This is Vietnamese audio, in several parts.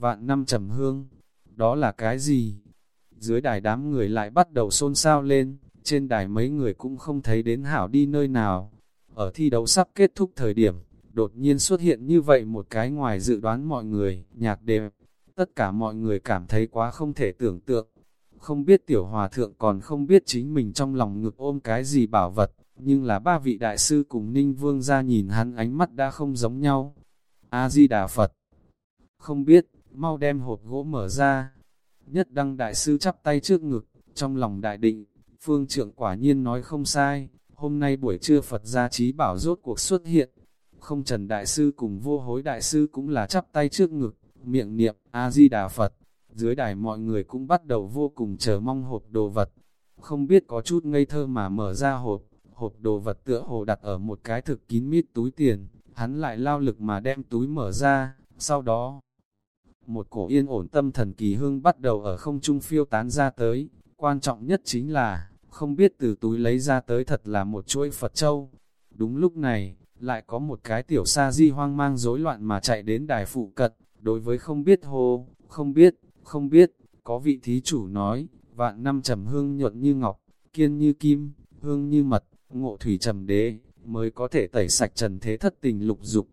Vạn năm trầm hương, đó là cái gì? Dưới đài đám người lại bắt đầu xôn xao lên, trên đài mấy người cũng không thấy đến hảo đi nơi nào. Ở thi đấu sắp kết thúc thời điểm, đột nhiên xuất hiện như vậy một cái ngoài dự đoán mọi người, nhạc đẹp. Tất cả mọi người cảm thấy quá không thể tưởng tượng. Không biết tiểu hòa thượng còn không biết chính mình trong lòng ngực ôm cái gì bảo vật, nhưng là ba vị đại sư cùng ninh vương ra nhìn hắn ánh mắt đã không giống nhau. A-di-đà Phật Không biết, mau đem hộp gỗ mở ra. Nhất đăng đại sư chắp tay trước ngực, trong lòng đại định, phương trưởng quả nhiên nói không sai, hôm nay buổi trưa Phật gia trí bảo rốt cuộc xuất hiện. Không trần đại sư cùng vô hối đại sư cũng là chắp tay trước ngực, miệng niệm A-di-đà Phật. Dưới đài mọi người cũng bắt đầu vô cùng chờ mong hộp đồ vật. Không biết có chút ngây thơ mà mở ra hộp, hộp đồ vật tựa hồ đặt ở một cái thực kín mít túi tiền, hắn lại lao lực mà đem túi mở ra, sau đó, một cổ yên ổn tâm thần kỳ hương bắt đầu ở không trung phiêu tán ra tới, quan trọng nhất chính là, không biết từ túi lấy ra tới thật là một chuỗi Phật Châu. Đúng lúc này, lại có một cái tiểu sa di hoang mang rối loạn mà chạy đến đài phụ cật. đối với không biết hô, không biết, không biết, có vị thí chủ nói, vạn năm trầm hương nhuận như ngọc, kiên như kim, hương như mật, ngộ thủy trầm đế, mới có thể tẩy sạch trần thế thất tình lục dục.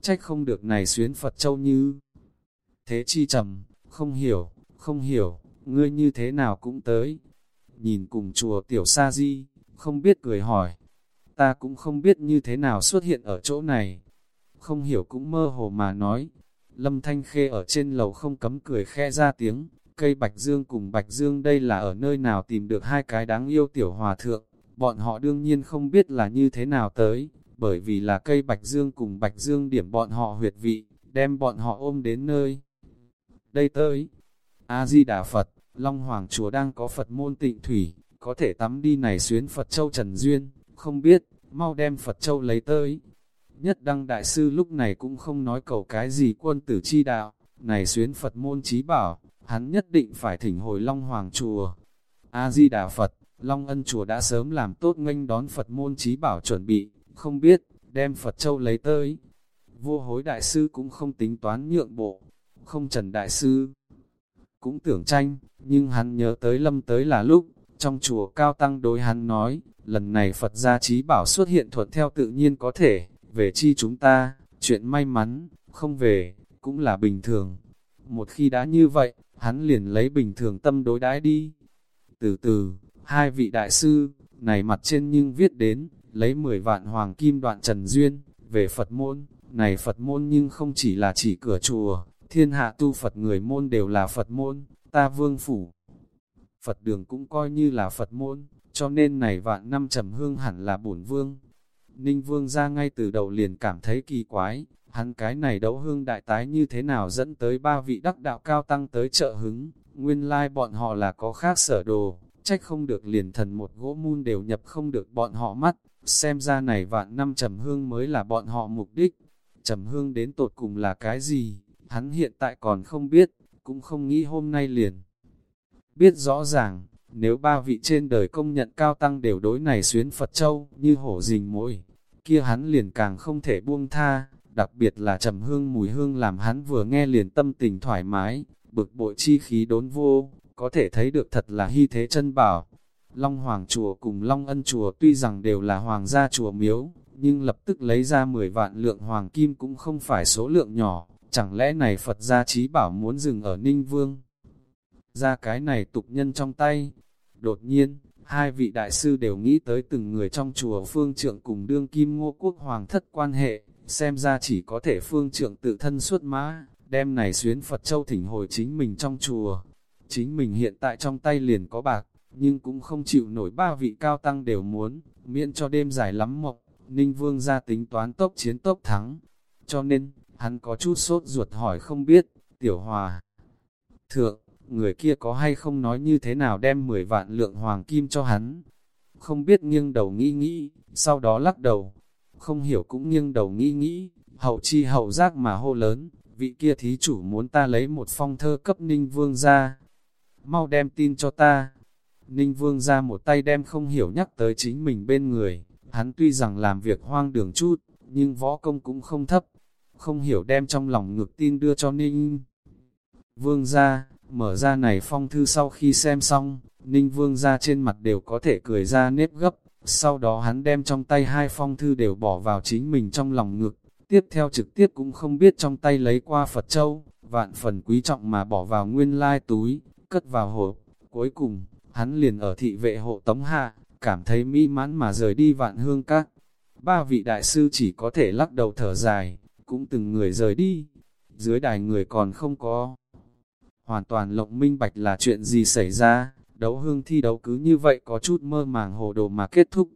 Trách không được này xuyến Phật Châu như thế chi trầm, không hiểu, không hiểu, ngươi như thế nào cũng tới. Nhìn cùng chùa tiểu sa di, không biết cười hỏi, ta cũng không biết như thế nào xuất hiện ở chỗ này. Không hiểu cũng mơ hồ mà nói, lâm thanh khê ở trên lầu không cấm cười khe ra tiếng, cây bạch dương cùng bạch dương đây là ở nơi nào tìm được hai cái đáng yêu tiểu hòa thượng bọn họ đương nhiên không biết là như thế nào tới, bởi vì là cây bạch dương cùng bạch dương điểm bọn họ huyệt vị, đem bọn họ ôm đến nơi. Đây tới, A-di-đà Phật, Long Hoàng Chúa đang có Phật môn tịnh thủy, có thể tắm đi này xuyến Phật Châu Trần Duyên, không biết, mau đem Phật Châu lấy tới. Nhất Đăng Đại Sư lúc này cũng không nói cầu cái gì quân tử chi đạo, này xuyến Phật môn trí bảo, hắn nhất định phải thỉnh hồi Long Hoàng Chùa. A-di-đà Phật, Long ân chùa đã sớm làm tốt nghênh đón Phật môn trí bảo chuẩn bị, không biết, đem Phật châu lấy tới. Vua hối đại sư cũng không tính toán nhượng bộ, không trần đại sư. Cũng tưởng tranh, nhưng hắn nhớ tới lâm tới là lúc, trong chùa cao tăng đối hắn nói, lần này Phật gia trí bảo xuất hiện thuận theo tự nhiên có thể, về chi chúng ta, chuyện may mắn, không về, cũng là bình thường. Một khi đã như vậy, hắn liền lấy bình thường tâm đối đãi đi. Từ từ, Hai vị đại sư, này mặt trên nhưng viết đến, lấy 10 vạn hoàng kim đoạn trần duyên, về Phật môn, này Phật môn nhưng không chỉ là chỉ cửa chùa, thiên hạ tu Phật người môn đều là Phật môn, ta vương phủ. Phật đường cũng coi như là Phật môn, cho nên này vạn năm trầm hương hẳn là bổn vương. Ninh vương ra ngay từ đầu liền cảm thấy kỳ quái, hắn cái này đấu hương đại tái như thế nào dẫn tới ba vị đắc đạo cao tăng tới trợ hứng, nguyên lai bọn họ là có khác sở đồ, trách không được liền thần một gỗ mun đều nhập không được bọn họ mắt, xem ra này vạn năm trầm hương mới là bọn họ mục đích. Trầm hương đến tột cùng là cái gì, hắn hiện tại còn không biết, cũng không nghĩ hôm nay liền. Biết rõ ràng, nếu ba vị trên đời công nhận cao tăng đều đối này xuyến Phật Châu như hổ rình mũi kia hắn liền càng không thể buông tha, đặc biệt là trầm hương mùi hương làm hắn vừa nghe liền tâm tình thoải mái, bực bội chi khí đốn vô, có thể thấy được thật là hy thế chân bảo. Long Hoàng Chùa cùng Long Ân Chùa tuy rằng đều là hoàng gia chùa miếu, nhưng lập tức lấy ra 10 vạn lượng hoàng kim cũng không phải số lượng nhỏ, chẳng lẽ này Phật gia trí bảo muốn dừng ở Ninh Vương. Ra cái này tục nhân trong tay. Đột nhiên, hai vị đại sư đều nghĩ tới từng người trong chùa phương trượng cùng đương kim ngô quốc hoàng thất quan hệ, xem ra chỉ có thể phương trượng tự thân xuất mã, đem này xuyến Phật Châu thỉnh hồi chính mình trong chùa, Chính mình hiện tại trong tay liền có bạc, nhưng cũng không chịu nổi ba vị cao tăng đều muốn, miễn cho đêm dài lắm mộng, Ninh Vương ra tính toán tốc chiến tốc thắng. Cho nên, hắn có chút sốt ruột hỏi không biết, tiểu hòa. Thượng, người kia có hay không nói như thế nào đem 10 vạn lượng hoàng kim cho hắn. Không biết nghiêng đầu nghĩ nghĩ, sau đó lắc đầu. Không hiểu cũng nghiêng đầu nghĩ nghĩ, hậu chi hậu giác mà hô lớn, vị kia thí chủ muốn ta lấy một phong thơ cấp ninh vương ra, mau đem tin cho ta. Ninh Vương ra một tay đem không hiểu nhắc tới chính mình bên người, hắn tuy rằng làm việc hoang đường chút, nhưng võ công cũng không thấp, không hiểu đem trong lòng ngược tin đưa cho Ninh. Vương ra, mở ra này phong thư sau khi xem xong, Ninh Vương ra trên mặt đều có thể cười ra nếp gấp, sau đó hắn đem trong tay hai phong thư đều bỏ vào chính mình trong lòng ngực, tiếp theo trực tiếp cũng không biết trong tay lấy qua Phật Châu, vạn phần quý trọng mà bỏ vào nguyên lai túi, cất vào hộp, cuối cùng, hắn liền ở thị vệ hộ tống hạ, cảm thấy mỹ mãn mà rời đi vạn hương các. Ba vị đại sư chỉ có thể lắc đầu thở dài, cũng từng người rời đi, dưới đài người còn không có. Hoàn toàn lộng minh bạch là chuyện gì xảy ra, đấu hương thi đấu cứ như vậy có chút mơ màng hồ đồ mà kết thúc.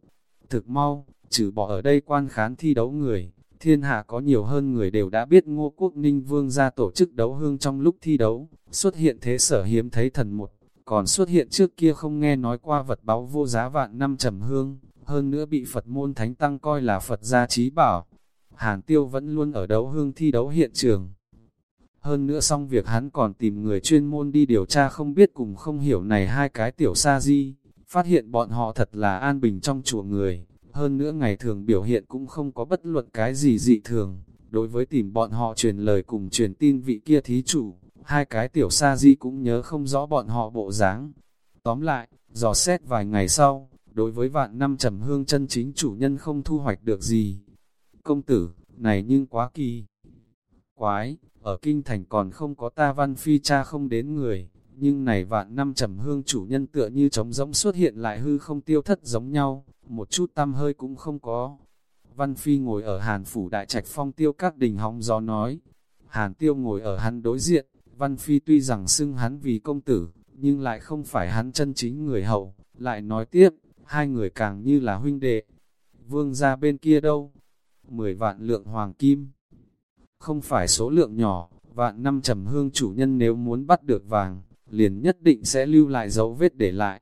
Thực mau, trừ bỏ ở đây quan khán thi đấu người, thiên hạ có nhiều hơn người đều đã biết ngô quốc ninh vương ra tổ chức đấu hương trong lúc thi đấu, xuất hiện thế sở hiếm thấy thần một, còn xuất hiện trước kia không nghe nói qua vật báo vô giá vạn năm trầm hương, hơn nữa bị Phật môn thánh tăng coi là Phật gia trí bảo. Hàn tiêu vẫn luôn ở đấu hương thi đấu hiện trường. Hơn nữa xong việc hắn còn tìm người chuyên môn đi điều tra không biết cùng không hiểu này hai cái tiểu sa di, phát hiện bọn họ thật là an bình trong chùa người, hơn nữa ngày thường biểu hiện cũng không có bất luận cái gì dị thường. Đối với tìm bọn họ truyền lời cùng truyền tin vị kia thí chủ, hai cái tiểu sa di cũng nhớ không rõ bọn họ bộ dáng. Tóm lại, dò xét vài ngày sau, đối với vạn năm trầm hương chân chính chủ nhân không thu hoạch được gì. Công tử, này nhưng quá kỳ. Quái, ở kinh thành còn không có ta văn phi cha không đến người, nhưng này vạn năm trầm hương chủ nhân tựa như trống rỗng xuất hiện lại hư không tiêu thất giống nhau, một chút tâm hơi cũng không có. Văn Phi ngồi ở Hàn Phủ Đại Trạch Phong tiêu các đình hóng gió nói. Hàn Tiêu ngồi ở hắn đối diện, Văn Phi tuy rằng xưng hắn vì công tử, nhưng lại không phải hắn chân chính người hậu, lại nói tiếp, hai người càng như là huynh đệ. Vương ra bên kia đâu? Mười vạn lượng hoàng kim. Không phải số lượng nhỏ, vạn năm trầm hương chủ nhân nếu muốn bắt được vàng, liền nhất định sẽ lưu lại dấu vết để lại.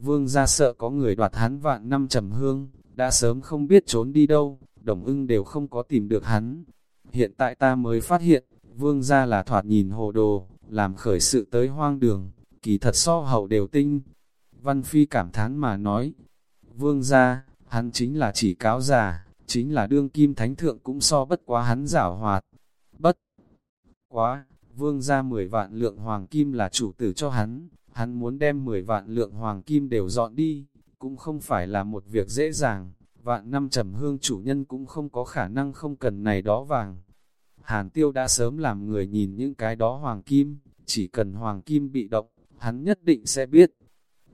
Vương ra sợ có người đoạt hắn vạn năm trầm hương, đã sớm không biết trốn đi đâu, đồng ưng đều không có tìm được hắn. Hiện tại ta mới phát hiện, vương ra là thoạt nhìn hồ đồ, làm khởi sự tới hoang đường, kỳ thật so hậu đều tinh. Văn Phi cảm thán mà nói, vương ra, hắn chính là chỉ cáo già, chính là đương kim thánh thượng cũng so bất quá hắn giảo hoạt. Bất quá, vương ra 10 vạn lượng hoàng kim là chủ tử cho hắn, hắn muốn đem 10 vạn lượng hoàng kim đều dọn đi, cũng không phải là một việc dễ dàng, vạn năm trầm hương chủ nhân cũng không có khả năng không cần này đó vàng. Hàn tiêu đã sớm làm người nhìn những cái đó hoàng kim, chỉ cần hoàng kim bị động, hắn nhất định sẽ biết.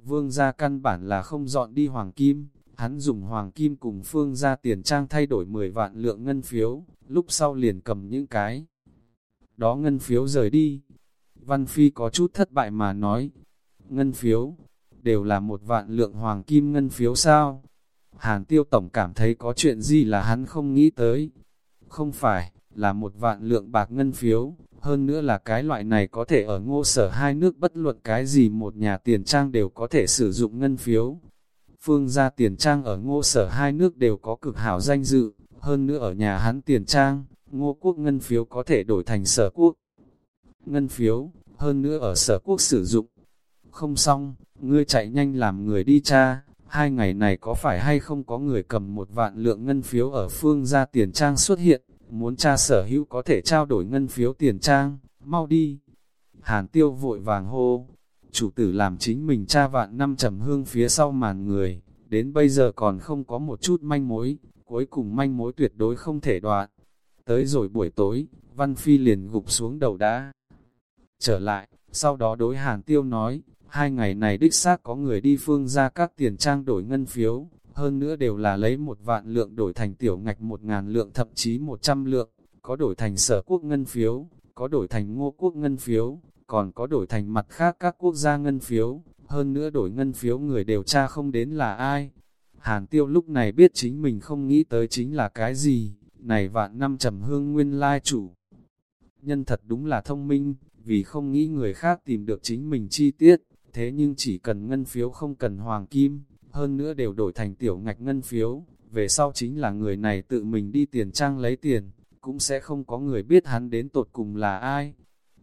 Vương gia căn bản là không dọn đi hoàng kim, hắn dùng hoàng kim cùng phương gia tiền trang thay đổi 10 vạn lượng ngân phiếu, lúc sau liền cầm những cái. Đó ngân phiếu rời đi. Văn Phi có chút thất bại mà nói, ngân phiếu, đều là một vạn lượng hoàng kim ngân phiếu sao? Hàn tiêu tổng cảm thấy có chuyện gì là hắn không nghĩ tới. Không phải, là một vạn lượng bạc ngân phiếu, hơn nữa là cái loại này có thể ở ngô sở hai nước bất luận cái gì một nhà tiền trang đều có thể sử dụng ngân phiếu. Phương gia tiền trang ở ngô sở hai nước đều có cực hảo danh dự, hơn nữa ở nhà hắn tiền trang, ngô quốc ngân phiếu có thể đổi thành sở quốc. Ngân phiếu, hơn nữa ở sở quốc sử dụng. Không xong, ngươi chạy nhanh làm người đi cha, hai ngày này có phải hay không có người cầm một vạn lượng ngân phiếu ở phương gia tiền trang xuất hiện, muốn cha sở hữu có thể trao đổi ngân phiếu tiền trang, mau đi. Hàn tiêu vội vàng hô, chủ tử làm chính mình cha vạn năm trầm hương phía sau màn người, đến bây giờ còn không có một chút manh mối, cuối cùng manh mối tuyệt đối không thể đoạn. Tới rồi buổi tối, Văn Phi liền gục xuống đầu đá. Trở lại, sau đó đối Hàn Tiêu nói, hai ngày này đích xác có người đi phương ra các tiền trang đổi ngân phiếu, hơn nữa đều là lấy một vạn lượng đổi thành tiểu ngạch một ngàn lượng thậm chí một trăm lượng, có đổi thành sở quốc ngân phiếu, có đổi thành ngô quốc ngân phiếu, còn có đổi thành mặt khác các quốc gia ngân phiếu, hơn nữa đổi ngân phiếu người đều tra không đến là ai. Hàn tiêu lúc này biết chính mình không nghĩ tới chính là cái gì, này vạn năm trầm hương nguyên lai chủ. Nhân thật đúng là thông minh, vì không nghĩ người khác tìm được chính mình chi tiết, thế nhưng chỉ cần ngân phiếu không cần hoàng kim, hơn nữa đều đổi thành tiểu ngạch ngân phiếu, về sau chính là người này tự mình đi tiền trang lấy tiền, cũng sẽ không có người biết hắn đến tột cùng là ai.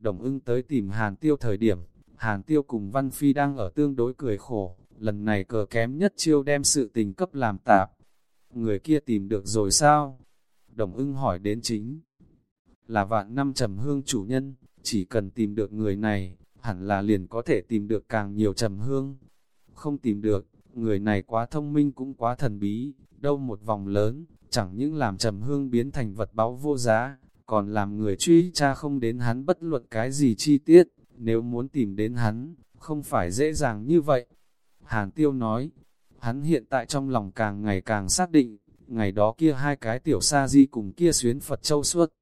Đồng ưng tới tìm Hàn Tiêu thời điểm, Hàn Tiêu cùng Văn Phi đang ở tương đối cười khổ, lần này cờ kém nhất chiêu đem sự tình cấp làm tạp. Người kia tìm được rồi sao? Đồng ưng hỏi đến chính là vạn năm trầm hương chủ nhân, chỉ cần tìm được người này, hẳn là liền có thể tìm được càng nhiều trầm hương. Không tìm được, người này quá thông minh cũng quá thần bí, đâu một vòng lớn, chẳng những làm trầm hương biến thành vật báu vô giá, còn làm người truy tra không đến hắn bất luận cái gì chi tiết, nếu muốn tìm đến hắn, không phải dễ dàng như vậy. Hàn Tiêu nói, hắn hiện tại trong lòng càng ngày càng xác định, ngày đó kia hai cái tiểu sa di cùng kia xuyến Phật Châu suốt.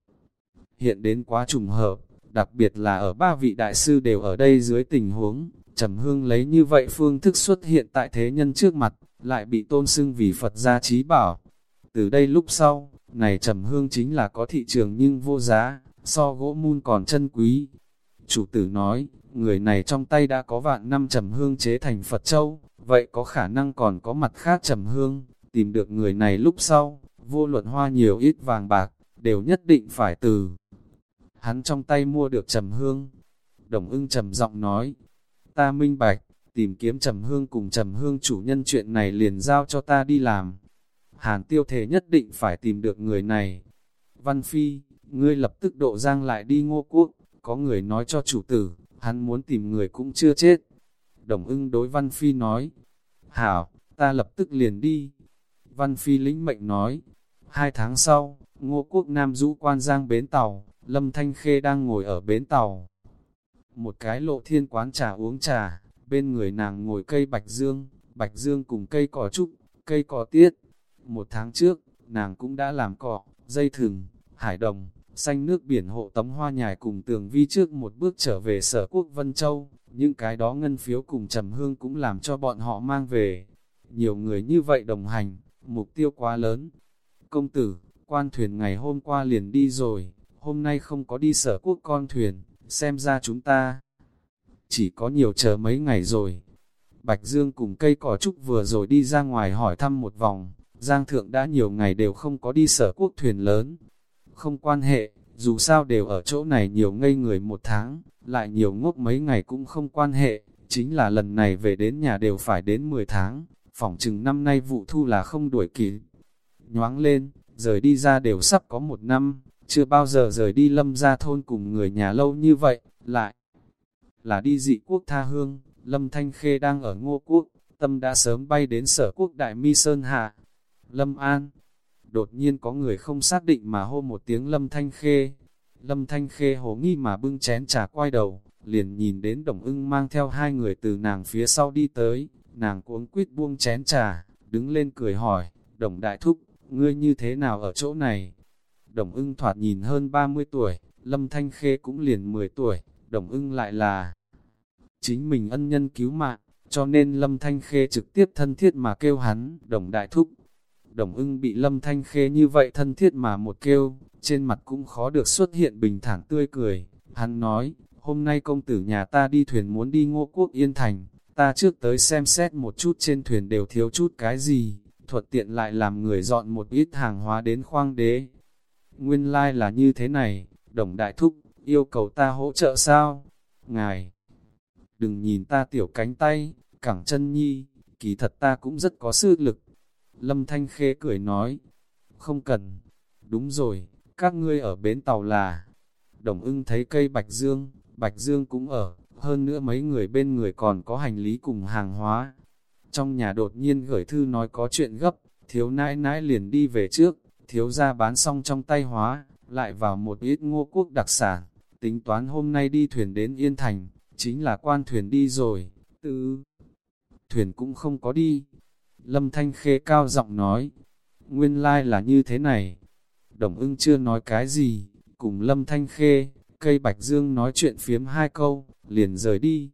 Hiện đến quá trùng hợp, đặc biệt là ở ba vị đại sư đều ở đây dưới tình huống, Trầm Hương lấy như vậy phương thức xuất hiện tại thế nhân trước mặt, lại bị tôn xưng vì Phật gia trí bảo. Từ đây lúc sau, này Trầm Hương chính là có thị trường nhưng vô giá, so gỗ mun còn chân quý. Chủ tử nói, người này trong tay đã có vạn năm Trầm Hương chế thành Phật Châu, vậy có khả năng còn có mặt khác Trầm Hương, tìm được người này lúc sau, vô luận hoa nhiều ít vàng bạc, đều nhất định phải từ. Hắn trong tay mua được Trầm Hương. Đồng ưng trầm giọng nói, ta minh bạch, tìm kiếm trầm hương cùng trầm hương chủ nhân chuyện này liền giao cho ta đi làm. Hàn tiêu thể nhất định phải tìm được người này. Văn Phi, ngươi lập tức độ giang lại đi ngô quốc, có người nói cho chủ tử, hắn muốn tìm người cũng chưa chết. Đồng ưng đối Văn Phi nói, Hảo, ta lập tức liền đi. Văn Phi lĩnh mệnh nói, hai tháng sau, ngô quốc Nam Dũ quan giang bến tàu, Lâm Thanh Khê đang ngồi ở bến tàu một cái lộ thiên quán trà uống trà, bên người nàng ngồi cây bạch dương, bạch dương cùng cây cỏ trúc, cây cỏ tiết. Một tháng trước, nàng cũng đã làm cỏ, dây thừng, hải đồng, xanh nước biển hộ tấm hoa nhài cùng tường vi trước một bước trở về sở quốc Vân Châu. Những cái đó ngân phiếu cùng trầm hương cũng làm cho bọn họ mang về. Nhiều người như vậy đồng hành, mục tiêu quá lớn. Công tử, quan thuyền ngày hôm qua liền đi rồi, hôm nay không có đi sở quốc con thuyền, xem ra chúng ta chỉ có nhiều chờ mấy ngày rồi. Bạch Dương cùng cây cỏ trúc vừa rồi đi ra ngoài hỏi thăm một vòng, Giang Thượng đã nhiều ngày đều không có đi sở quốc thuyền lớn. Không quan hệ, dù sao đều ở chỗ này nhiều ngây người một tháng, lại nhiều ngốc mấy ngày cũng không quan hệ, chính là lần này về đến nhà đều phải đến 10 tháng, phỏng chừng năm nay vụ thu là không đuổi kịp. Nhoáng lên, rời đi ra đều sắp có một năm, chưa bao giờ rời đi lâm ra thôn cùng người nhà lâu như vậy, lại là đi dị quốc tha hương, lâm thanh khê đang ở ngô quốc, tâm đã sớm bay đến sở quốc đại mi sơn hạ. Lâm An, đột nhiên có người không xác định mà hô một tiếng lâm thanh khê. Lâm thanh khê hồ nghi mà bưng chén trà quay đầu, liền nhìn đến đồng ưng mang theo hai người từ nàng phía sau đi tới, nàng cuống quýt buông chén trà, đứng lên cười hỏi, đồng đại thúc, ngươi như thế nào ở chỗ này? Đồng ưng thoạt nhìn hơn 30 tuổi, Lâm Thanh Khê cũng liền 10 tuổi, đồng ưng lại là chính mình ân nhân cứu mạng, cho nên Lâm Thanh Khê trực tiếp thân thiết mà kêu hắn, đồng đại thúc. Đồng ưng bị Lâm Thanh Khê như vậy thân thiết mà một kêu, trên mặt cũng khó được xuất hiện bình thản tươi cười. Hắn nói, hôm nay công tử nhà ta đi thuyền muốn đi ngô quốc yên thành, ta trước tới xem xét một chút trên thuyền đều thiếu chút cái gì, thuật tiện lại làm người dọn một ít hàng hóa đến khoang đế, Nguyên lai like là như thế này, đồng đại thúc, yêu cầu ta hỗ trợ sao? Ngài, đừng nhìn ta tiểu cánh tay, cẳng chân nhi, kỳ thật ta cũng rất có sức lực. Lâm Thanh Khê cười nói, không cần, đúng rồi, các ngươi ở bến tàu là. Đồng ưng thấy cây Bạch Dương, Bạch Dương cũng ở, hơn nữa mấy người bên người còn có hành lý cùng hàng hóa. Trong nhà đột nhiên gửi thư nói có chuyện gấp, thiếu nãi nãi liền đi về trước, thiếu ra bán xong trong tay hóa, lại vào một ít ngô quốc đặc sản, tính toán hôm nay đi thuyền đến Yên Thành, chính là quan thuyền đi rồi, tư thuyền cũng không có đi. Lâm Thanh Khê cao giọng nói, nguyên lai like là như thế này. Đồng ưng chưa nói cái gì, cùng Lâm Thanh Khê, cây Bạch Dương nói chuyện phiếm hai câu, liền rời đi.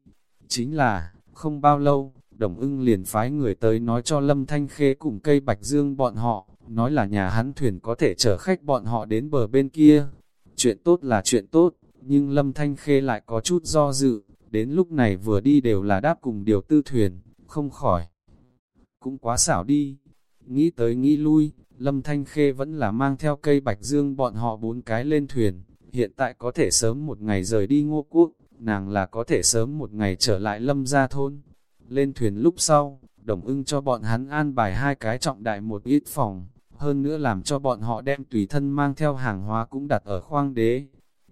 Chính là, không bao lâu, Đồng ưng liền phái người tới nói cho Lâm Thanh Khê cùng cây Bạch Dương bọn họ, nói là nhà hắn thuyền có thể chở khách bọn họ đến bờ bên kia. Chuyện tốt là chuyện tốt, nhưng Lâm Thanh Khê lại có chút do dự, đến lúc này vừa đi đều là đáp cùng điều tư thuyền, không khỏi. Cũng quá xảo đi, nghĩ tới nghĩ lui, Lâm Thanh Khê vẫn là mang theo cây bạch dương bọn họ bốn cái lên thuyền, hiện tại có thể sớm một ngày rời đi ngô quốc, nàng là có thể sớm một ngày trở lại Lâm gia thôn. Lên thuyền lúc sau, đồng ưng cho bọn hắn an bài hai cái trọng đại một ít phòng, hơn nữa làm cho bọn họ đem tùy thân mang theo hàng hóa cũng đặt ở khoang đế.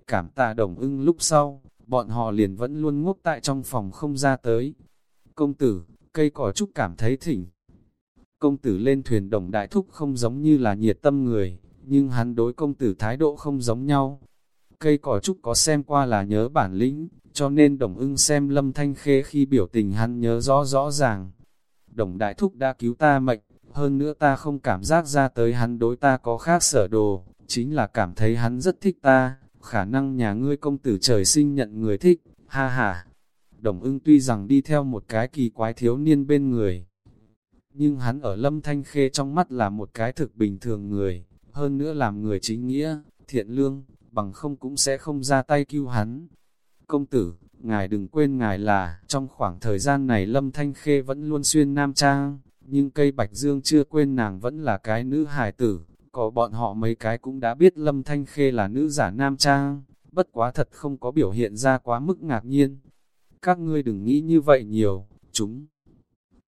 cảm tạ đồng ưng lúc sau, bọn họ liền vẫn luôn ngốc tại trong phòng không ra tới. Công tử, cây cỏ trúc cảm thấy thỉnh. Công tử lên thuyền đồng đại thúc không giống như là nhiệt tâm người, nhưng hắn đối công tử thái độ không giống nhau. Cây cỏ trúc có xem qua là nhớ bản lĩnh, cho nên đồng ưng xem lâm thanh khê khi biểu tình hắn nhớ rõ rõ ràng. Đồng đại thúc đã cứu ta mệnh, hơn nữa ta không cảm giác ra tới hắn đối ta có khác sở đồ, chính là cảm thấy hắn rất thích ta, khả năng nhà ngươi công tử trời sinh nhận người thích, ha ha. Đồng ưng tuy rằng đi theo một cái kỳ quái thiếu niên bên người, nhưng hắn ở lâm thanh khê trong mắt là một cái thực bình thường người, hơn nữa làm người chính nghĩa, thiện lương, bằng không cũng sẽ không ra tay cứu hắn. Công tử, ngài đừng quên ngài là, trong khoảng thời gian này lâm thanh khê vẫn luôn xuyên nam trang, nhưng cây bạch dương chưa quên nàng vẫn là cái nữ hài tử, có bọn họ mấy cái cũng đã biết Lâm Thanh Khê là nữ giả nam trang, bất quá thật không có biểu hiện ra quá mức ngạc nhiên. Các ngươi đừng nghĩ như vậy nhiều, chúng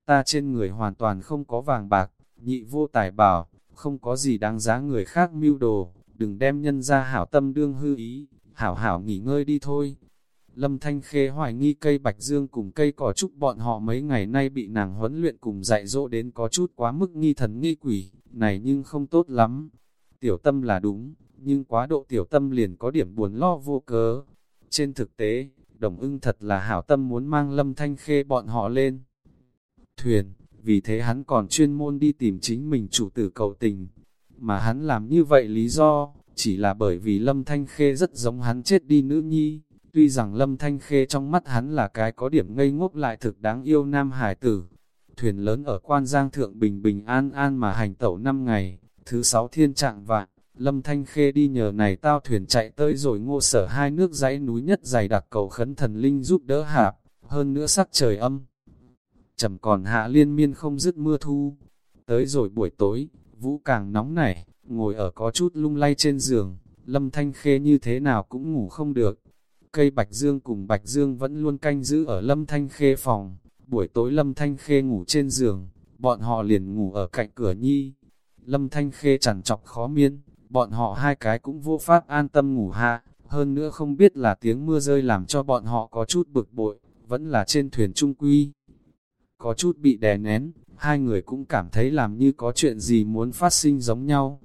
ta trên người hoàn toàn không có vàng bạc, nhị vô tài bảo, không có gì đáng giá người khác mưu đồ, đừng đem nhân ra hảo tâm đương hư ý, hảo hảo nghỉ ngơi đi thôi. Lâm Thanh Khê hoài nghi cây bạch dương cùng cây cỏ trúc bọn họ mấy ngày nay bị nàng huấn luyện cùng dạy dỗ đến có chút quá mức nghi thần nghi quỷ, này nhưng không tốt lắm. Tiểu tâm là đúng, nhưng quá độ tiểu tâm liền có điểm buồn lo vô cớ. Trên thực tế, đồng ưng thật là hảo tâm muốn mang Lâm Thanh Khê bọn họ lên. Thuyền, vì thế hắn còn chuyên môn đi tìm chính mình chủ tử cầu tình. Mà hắn làm như vậy lý do, chỉ là bởi vì Lâm Thanh Khê rất giống hắn chết đi nữ nhi. Tuy rằng Lâm Thanh Khê trong mắt hắn là cái có điểm ngây ngốc lại thực đáng yêu nam hải tử. Thuyền lớn ở quan giang thượng bình bình an an mà hành tẩu 5 ngày, thứ sáu thiên trạng vạn, Lâm Thanh Khê đi nhờ này tao thuyền chạy tới rồi ngô sở hai nước dãy núi nhất dày đặc cầu khấn thần linh giúp đỡ hạp, hơn nữa sắc trời âm trầm còn hạ liên miên không dứt mưa thu. Tới rồi buổi tối, vũ càng nóng nảy, ngồi ở có chút lung lay trên giường, Lâm Thanh Khê như thế nào cũng ngủ không được cây Bạch Dương cùng Bạch Dương vẫn luôn canh giữ ở Lâm Thanh Khê phòng. Buổi tối Lâm Thanh Khê ngủ trên giường, bọn họ liền ngủ ở cạnh cửa nhi. Lâm Thanh Khê chẳng chọc khó miên, bọn họ hai cái cũng vô pháp an tâm ngủ hạ, hơn nữa không biết là tiếng mưa rơi làm cho bọn họ có chút bực bội, vẫn là trên thuyền trung quy. Có chút bị đè nén, hai người cũng cảm thấy làm như có chuyện gì muốn phát sinh giống nhau.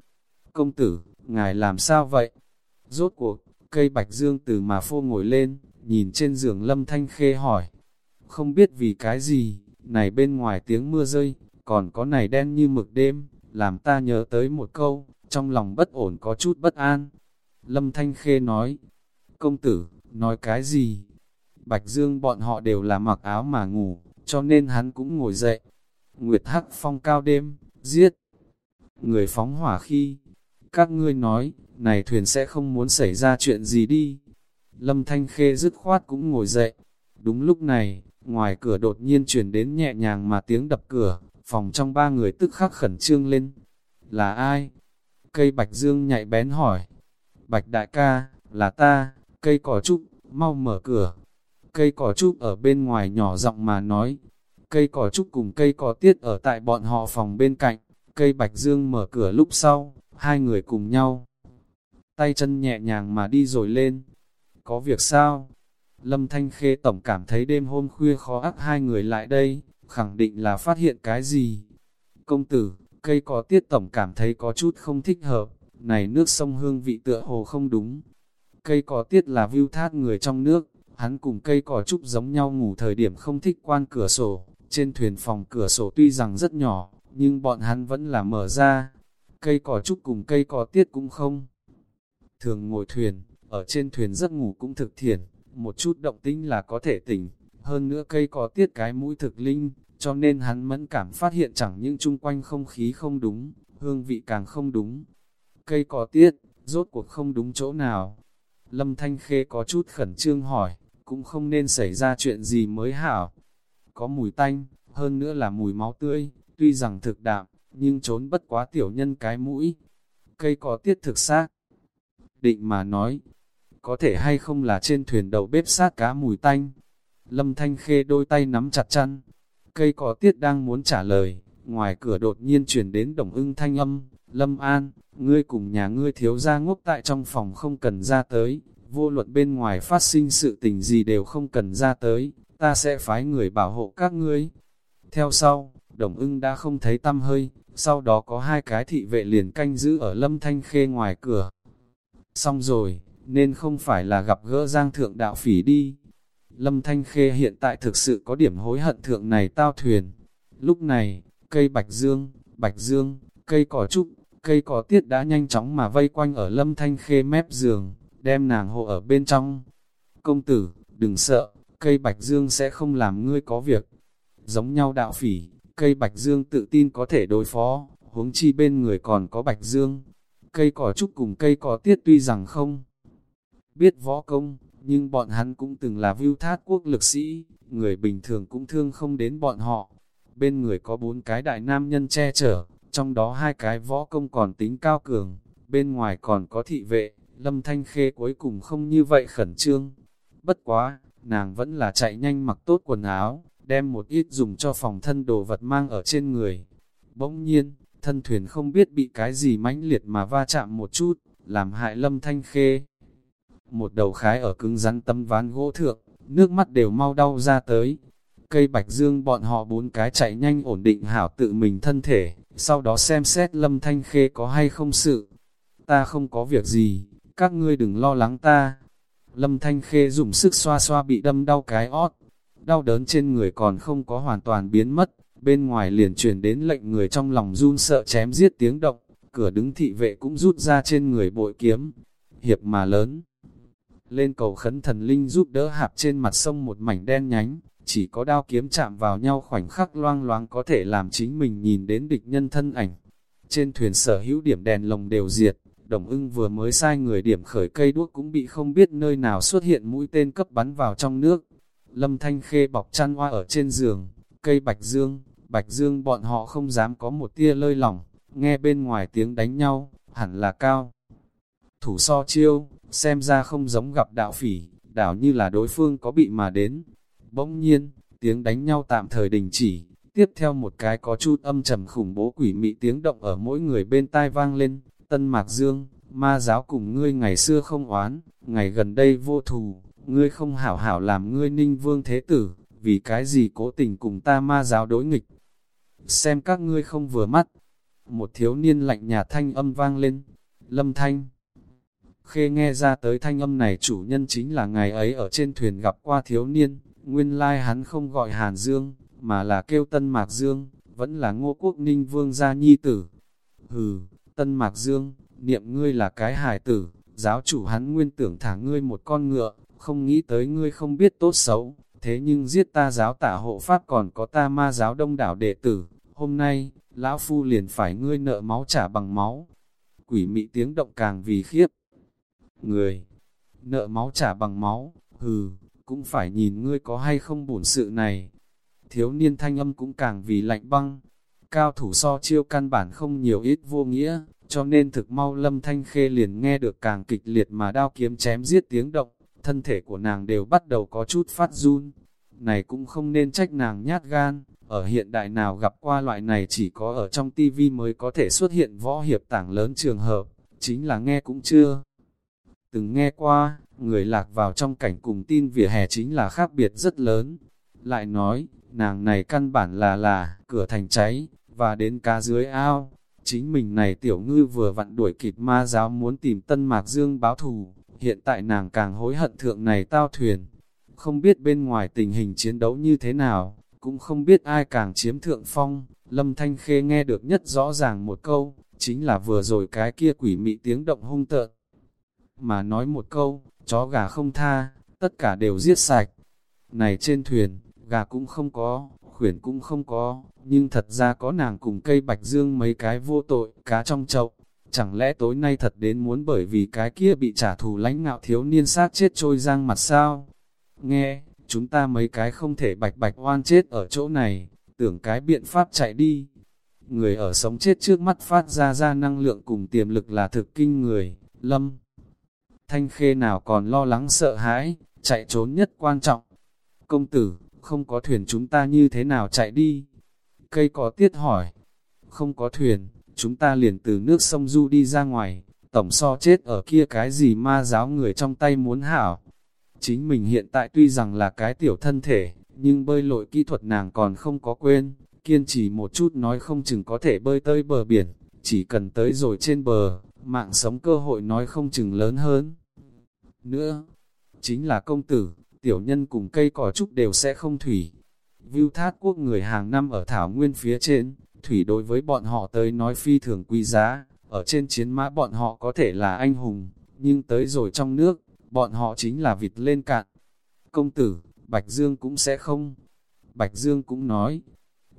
Công tử, ngài làm sao vậy? Rốt cuộc, Cây bạch dương từ mà phô ngồi lên, nhìn trên giường lâm thanh khê hỏi. Không biết vì cái gì, này bên ngoài tiếng mưa rơi, còn có này đen như mực đêm, làm ta nhớ tới một câu, trong lòng bất ổn có chút bất an. Lâm Thanh Khê nói, công tử, nói cái gì? Bạch Dương bọn họ đều là mặc áo mà ngủ, cho nên hắn cũng ngồi dậy. Nguyệt Hắc phong cao đêm, giết. Người phóng hỏa khi, các ngươi nói, này thuyền sẽ không muốn xảy ra chuyện gì đi. Lâm Thanh Khê dứt khoát cũng ngồi dậy. Đúng lúc này, ngoài cửa đột nhiên chuyển đến nhẹ nhàng mà tiếng đập cửa, phòng trong ba người tức khắc khẩn trương lên. Là ai? Cây Bạch Dương nhạy bén hỏi. Bạch đại ca, là ta, cây cỏ trúc, mau mở cửa. Cây cỏ trúc ở bên ngoài nhỏ giọng mà nói. Cây cỏ trúc cùng cây cỏ tiết ở tại bọn họ phòng bên cạnh. Cây Bạch Dương mở cửa lúc sau, hai người cùng nhau. Tay chân nhẹ nhàng mà đi rồi lên. Có việc sao? Lâm Thanh Khê tổng cảm thấy đêm hôm khuya khó ác hai người lại đây, khẳng định là phát hiện cái gì. Công tử, cây có tiết tổng cảm thấy có chút không thích hợp, này nước sông hương vị tựa hồ không đúng. Cây có tiết là view thát người trong nước, hắn cùng cây cỏ trúc giống nhau ngủ thời điểm không thích quan cửa sổ, trên thuyền phòng cửa sổ tuy rằng rất nhỏ, nhưng bọn hắn vẫn là mở ra, cây cỏ trúc cùng cây cỏ tiết cũng không. Thường ngồi thuyền, ở trên thuyền giấc ngủ cũng thực thiền, một chút động tĩnh là có thể tỉnh, hơn nữa cây cỏ tiết cái mũi thực linh, cho nên hắn mẫn cảm phát hiện chẳng những chung quanh không khí không đúng, hương vị càng không đúng. Cây cỏ tiết, rốt cuộc không đúng chỗ nào. Lâm Thanh Khê có chút khẩn trương hỏi, cũng không nên xảy ra chuyện gì mới hảo. Có mùi tanh, hơn nữa là mùi máu tươi, tuy rằng thực đạm, nhưng trốn bất quá tiểu nhân cái mũi. Cây có tiết thực xác. Định mà nói, có thể hay không là trên thuyền đầu bếp sát cá mùi tanh. Lâm Thanh Khê đôi tay nắm chặt chăn. Cây có tiết đang muốn trả lời, ngoài cửa đột nhiên chuyển đến đồng ưng thanh âm. Lâm An, ngươi cùng nhà ngươi thiếu ra ngốc tại trong phòng không cần ra tới, vô luật bên ngoài phát sinh sự tình gì đều không cần ra tới, ta sẽ phái người bảo hộ các ngươi. Theo sau, đồng ưng đã không thấy tâm hơi, sau đó có hai cái thị vệ liền canh giữ ở lâm thanh khê ngoài cửa. Xong rồi, nên không phải là gặp gỡ giang thượng đạo phỉ đi. Lâm Thanh Khê hiện tại thực sự có điểm hối hận thượng này tao thuyền. Lúc này, cây bạch dương, bạch dương, cây cỏ trúc, cây cỏ tiết đã nhanh chóng mà vây quanh ở Lâm Thanh Khê mép giường, đem nàng hộ ở bên trong. Công tử, đừng sợ, cây bạch dương sẽ không làm ngươi có việc. Giống nhau đạo phỉ, cây bạch dương tự tin có thể đối phó, huống chi bên người còn có bạch dương. Cây cỏ trúc cùng cây cỏ tiết tuy rằng không biết võ công, nhưng bọn hắn cũng từng là vưu thát quốc lực sĩ, người bình thường cũng thương không đến bọn họ. Bên người có bốn cái đại nam nhân che chở, trong đó hai cái võ công còn tính cao cường, bên ngoài còn có thị vệ, lâm thanh khê cuối cùng không như vậy khẩn trương. Bất quá, nàng vẫn là chạy nhanh mặc tốt quần áo, đem một ít dùng cho phòng thân đồ vật mang ở trên người. Bỗng nhiên, thân thuyền không biết bị cái gì mãnh liệt mà va chạm một chút, làm hại lâm thanh khê. Một đầu khái ở cứng rắn tấm ván gỗ thượng, nước mắt đều mau đau ra tới. Cây bạch dương bọn họ bốn cái chạy nhanh ổn định hảo tự mình thân thể, sau đó xem xét lâm thanh khê có hay không sự. Ta không có việc gì, các ngươi đừng lo lắng ta. Lâm thanh khê dùng sức xoa xoa bị đâm đau cái ót, đau đớn trên người còn không có hoàn toàn biến mất, bên ngoài liền truyền đến lệnh người trong lòng run sợ chém giết tiếng động, cửa đứng thị vệ cũng rút ra trên người bội kiếm, hiệp mà lớn. Lên cầu khấn thần linh giúp đỡ hạp trên mặt sông một mảnh đen nhánh, chỉ có đao kiếm chạm vào nhau khoảnh khắc loang loáng có thể làm chính mình nhìn đến địch nhân thân ảnh. Trên thuyền sở hữu điểm đèn lồng đều diệt, đồng ưng vừa mới sai người điểm khởi cây đuốc cũng bị không biết nơi nào xuất hiện mũi tên cấp bắn vào trong nước. Lâm Thanh Khê bọc chăn hoa ở trên giường, cây bạch dương, bạch dương bọn họ không dám có một tia lơi lỏng, nghe bên ngoài tiếng đánh nhau, hẳn là cao. Thủ so chiêu, xem ra không giống gặp đạo phỉ, đảo như là đối phương có bị mà đến. Bỗng nhiên, tiếng đánh nhau tạm thời đình chỉ, tiếp theo một cái có chút âm trầm khủng bố quỷ mị tiếng động ở mỗi người bên tai vang lên, tân mạc dương, ma giáo cùng ngươi ngày xưa không oán, ngày gần đây vô thù, ngươi không hảo hảo làm ngươi ninh vương thế tử, vì cái gì cố tình cùng ta ma giáo đối nghịch. Xem các ngươi không vừa mắt, một thiếu niên lạnh nhà thanh âm vang lên, lâm thanh. Khê nghe ra tới thanh âm này chủ nhân chính là ngày ấy ở trên thuyền gặp qua thiếu niên, nguyên lai hắn không gọi Hàn Dương, mà là kêu Tân Mạc Dương, vẫn là ngô quốc ninh vương gia nhi tử. Hừ, Tân Mạc Dương, niệm ngươi là cái hài tử, giáo chủ hắn nguyên tưởng thả ngươi một con ngựa, không nghĩ tới ngươi không biết tốt xấu, thế nhưng giết ta giáo tả hộ pháp còn có ta ma giáo đông đảo đệ tử, hôm nay, lão phu liền phải ngươi nợ máu trả bằng máu. Quỷ mị tiếng động càng vì khiếp, người. Nợ máu trả bằng máu, hừ, cũng phải nhìn ngươi có hay không bổn sự này. Thiếu niên thanh âm cũng càng vì lạnh băng. Cao thủ so chiêu căn bản không nhiều ít vô nghĩa, cho nên thực mau lâm thanh khê liền nghe được càng kịch liệt mà đao kiếm chém giết tiếng động, thân thể của nàng đều bắt đầu có chút phát run. Này cũng không nên trách nàng nhát gan, ở hiện đại nào gặp qua loại này chỉ có ở trong tivi mới có thể xuất hiện võ hiệp tảng lớn trường hợp, chính là nghe cũng chưa từng nghe qua, người lạc vào trong cảnh cùng tin vỉa hè chính là khác biệt rất lớn. Lại nói, nàng này căn bản là là, cửa thành cháy, và đến cá dưới ao. Chính mình này tiểu ngư vừa vặn đuổi kịp ma giáo muốn tìm tân mạc dương báo thù, hiện tại nàng càng hối hận thượng này tao thuyền. Không biết bên ngoài tình hình chiến đấu như thế nào, cũng không biết ai càng chiếm thượng phong. Lâm Thanh Khê nghe được nhất rõ ràng một câu, chính là vừa rồi cái kia quỷ mị tiếng động hung tợn mà nói một câu, chó gà không tha, tất cả đều giết sạch. Này trên thuyền, gà cũng không có, khuyển cũng không có, nhưng thật ra có nàng cùng cây bạch dương mấy cái vô tội, cá trong chậu. Chẳng lẽ tối nay thật đến muốn bởi vì cái kia bị trả thù lãnh ngạo thiếu niên sát chết trôi giang mặt sao? Nghe, chúng ta mấy cái không thể bạch bạch oan chết ở chỗ này, tưởng cái biện pháp chạy đi. Người ở sống chết trước mắt phát ra ra năng lượng cùng tiềm lực là thực kinh người, lâm. Thanh khê nào còn lo lắng sợ hãi, chạy trốn nhất quan trọng. Công tử, không có thuyền chúng ta như thế nào chạy đi? Cây có tiết hỏi. Không có thuyền, chúng ta liền từ nước sông Du đi ra ngoài, tổng so chết ở kia cái gì ma giáo người trong tay muốn hảo. Chính mình hiện tại tuy rằng là cái tiểu thân thể, nhưng bơi lội kỹ thuật nàng còn không có quên, kiên trì một chút nói không chừng có thể bơi tới bờ biển, chỉ cần tới rồi trên bờ, mạng sống cơ hội nói không chừng lớn hơn. Nữa, chính là công tử, tiểu nhân cùng cây cỏ trúc đều sẽ không thủy. Vưu thát quốc người hàng năm ở Thảo Nguyên phía trên, thủy đối với bọn họ tới nói phi thường quý giá, ở trên chiến mã bọn họ có thể là anh hùng, nhưng tới rồi trong nước, bọn họ chính là vịt lên cạn. Công tử, Bạch Dương cũng sẽ không. Bạch Dương cũng nói,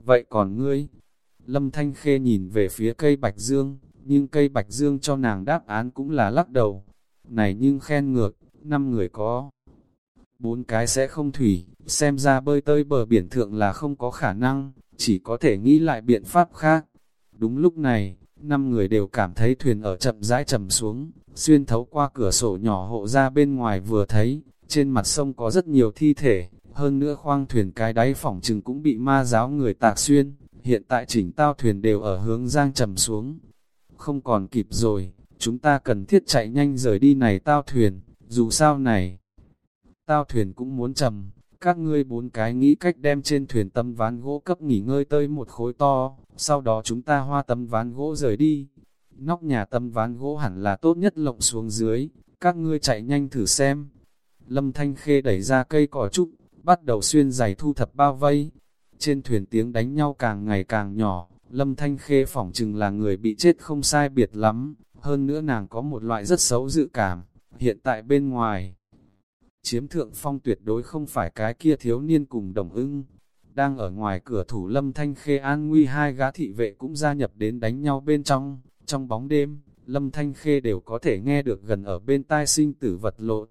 vậy còn ngươi? Lâm Thanh Khê nhìn về phía cây Bạch Dương, nhưng cây Bạch Dương cho nàng đáp án cũng là lắc đầu. Này nhưng khen ngược, năm người có. Bốn cái sẽ không thủy, xem ra bơi tơi bờ biển thượng là không có khả năng, chỉ có thể nghĩ lại biện pháp khác. Đúng lúc này, năm người đều cảm thấy thuyền ở chậm rãi chậm xuống, xuyên thấu qua cửa sổ nhỏ hộ ra bên ngoài vừa thấy, trên mặt sông có rất nhiều thi thể, hơn nữa khoang thuyền cái đáy phỏng chừng cũng bị ma giáo người tạc xuyên, hiện tại chỉnh tao thuyền đều ở hướng giang trầm xuống. Không còn kịp rồi, chúng ta cần thiết chạy nhanh rời đi này tao thuyền, dù sao này. Tao thuyền cũng muốn trầm, các ngươi bốn cái nghĩ cách đem trên thuyền tấm ván gỗ cấp nghỉ ngơi tới một khối to, sau đó chúng ta hoa tấm ván gỗ rời đi. Nóc nhà tấm ván gỗ hẳn là tốt nhất lộng xuống dưới, các ngươi chạy nhanh thử xem. Lâm Thanh Khê đẩy ra cây cỏ trúc, bắt đầu xuyên giày thu thập bao vây. Trên thuyền tiếng đánh nhau càng ngày càng nhỏ, Lâm Thanh Khê phỏng chừng là người bị chết không sai biệt lắm, hơn nữa nàng có một loại rất xấu dự cảm, hiện tại bên ngoài. Chiếm thượng phong tuyệt đối không phải cái kia thiếu niên cùng đồng ưng. Đang ở ngoài cửa thủ Lâm Thanh Khê an nguy hai gã thị vệ cũng gia nhập đến đánh nhau bên trong, trong bóng đêm, Lâm Thanh Khê đều có thể nghe được gần ở bên tai sinh tử vật lộn.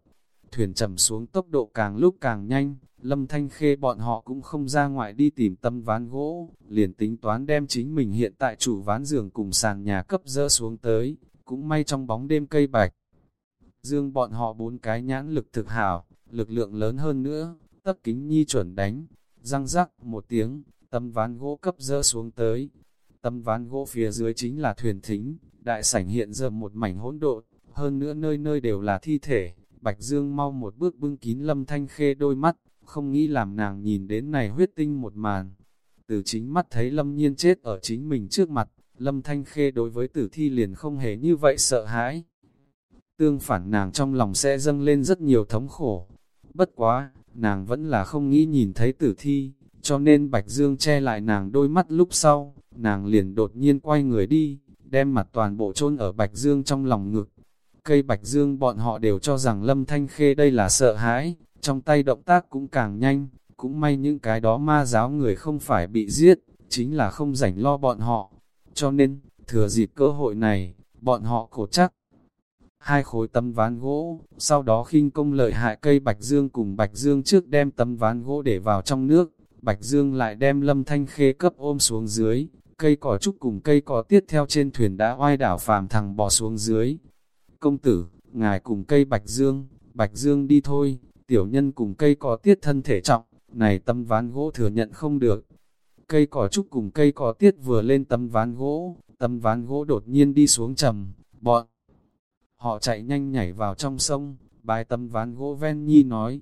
Thuyền trầm xuống tốc độ càng lúc càng nhanh, Lâm Thanh Khê bọn họ cũng không ra ngoại đi tìm tâm ván gỗ, liền tính toán đem chính mình hiện tại chủ ván giường cùng sàn nhà cấp dỡ xuống tới, cũng may trong bóng đêm cây bạch. Dương bọn họ bốn cái nhãn lực thực hảo, lực lượng lớn hơn nữa, tất kính nhi chuẩn đánh, răng rắc một tiếng, tấm ván gỗ cấp dỡ xuống tới. tấm ván gỗ phía dưới chính là thuyền thính, đại sảnh hiện giờ một mảnh hỗn độn, hơn nữa nơi nơi đều là thi thể. Bạch Dương mau một bước bưng kín lâm thanh khê đôi mắt, không nghĩ làm nàng nhìn đến này huyết tinh một màn. Từ chính mắt thấy lâm nhiên chết ở chính mình trước mặt, lâm thanh khê đối với tử thi liền không hề như vậy sợ hãi. Tương phản nàng trong lòng sẽ dâng lên rất nhiều thống khổ. Bất quá, nàng vẫn là không nghĩ nhìn thấy tử thi, cho nên Bạch Dương che lại nàng đôi mắt lúc sau, nàng liền đột nhiên quay người đi, đem mặt toàn bộ chôn ở Bạch Dương trong lòng ngực. Cây Bạch Dương bọn họ đều cho rằng Lâm Thanh Khê đây là sợ hãi, trong tay động tác cũng càng nhanh, cũng may những cái đó ma giáo người không phải bị giết, chính là không rảnh lo bọn họ. Cho nên, thừa dịp cơ hội này, bọn họ cổ chắc. Hai khối tấm ván gỗ, sau đó khinh công lợi hại cây Bạch Dương cùng Bạch Dương trước đem tấm ván gỗ để vào trong nước, Bạch Dương lại đem lâm thanh khê cấp ôm xuống dưới, cây cỏ trúc cùng cây cỏ tiết theo trên thuyền đã oai đảo phàm thằng bò xuống dưới. Công tử, ngài cùng cây Bạch Dương, Bạch Dương đi thôi, tiểu nhân cùng cây cỏ tiết thân thể trọng, này tấm ván gỗ thừa nhận không được. Cây cỏ trúc cùng cây cỏ tiết vừa lên tấm ván gỗ, tấm ván gỗ đột nhiên đi xuống trầm, bọn. Họ chạy nhanh nhảy vào trong sông, bài tấm ván gỗ ven nhi nói,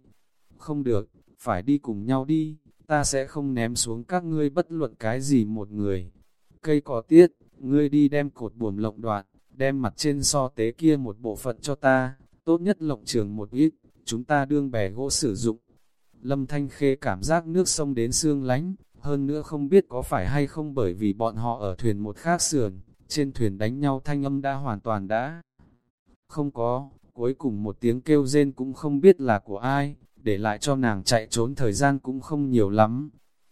không được, phải đi cùng nhau đi, ta sẽ không ném xuống các ngươi bất luận cái gì một người. Cây cỏ tiết, ngươi đi đem cột buồm lộng đoạn, đem mặt trên so tế kia một bộ phận cho ta, tốt nhất lộng trường một ít, chúng ta đương bè gỗ sử dụng. Lâm Thanh Khê cảm giác nước sông đến xương lánh, hơn nữa không biết có phải hay không bởi vì bọn họ ở thuyền một khác sườn, trên thuyền đánh nhau thanh âm đã hoàn toàn đã. Không có, cuối cùng một tiếng kêu rên cũng không biết là của ai, để lại cho nàng chạy trốn thời gian cũng không nhiều lắm.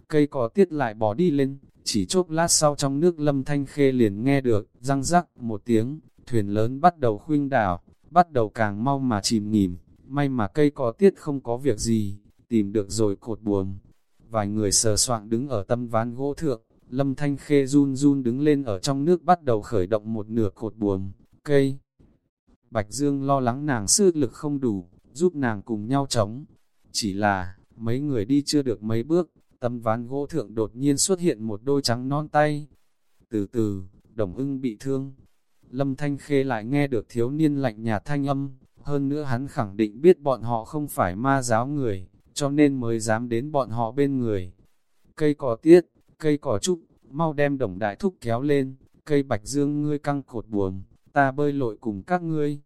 Cây cỏ tiết lại bỏ đi lên, chỉ chốc lát sau trong nước lâm thanh khê liền nghe được, răng rắc một tiếng, thuyền lớn bắt đầu khuynh đảo, bắt đầu càng mau mà chìm nghỉm, may mà cây cỏ tiết không có việc gì, tìm được rồi cột buồm. Vài người sờ soạng đứng ở tâm ván gỗ thượng, lâm thanh khê run run đứng lên ở trong nước bắt đầu khởi động một nửa cột buồm, cây. Bạch Dương lo lắng nàng sư lực không đủ, giúp nàng cùng nhau chống. Chỉ là, mấy người đi chưa được mấy bước, tấm ván gỗ thượng đột nhiên xuất hiện một đôi trắng non tay. Từ từ, đồng ưng bị thương. Lâm Thanh Khê lại nghe được thiếu niên lạnh nhà thanh âm, hơn nữa hắn khẳng định biết bọn họ không phải ma giáo người, cho nên mới dám đến bọn họ bên người. Cây cỏ tiết, cây cỏ trúc, mau đem đồng đại thúc kéo lên, cây bạch dương ngươi căng cột buồm, ta bơi lội cùng các ngươi.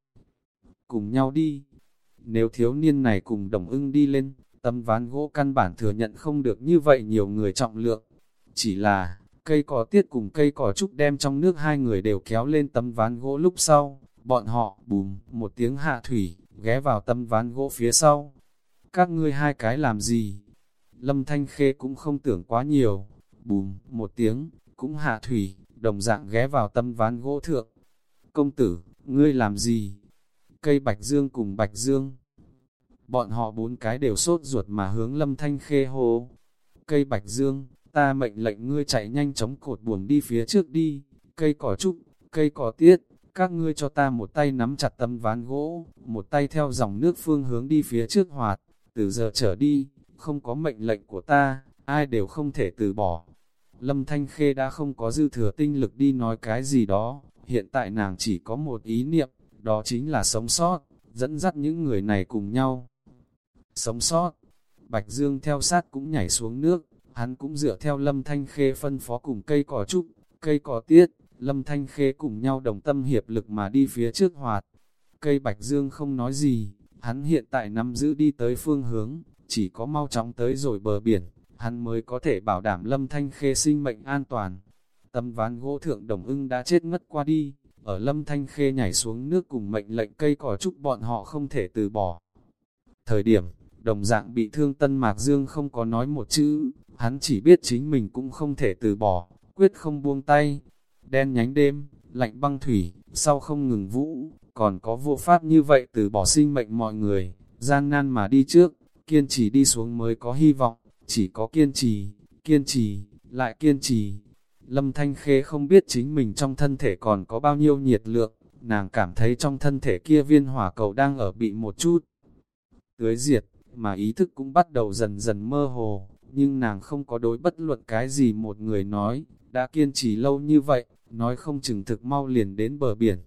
Cùng nhau đi. Nếu thiếu niên này cùng đồng ưng đi lên, tấm ván gỗ căn bản thừa nhận không được như vậy nhiều người trọng lượng. Chỉ là, cây cỏ tiết cùng cây cỏ trúc đem trong nước hai người đều kéo lên tấm ván gỗ lúc sau, bọn họ bùm một tiếng hạ thủy, ghé vào tấm ván gỗ phía sau. Các ngươi hai cái làm gì? Lâm Thanh Khê cũng không tưởng quá nhiều, bùm một tiếng, cũng hạ thủy, đồng dạng ghé vào tấm ván gỗ thượng. Công tử, ngươi làm gì? Cây Bạch Dương cùng Bạch Dương. Bọn họ bốn cái đều sốt ruột mà hướng Lâm Thanh Khê hô. Cây Bạch Dương, ta mệnh lệnh ngươi chạy nhanh chóng cột buồm đi phía trước đi, cây cỏ trúc, cây cỏ tiết, các ngươi cho ta một tay nắm chặt tấm ván gỗ, một tay theo dòng nước phương hướng đi phía trước hoạt, từ giờ trở đi, không có mệnh lệnh của ta, ai đều không thể từ bỏ. Lâm Thanh Khê đã không có dư thừa tinh lực đi nói cái gì đó, hiện tại nàng chỉ có một ý niệm, đó chính là sống sót, dẫn dắt những người này cùng nhau. Sống sót, Bạch Dương theo sát cũng nhảy xuống nước, hắn cũng dựa theo Lâm Thanh Khê phân phó cùng cây cỏ trúc, cây cỏ tiết, Lâm Thanh Khê cùng nhau đồng tâm hiệp lực mà đi phía trước hoạt. Cây Bạch Dương không nói gì, hắn hiện tại nắm giữ đi tới phương hướng, chỉ có mau chóng tới rồi bờ biển, hắn mới có thể bảo đảm Lâm Thanh Khê sinh mệnh an toàn. Tấm ván gỗ thượng đồng ưng đã chết ngất qua đi, ở Lâm Thanh Khê nhảy xuống nước cùng mệnh lệnh cây cỏ trúc bọn họ không thể từ bỏ. Thời điểm, đồng dạng bị thương Tân Mạc Dương không có nói một chữ, hắn chỉ biết chính mình cũng không thể từ bỏ, quyết không buông tay. Đen nhánh đêm, lạnh băng thủy, sau không ngừng vũ, còn có vô pháp như vậy từ bỏ sinh mệnh mọi người, gian nan mà đi trước, kiên trì đi xuống mới có hy vọng, chỉ có kiên trì, kiên trì, lại kiên trì. Lâm Thanh Khê không biết chính mình trong thân thể còn có bao nhiêu nhiệt lượng, nàng cảm thấy trong thân thể kia viên hỏa cầu đang ở bị một chút tưới diệt, mà ý thức cũng bắt đầu dần dần mơ hồ, nhưng nàng không có đối bất luận cái gì một người nói, đã kiên trì lâu như vậy, nói không chừng thực mau liền đến bờ biển.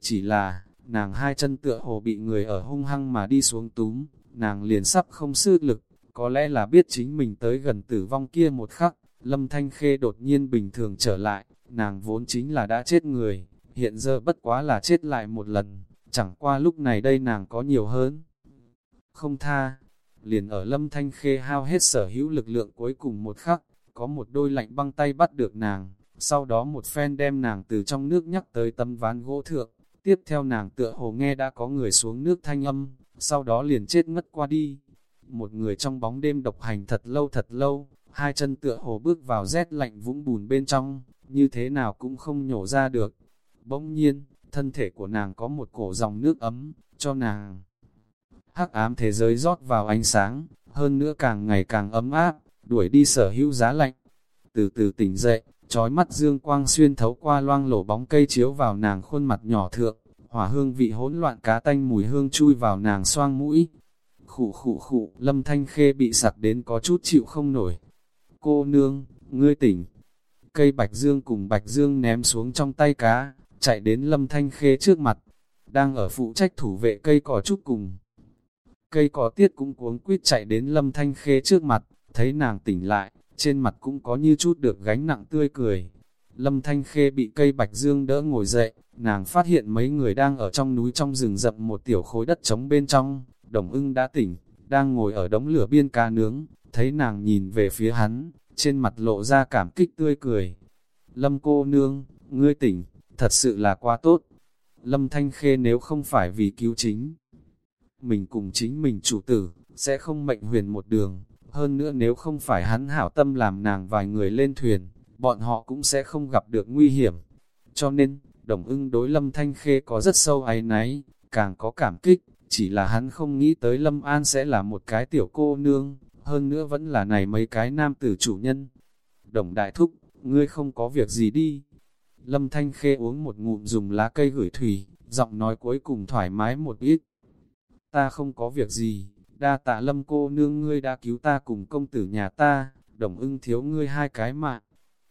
Chỉ là, nàng hai chân tựa hồ bị người ở hung hăng mà đi xuống túm, nàng liền sắp không sư lực, có lẽ là biết chính mình tới gần tử vong kia một khắc, lâm thanh khê đột nhiên bình thường trở lại, nàng vốn chính là đã chết người, hiện giờ bất quá là chết lại một lần, chẳng qua lúc này đây nàng có nhiều hơn. Không tha, liền ở lâm thanh khê hao hết sở hữu lực lượng cuối cùng một khắc, có một đôi lạnh băng tay bắt được nàng, sau đó một phen đem nàng từ trong nước nhắc tới tấm ván gỗ thượng, tiếp theo nàng tựa hồ nghe đã có người xuống nước thanh âm, sau đó liền chết ngất qua đi. Một người trong bóng đêm độc hành thật lâu thật lâu, hai chân tựa hồ bước vào rét lạnh vũng bùn bên trong, như thế nào cũng không nhổ ra được. Bỗng nhiên, thân thể của nàng có một cổ dòng nước ấm, cho nàng hắc ám thế giới rót vào ánh sáng, hơn nữa càng ngày càng ấm áp, đuổi đi sở hữu giá lạnh. Từ từ tỉnh dậy, trói mắt dương quang xuyên thấu qua loang lổ bóng cây chiếu vào nàng khuôn mặt nhỏ thượng, hỏa hương vị hỗn loạn cá tanh mùi hương chui vào nàng xoang mũi. Khụ khụ khụ, lâm thanh khê bị sặc đến có chút chịu không nổi. Cô nương, ngươi tỉnh. Cây bạch dương cùng bạch dương ném xuống trong tay cá, chạy đến lâm thanh khê trước mặt. Đang ở phụ trách thủ vệ cây cỏ trúc cùng Cây cỏ tiết cũng cuống quýt chạy đến lâm thanh khê trước mặt, thấy nàng tỉnh lại, trên mặt cũng có như chút được gánh nặng tươi cười. Lâm thanh khê bị cây bạch dương đỡ ngồi dậy, nàng phát hiện mấy người đang ở trong núi trong rừng rậm một tiểu khối đất trống bên trong, đồng ưng đã tỉnh, đang ngồi ở đống lửa biên cá nướng, thấy nàng nhìn về phía hắn, trên mặt lộ ra cảm kích tươi cười. Lâm cô nương, ngươi tỉnh, thật sự là quá tốt. Lâm Thanh Khê nếu không phải vì cứu chính, mình cùng chính mình chủ tử, sẽ không mệnh huyền một đường. Hơn nữa nếu không phải hắn hảo tâm làm nàng vài người lên thuyền, bọn họ cũng sẽ không gặp được nguy hiểm. Cho nên, đồng ưng đối lâm thanh khê có rất sâu ái náy, càng có cảm kích, chỉ là hắn không nghĩ tới lâm an sẽ là một cái tiểu cô nương, hơn nữa vẫn là này mấy cái nam tử chủ nhân. Đồng đại thúc, ngươi không có việc gì đi. Lâm thanh khê uống một ngụm dùng lá cây gửi thủy, giọng nói cuối cùng thoải mái một ít ta không có việc gì, đa tạ lâm cô nương ngươi đã cứu ta cùng công tử nhà ta, đồng ưng thiếu ngươi hai cái mạng.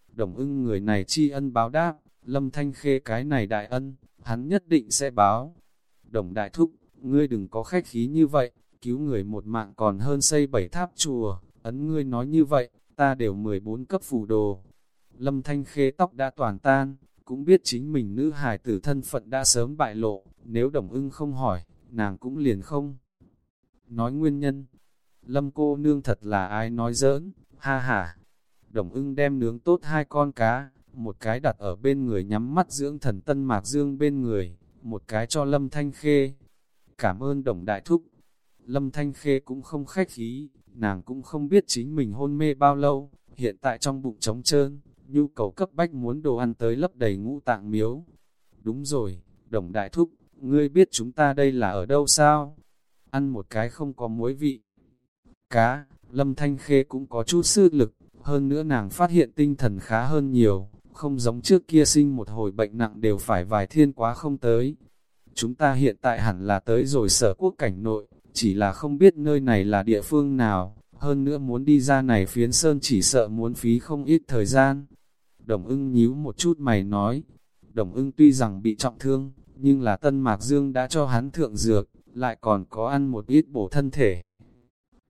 Đồng ưng người này tri ân báo đáp, lâm thanh khê cái này đại ân, hắn nhất định sẽ báo. Đồng đại thúc, ngươi đừng có khách khí như vậy, cứu người một mạng còn hơn xây bảy tháp chùa, ấn ngươi nói như vậy, ta đều 14 cấp phù đồ. Lâm Thanh Khê tóc đã toàn tan, cũng biết chính mình nữ hài tử thân phận đã sớm bại lộ, nếu đồng ưng không hỏi, nàng cũng liền không. Nói nguyên nhân, Lâm cô nương thật là ai nói giỡn, ha ha. Đồng ưng đem nướng tốt hai con cá, một cái đặt ở bên người nhắm mắt dưỡng thần tân mạc dương bên người, một cái cho Lâm Thanh Khê. Cảm ơn đồng đại thúc. Lâm Thanh Khê cũng không khách khí, nàng cũng không biết chính mình hôn mê bao lâu, hiện tại trong bụng trống trơn, nhu cầu cấp bách muốn đồ ăn tới lấp đầy ngũ tạng miếu. Đúng rồi, đồng đại thúc, ngươi biết chúng ta đây là ở đâu sao? Ăn một cái không có muối vị. Cá, Lâm Thanh Khê cũng có chút sư lực, hơn nữa nàng phát hiện tinh thần khá hơn nhiều, không giống trước kia sinh một hồi bệnh nặng đều phải vài thiên quá không tới. Chúng ta hiện tại hẳn là tới rồi sở quốc cảnh nội, chỉ là không biết nơi này là địa phương nào, hơn nữa muốn đi ra này phiến sơn chỉ sợ muốn phí không ít thời gian. Đồng ưng nhíu một chút mày nói, đồng ưng tuy rằng bị trọng thương, nhưng là Tân Mạc Dương đã cho hắn thượng dược, lại còn có ăn một ít bổ thân thể.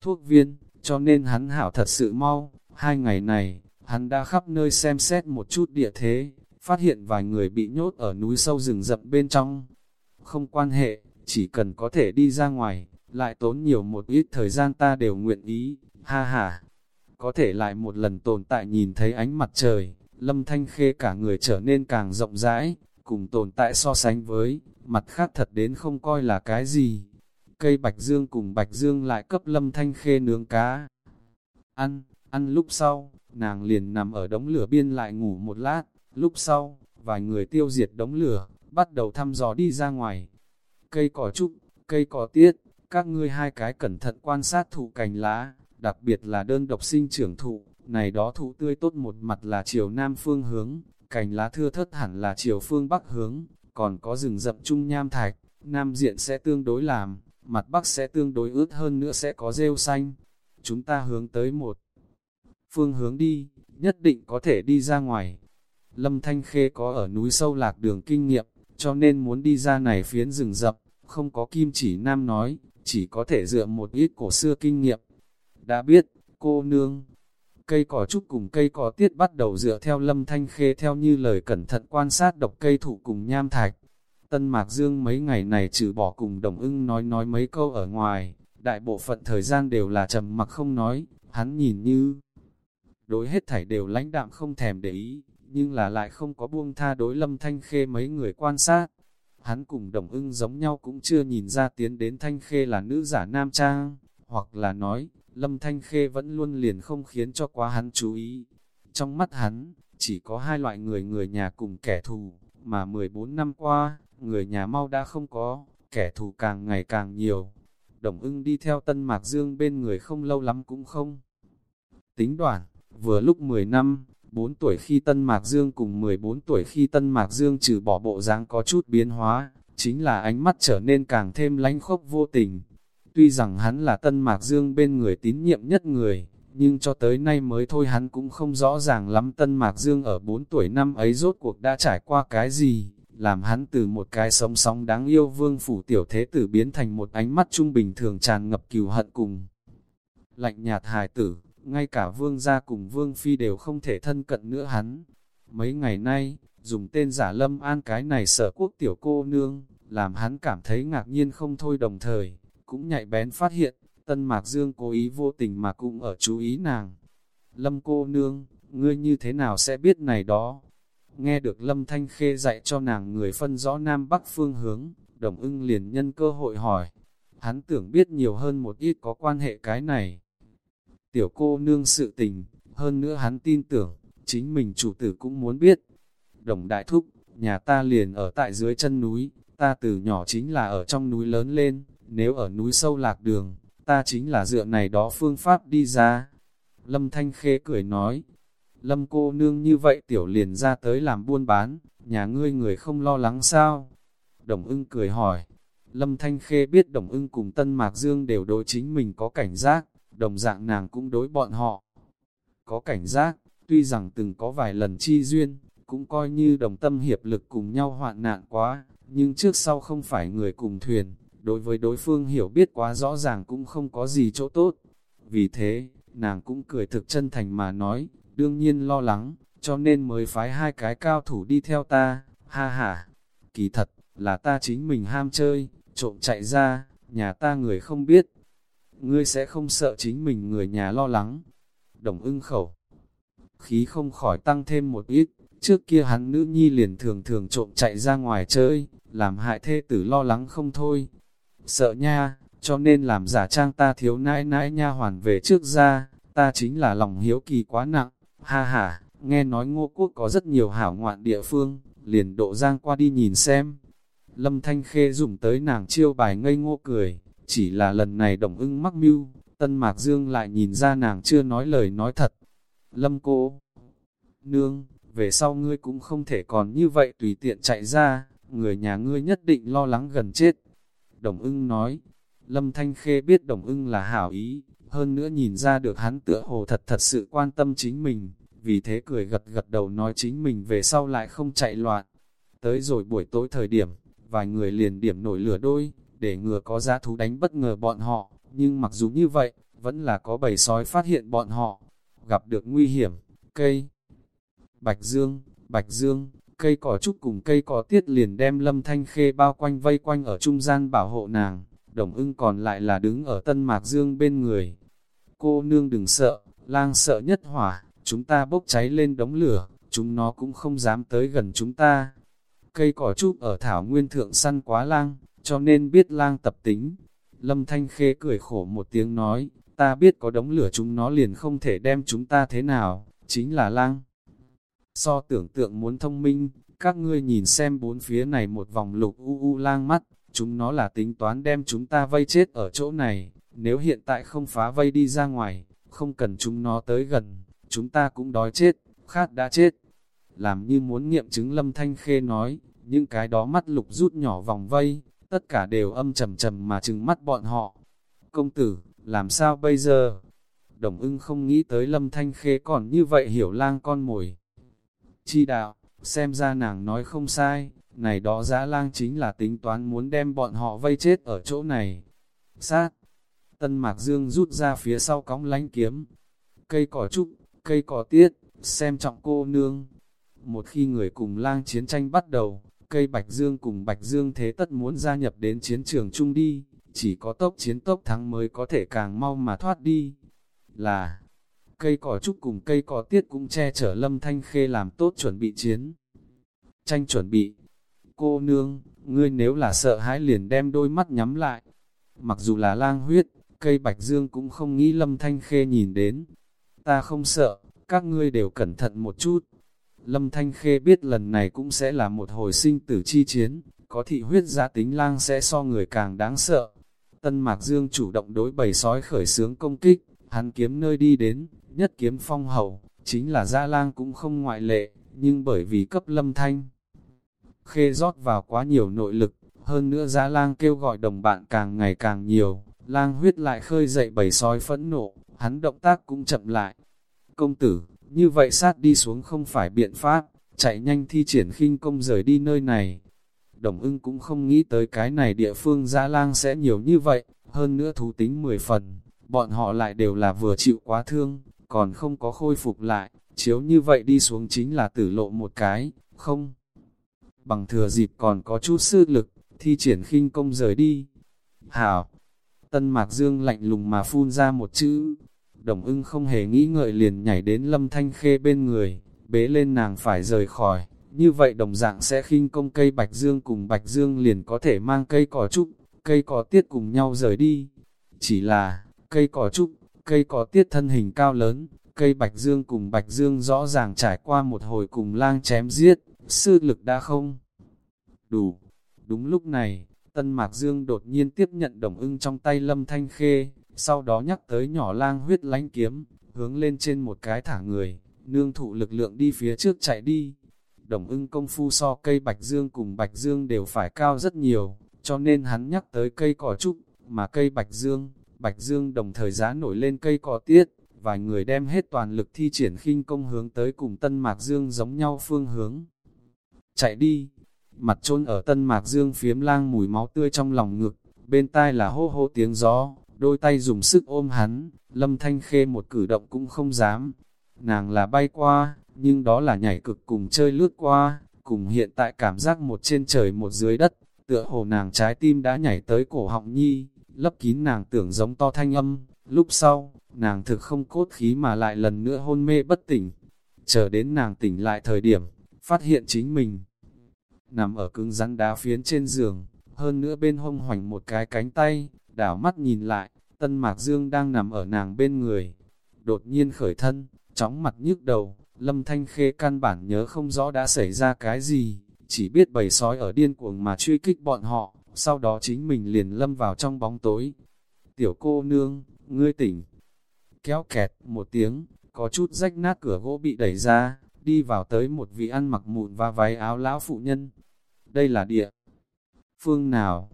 Thuốc viên, cho nên hắn hảo thật sự mau, hai ngày này, hắn đã khắp nơi xem xét một chút địa thế, phát hiện vài người bị nhốt ở núi sâu rừng rậm bên trong. Không quan hệ, chỉ cần có thể đi ra ngoài, lại tốn nhiều một ít thời gian ta đều nguyện ý, ha ha. Có thể lại một lần tồn tại nhìn thấy ánh mặt trời, lâm thanh khê cả người trở nên càng rộng rãi, cùng tồn tại so sánh với, mặt khác thật đến không coi là cái gì. Cây bạch dương cùng bạch dương lại cấp lâm thanh khê nướng cá. Ăn, ăn lúc sau, nàng liền nằm ở đống lửa biên lại ngủ một lát, lúc sau, vài người tiêu diệt đống lửa, bắt đầu thăm dò đi ra ngoài. Cây cỏ trúc, cây cỏ tiết, các ngươi hai cái cẩn thận quan sát thụ cành lá, đặc biệt là đơn độc sinh trưởng thụ, này đó thụ tươi tốt một mặt là chiều nam phương hướng, cành lá thưa thất hẳn là chiều phương bắc hướng, còn có rừng rậm trung nham thạch, nam diện sẽ tương đối làm, mặt bắc sẽ tương đối ướt hơn nữa sẽ có rêu xanh. Chúng ta hướng tới một phương hướng đi, nhất định có thể đi ra ngoài. Lâm Thanh Khê có ở núi sâu lạc đường kinh nghiệm, cho nên muốn đi ra này phiến rừng rậm, không có kim chỉ nam nói, chỉ có thể dựa một ít cổ xưa kinh nghiệm. Đã biết, cô nương, cây cỏ trúc cùng cây cỏ tiết bắt đầu dựa theo lâm thanh khê theo như lời cẩn thận quan sát độc cây thụ cùng nham thạch. Tân Mạc Dương mấy ngày này trừ bỏ cùng đồng ưng nói nói mấy câu ở ngoài, đại bộ phận thời gian đều là trầm mặc không nói, hắn nhìn như đối hết thảy đều lãnh đạm không thèm để ý, nhưng là lại không có buông tha đối lâm thanh khê mấy người quan sát. Hắn cùng đồng ưng giống nhau cũng chưa nhìn ra tiến đến thanh khê là nữ giả nam trang, hoặc là nói, lâm thanh khê vẫn luôn liền không khiến cho quá hắn chú ý. Trong mắt hắn, chỉ có hai loại người người nhà cùng kẻ thù, mà 14 năm qua, người nhà mau đã không có, kẻ thù càng ngày càng nhiều. Đồng ưng đi theo Tân Mạc Dương bên người không lâu lắm cũng không. Tính đoạn, vừa lúc 10 năm, 4 tuổi khi Tân Mạc Dương cùng 14 tuổi khi Tân Mạc Dương trừ bỏ bộ dáng có chút biến hóa, chính là ánh mắt trở nên càng thêm lánh khốc vô tình. Tuy rằng hắn là Tân Mạc Dương bên người tín nhiệm nhất người, nhưng cho tới nay mới thôi hắn cũng không rõ ràng lắm Tân Mạc Dương ở 4 tuổi năm ấy rốt cuộc đã trải qua cái gì, làm hắn từ một cái sống sóng đáng yêu vương phủ tiểu thế tử biến thành một ánh mắt trung bình thường tràn ngập cừu hận cùng. Lạnh nhạt hài tử, ngay cả vương gia cùng vương phi đều không thể thân cận nữa hắn. Mấy ngày nay, dùng tên giả lâm an cái này sở quốc tiểu cô nương, làm hắn cảm thấy ngạc nhiên không thôi đồng thời, cũng nhạy bén phát hiện, tân mạc dương cố ý vô tình mà cũng ở chú ý nàng. Lâm cô nương, ngươi như thế nào sẽ biết này đó? Nghe được lâm thanh khê dạy cho nàng người phân rõ nam bắc phương hướng, đồng ưng liền nhân cơ hội hỏi. Hắn tưởng biết nhiều hơn một ít có quan hệ cái này tiểu cô nương sự tình, hơn nữa hắn tin tưởng, chính mình chủ tử cũng muốn biết. Đồng đại thúc, nhà ta liền ở tại dưới chân núi, ta từ nhỏ chính là ở trong núi lớn lên, nếu ở núi sâu lạc đường, ta chính là dựa này đó phương pháp đi ra. Lâm Thanh Khê cười nói, Lâm cô nương như vậy tiểu liền ra tới làm buôn bán, nhà ngươi người không lo lắng sao? Đồng ưng cười hỏi, Lâm Thanh Khê biết Đồng ưng cùng Tân Mạc Dương đều đối chính mình có cảnh giác, đồng dạng nàng cũng đối bọn họ. Có cảnh giác, tuy rằng từng có vài lần chi duyên, cũng coi như đồng tâm hiệp lực cùng nhau hoạn nạn quá, nhưng trước sau không phải người cùng thuyền, đối với đối phương hiểu biết quá rõ ràng cũng không có gì chỗ tốt. Vì thế, nàng cũng cười thực chân thành mà nói, đương nhiên lo lắng, cho nên mới phái hai cái cao thủ đi theo ta, ha ha. Kỳ thật, là ta chính mình ham chơi, trộm chạy ra, nhà ta người không biết. Ngươi sẽ không sợ chính mình người nhà lo lắng. Đồng ưng khẩu. Khí không khỏi tăng thêm một ít, trước kia hắn nữ nhi liền thường thường trộm chạy ra ngoài chơi, làm hại thê tử lo lắng không thôi. Sợ nha, cho nên làm giả trang ta thiếu nãi nãi nha hoàn về trước ra, ta chính là lòng hiếu kỳ quá nặng, ha ha, nghe nói ngô quốc có rất nhiều hảo ngoạn địa phương, liền độ giang qua đi nhìn xem. Lâm Thanh Khê dùng tới nàng chiêu bài ngây ngô cười, chỉ là lần này đồng ưng mắc mưu, Tân Mạc Dương lại nhìn ra nàng chưa nói lời nói thật. Lâm cô, nương, về sau ngươi cũng không thể còn như vậy tùy tiện chạy ra, người nhà ngươi nhất định lo lắng gần chết. Đồng ưng nói, Lâm Thanh Khê biết đồng ưng là hảo ý, hơn nữa nhìn ra được hắn tựa hồ thật thật sự quan tâm chính mình, vì thế cười gật gật đầu nói chính mình về sau lại không chạy loạn. Tới rồi buổi tối thời điểm, vài người liền điểm nổi lửa đôi, để ngừa có giá thú đánh bất ngờ bọn họ, nhưng mặc dù như vậy, vẫn là có bầy sói phát hiện bọn họ, gặp được nguy hiểm, cây. Bạch Dương, Bạch Dương, cây cỏ trúc cùng cây cỏ tiết liền đem lâm thanh khê bao quanh vây quanh ở trung gian bảo hộ nàng, đồng ưng còn lại là đứng ở tân mạc dương bên người. Cô nương đừng sợ, lang sợ nhất hỏa, chúng ta bốc cháy lên đống lửa, chúng nó cũng không dám tới gần chúng ta. Cây cỏ trúc ở thảo nguyên thượng săn quá lang, cho nên biết lang tập tính. Lâm Thanh Khê cười khổ một tiếng nói, ta biết có đống lửa chúng nó liền không thể đem chúng ta thế nào, chính là lang. So tưởng tượng muốn thông minh, các ngươi nhìn xem bốn phía này một vòng lục u u lang mắt, chúng nó là tính toán đem chúng ta vây chết ở chỗ này, nếu hiện tại không phá vây đi ra ngoài, không cần chúng nó tới gần, chúng ta cũng đói chết, khát đã chết. Làm như muốn nghiệm chứng lâm thanh khê nói, những cái đó mắt lục rút nhỏ vòng vây, tất cả đều âm trầm trầm mà trừng mắt bọn họ. Công tử, làm sao bây giờ? Đồng ưng không nghĩ tới lâm thanh khê còn như vậy hiểu lang con mồi. Chi đạo, xem ra nàng nói không sai, này đó dã lang chính là tính toán muốn đem bọn họ vây chết ở chỗ này. Sát, tân mạc dương rút ra phía sau cóng lánh kiếm. Cây cỏ trúc, cây cỏ tiết, xem trọng cô nương. Một khi người cùng lang chiến tranh bắt đầu, cây bạch dương cùng bạch dương thế tất muốn gia nhập đến chiến trường chung đi, chỉ có tốc chiến tốc thắng mới có thể càng mau mà thoát đi. Là, cây cỏ trúc cùng cây cỏ tiết cũng che chở lâm thanh khê làm tốt chuẩn bị chiến. Tranh chuẩn bị, cô nương, ngươi nếu là sợ hãi liền đem đôi mắt nhắm lại. Mặc dù là lang huyết, cây bạch dương cũng không nghĩ lâm thanh khê nhìn đến. Ta không sợ, các ngươi đều cẩn thận một chút. Lâm Thanh Khê biết lần này cũng sẽ là một hồi sinh tử chi chiến, có thị huyết giá tính lang sẽ so người càng đáng sợ. Tân Mạc Dương chủ động đối bầy sói khởi sướng công kích, hắn kiếm nơi đi đến, nhất kiếm phong hậu, chính là gia lang cũng không ngoại lệ, nhưng bởi vì cấp Lâm Thanh khê rót vào quá nhiều nội lực, hơn nữa Gia lang kêu gọi đồng bạn càng ngày càng nhiều, lang huyết lại khơi dậy bầy sói phẫn nộ, hắn động tác cũng chậm lại. Công tử, như vậy sát đi xuống không phải biện pháp, chạy nhanh thi triển khinh công rời đi nơi này. Đồng ưng cũng không nghĩ tới cái này địa phương giã lang sẽ nhiều như vậy, hơn nữa thú tính 10 phần, bọn họ lại đều là vừa chịu quá thương, còn không có khôi phục lại, chiếu như vậy đi xuống chính là tử lộ một cái, không bằng thừa dịp còn có chút sư lực, thi triển khinh công rời đi. Hảo! Tân Mạc Dương lạnh lùng mà phun ra một chữ. Đồng ưng không hề nghĩ ngợi liền nhảy đến lâm thanh khê bên người, bế lên nàng phải rời khỏi. Như vậy đồng dạng sẽ khinh công cây Bạch Dương cùng Bạch Dương liền có thể mang cây cỏ trúc, cây cỏ tiết cùng nhau rời đi. Chỉ là, cây cỏ trúc, cây cỏ tiết thân hình cao lớn, cây Bạch Dương cùng Bạch Dương rõ ràng trải qua một hồi cùng lang chém giết, sư lực đã không đủ. Đúng lúc này, Tân Mạc Dương đột nhiên tiếp nhận đồng ưng trong tay lâm thanh khê, sau đó nhắc tới nhỏ lang huyết lánh kiếm, hướng lên trên một cái thả người, nương thụ lực lượng đi phía trước chạy đi. Đồng ưng công phu so cây Bạch Dương cùng Bạch Dương đều phải cao rất nhiều, cho nên hắn nhắc tới cây cỏ trúc, mà cây Bạch Dương, Bạch Dương đồng thời giá nổi lên cây cỏ tiết, vài người đem hết toàn lực thi triển khinh công hướng tới cùng Tân Mạc Dương giống nhau phương hướng chạy đi. mặt trôn ở tân mạc dương phiếm lang mùi máu tươi trong lòng ngực, bên tai là hô hô tiếng gió, đôi tay dùng sức ôm hắn, lâm thanh khê một cử động cũng không dám. Nàng là bay qua, nhưng đó là nhảy cực cùng chơi lướt qua, cùng hiện tại cảm giác một trên trời một dưới đất, tựa hồ nàng trái tim đã nhảy tới cổ họng nhi, lấp kín nàng tưởng giống to thanh âm, lúc sau, nàng thực không cốt khí mà lại lần nữa hôn mê bất tỉnh. Chờ đến nàng tỉnh lại thời điểm, phát hiện chính mình nằm ở cứng rắn đá phiến trên giường, hơn nữa bên hông hoành một cái cánh tay, đảo mắt nhìn lại, tân mạc dương đang nằm ở nàng bên người. Đột nhiên khởi thân, chóng mặt nhức đầu, lâm thanh khê căn bản nhớ không rõ đã xảy ra cái gì, chỉ biết bầy sói ở điên cuồng mà truy kích bọn họ, sau đó chính mình liền lâm vào trong bóng tối. Tiểu cô nương, ngươi tỉnh. Kéo kẹt một tiếng, có chút rách nát cửa gỗ bị đẩy ra, đi vào tới một vị ăn mặc mụn và váy áo lão phụ nhân. Đây là địa. Phương nào?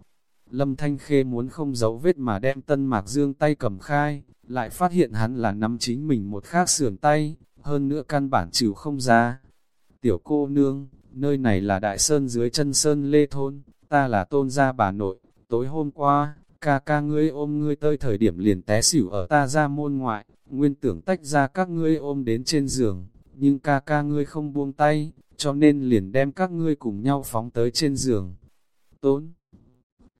Lâm Thanh Khê muốn không giấu vết mà đem tân mạc dương tay cầm khai, lại phát hiện hắn là nắm chính mình một khác sườn tay, hơn nữa căn bản chịu không ra. Tiểu cô nương, nơi này là Đại Sơn dưới chân Sơn Lê Thôn, ta là tôn gia bà nội, tối hôm qua, ca ca ngươi ôm ngươi tơi thời điểm liền té xỉu ở ta ra môn ngoại, nguyên tưởng tách ra các ngươi ôm đến trên giường, nhưng ca ca ngươi không buông tay, cho nên liền đem các ngươi cùng nhau phóng tới trên giường. Tốn!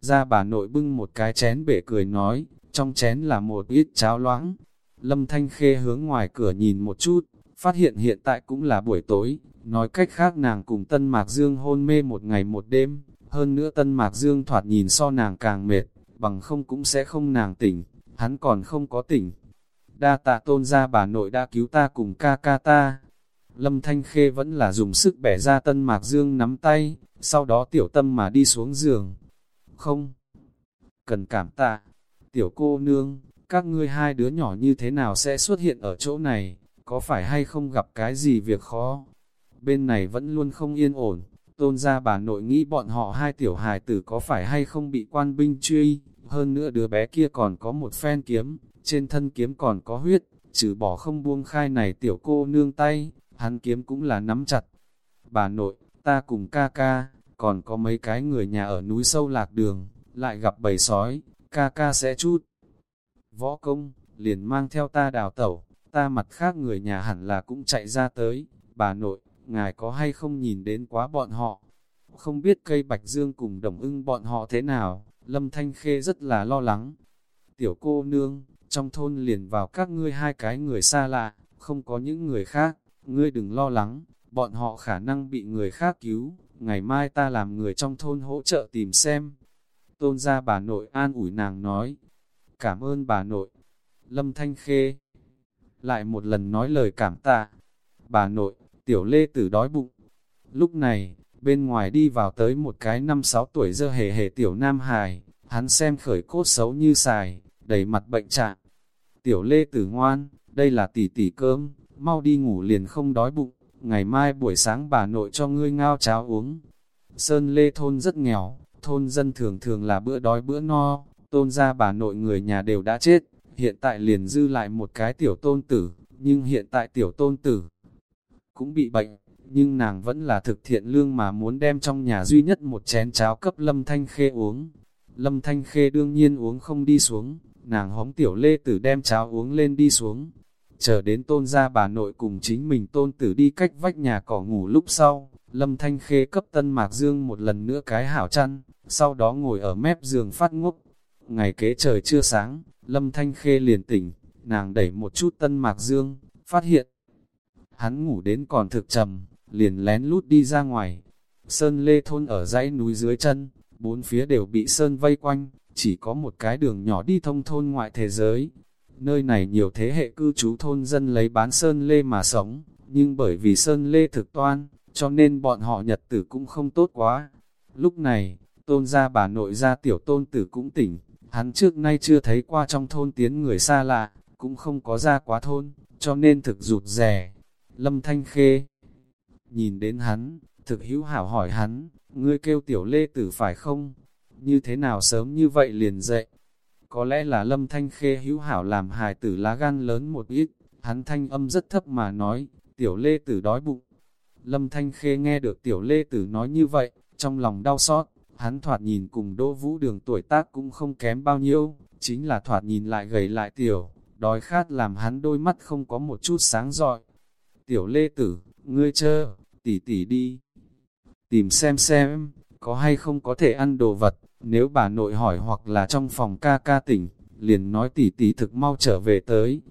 Ra bà nội bưng một cái chén bể cười nói, trong chén là một ít cháo loãng. Lâm Thanh Khê hướng ngoài cửa nhìn một chút, phát hiện hiện tại cũng là buổi tối, nói cách khác nàng cùng Tân Mạc Dương hôn mê một ngày một đêm, hơn nữa Tân Mạc Dương thoạt nhìn so nàng càng mệt, bằng không cũng sẽ không nàng tỉnh, hắn còn không có tỉnh. Đa tạ tôn ra bà nội đã cứu ta cùng ca ca ta. Lâm Thanh Khê vẫn là dùng sức bẻ ra Tân Mạc Dương nắm tay, sau đó tiểu tâm mà đi xuống giường. Không, cần cảm tạ, tiểu cô nương, các ngươi hai đứa nhỏ như thế nào sẽ xuất hiện ở chỗ này, có phải hay không gặp cái gì việc khó? Bên này vẫn luôn không yên ổn, tôn ra bà nội nghĩ bọn họ hai tiểu hài tử có phải hay không bị quan binh truy, hơn nữa đứa bé kia còn có một phen kiếm, trên thân kiếm còn có huyết, trừ bỏ không buông khai này tiểu cô nương tay, hắn kiếm cũng là nắm chặt. Bà nội, ta cùng ca ca, còn có mấy cái người nhà ở núi sâu lạc đường, lại gặp bầy sói, ca ca sẽ chút. Võ công, liền mang theo ta đào tẩu, ta mặt khác người nhà hẳn là cũng chạy ra tới, bà nội, ngài có hay không nhìn đến quá bọn họ. Không biết cây bạch dương cùng đồng ưng bọn họ thế nào, lâm thanh khê rất là lo lắng. Tiểu cô nương, trong thôn liền vào các ngươi hai cái người xa lạ, không có những người khác, ngươi đừng lo lắng, bọn họ khả năng bị người khác cứu, ngày mai ta làm người trong thôn hỗ trợ tìm xem. Tôn ra bà nội an ủi nàng nói, cảm ơn bà nội. Lâm Thanh Khê lại một lần nói lời cảm tạ. Bà nội, tiểu lê tử đói bụng. Lúc này, bên ngoài đi vào tới một cái năm sáu tuổi dơ hề hề tiểu nam hài, hắn xem khởi cốt xấu như xài, đầy mặt bệnh trạng. Tiểu lê tử ngoan, đây là tỷ tỷ cơm, mau đi ngủ liền không đói bụng, ngày mai buổi sáng bà nội cho ngươi ngao cháo uống. Sơn lê thôn rất nghèo, thôn dân thường thường là bữa đói bữa no, tôn ra bà nội người nhà đều đã chết, hiện tại liền dư lại một cái tiểu tôn tử, nhưng hiện tại tiểu tôn tử cũng bị bệnh, nhưng nàng vẫn là thực thiện lương mà muốn đem trong nhà duy nhất một chén cháo cấp Lâm Thanh Khê uống. Lâm Thanh Khê đương nhiên uống không đi xuống, nàng hóng tiểu lê tử đem cháo uống lên đi xuống. Chờ đến tôn ra bà nội cùng chính mình tôn tử đi cách vách nhà cỏ ngủ lúc sau, Lâm Thanh Khê cấp tân mạc dương một lần nữa cái hảo chăn, sau đó ngồi ở mép giường phát ngốc. Ngày kế trời chưa sáng, Lâm Thanh Khê liền tỉnh, nàng đẩy một chút tân mạc dương, phát hiện. Hắn ngủ đến còn thực trầm, liền lén lút đi ra ngoài. Sơn Lê Thôn ở dãy núi dưới chân, bốn phía đều bị Sơn vây quanh, chỉ có một cái đường nhỏ đi thông thôn ngoại thế giới. Nơi này nhiều thế hệ cư trú thôn dân lấy bán Sơn Lê mà sống, nhưng bởi vì Sơn Lê thực toan, cho nên bọn họ nhật tử cũng không tốt quá. Lúc này, tôn gia bà nội gia tiểu tôn tử cũng tỉnh, hắn trước nay chưa thấy qua trong thôn tiến người xa lạ, cũng không có ra quá thôn, cho nên thực rụt rè. Lâm Thanh Khê nhìn đến hắn, thực hữu hảo hỏi hắn, ngươi kêu tiểu lê tử phải không? Như thế nào sớm như vậy liền dậy? Có lẽ là Lâm Thanh Khê hữu hảo làm hài tử lá gan lớn một ít, hắn thanh âm rất thấp mà nói, tiểu lê tử đói bụng. Lâm Thanh Khê nghe được tiểu lê tử nói như vậy, trong lòng đau xót, hắn thoạt nhìn cùng Đỗ Vũ Đường tuổi tác cũng không kém bao nhiêu, chính là thoạt nhìn lại gầy lại tiểu, đói khát làm hắn đôi mắt không có một chút sáng rọi. Tiểu Lê Tử, ngươi chờ, tỉ tỉ đi. Tìm xem xem, có hay không có thể ăn đồ vật, nếu bà nội hỏi hoặc là trong phòng ca ca tỉnh, liền nói tỉ tỉ thực mau trở về tới.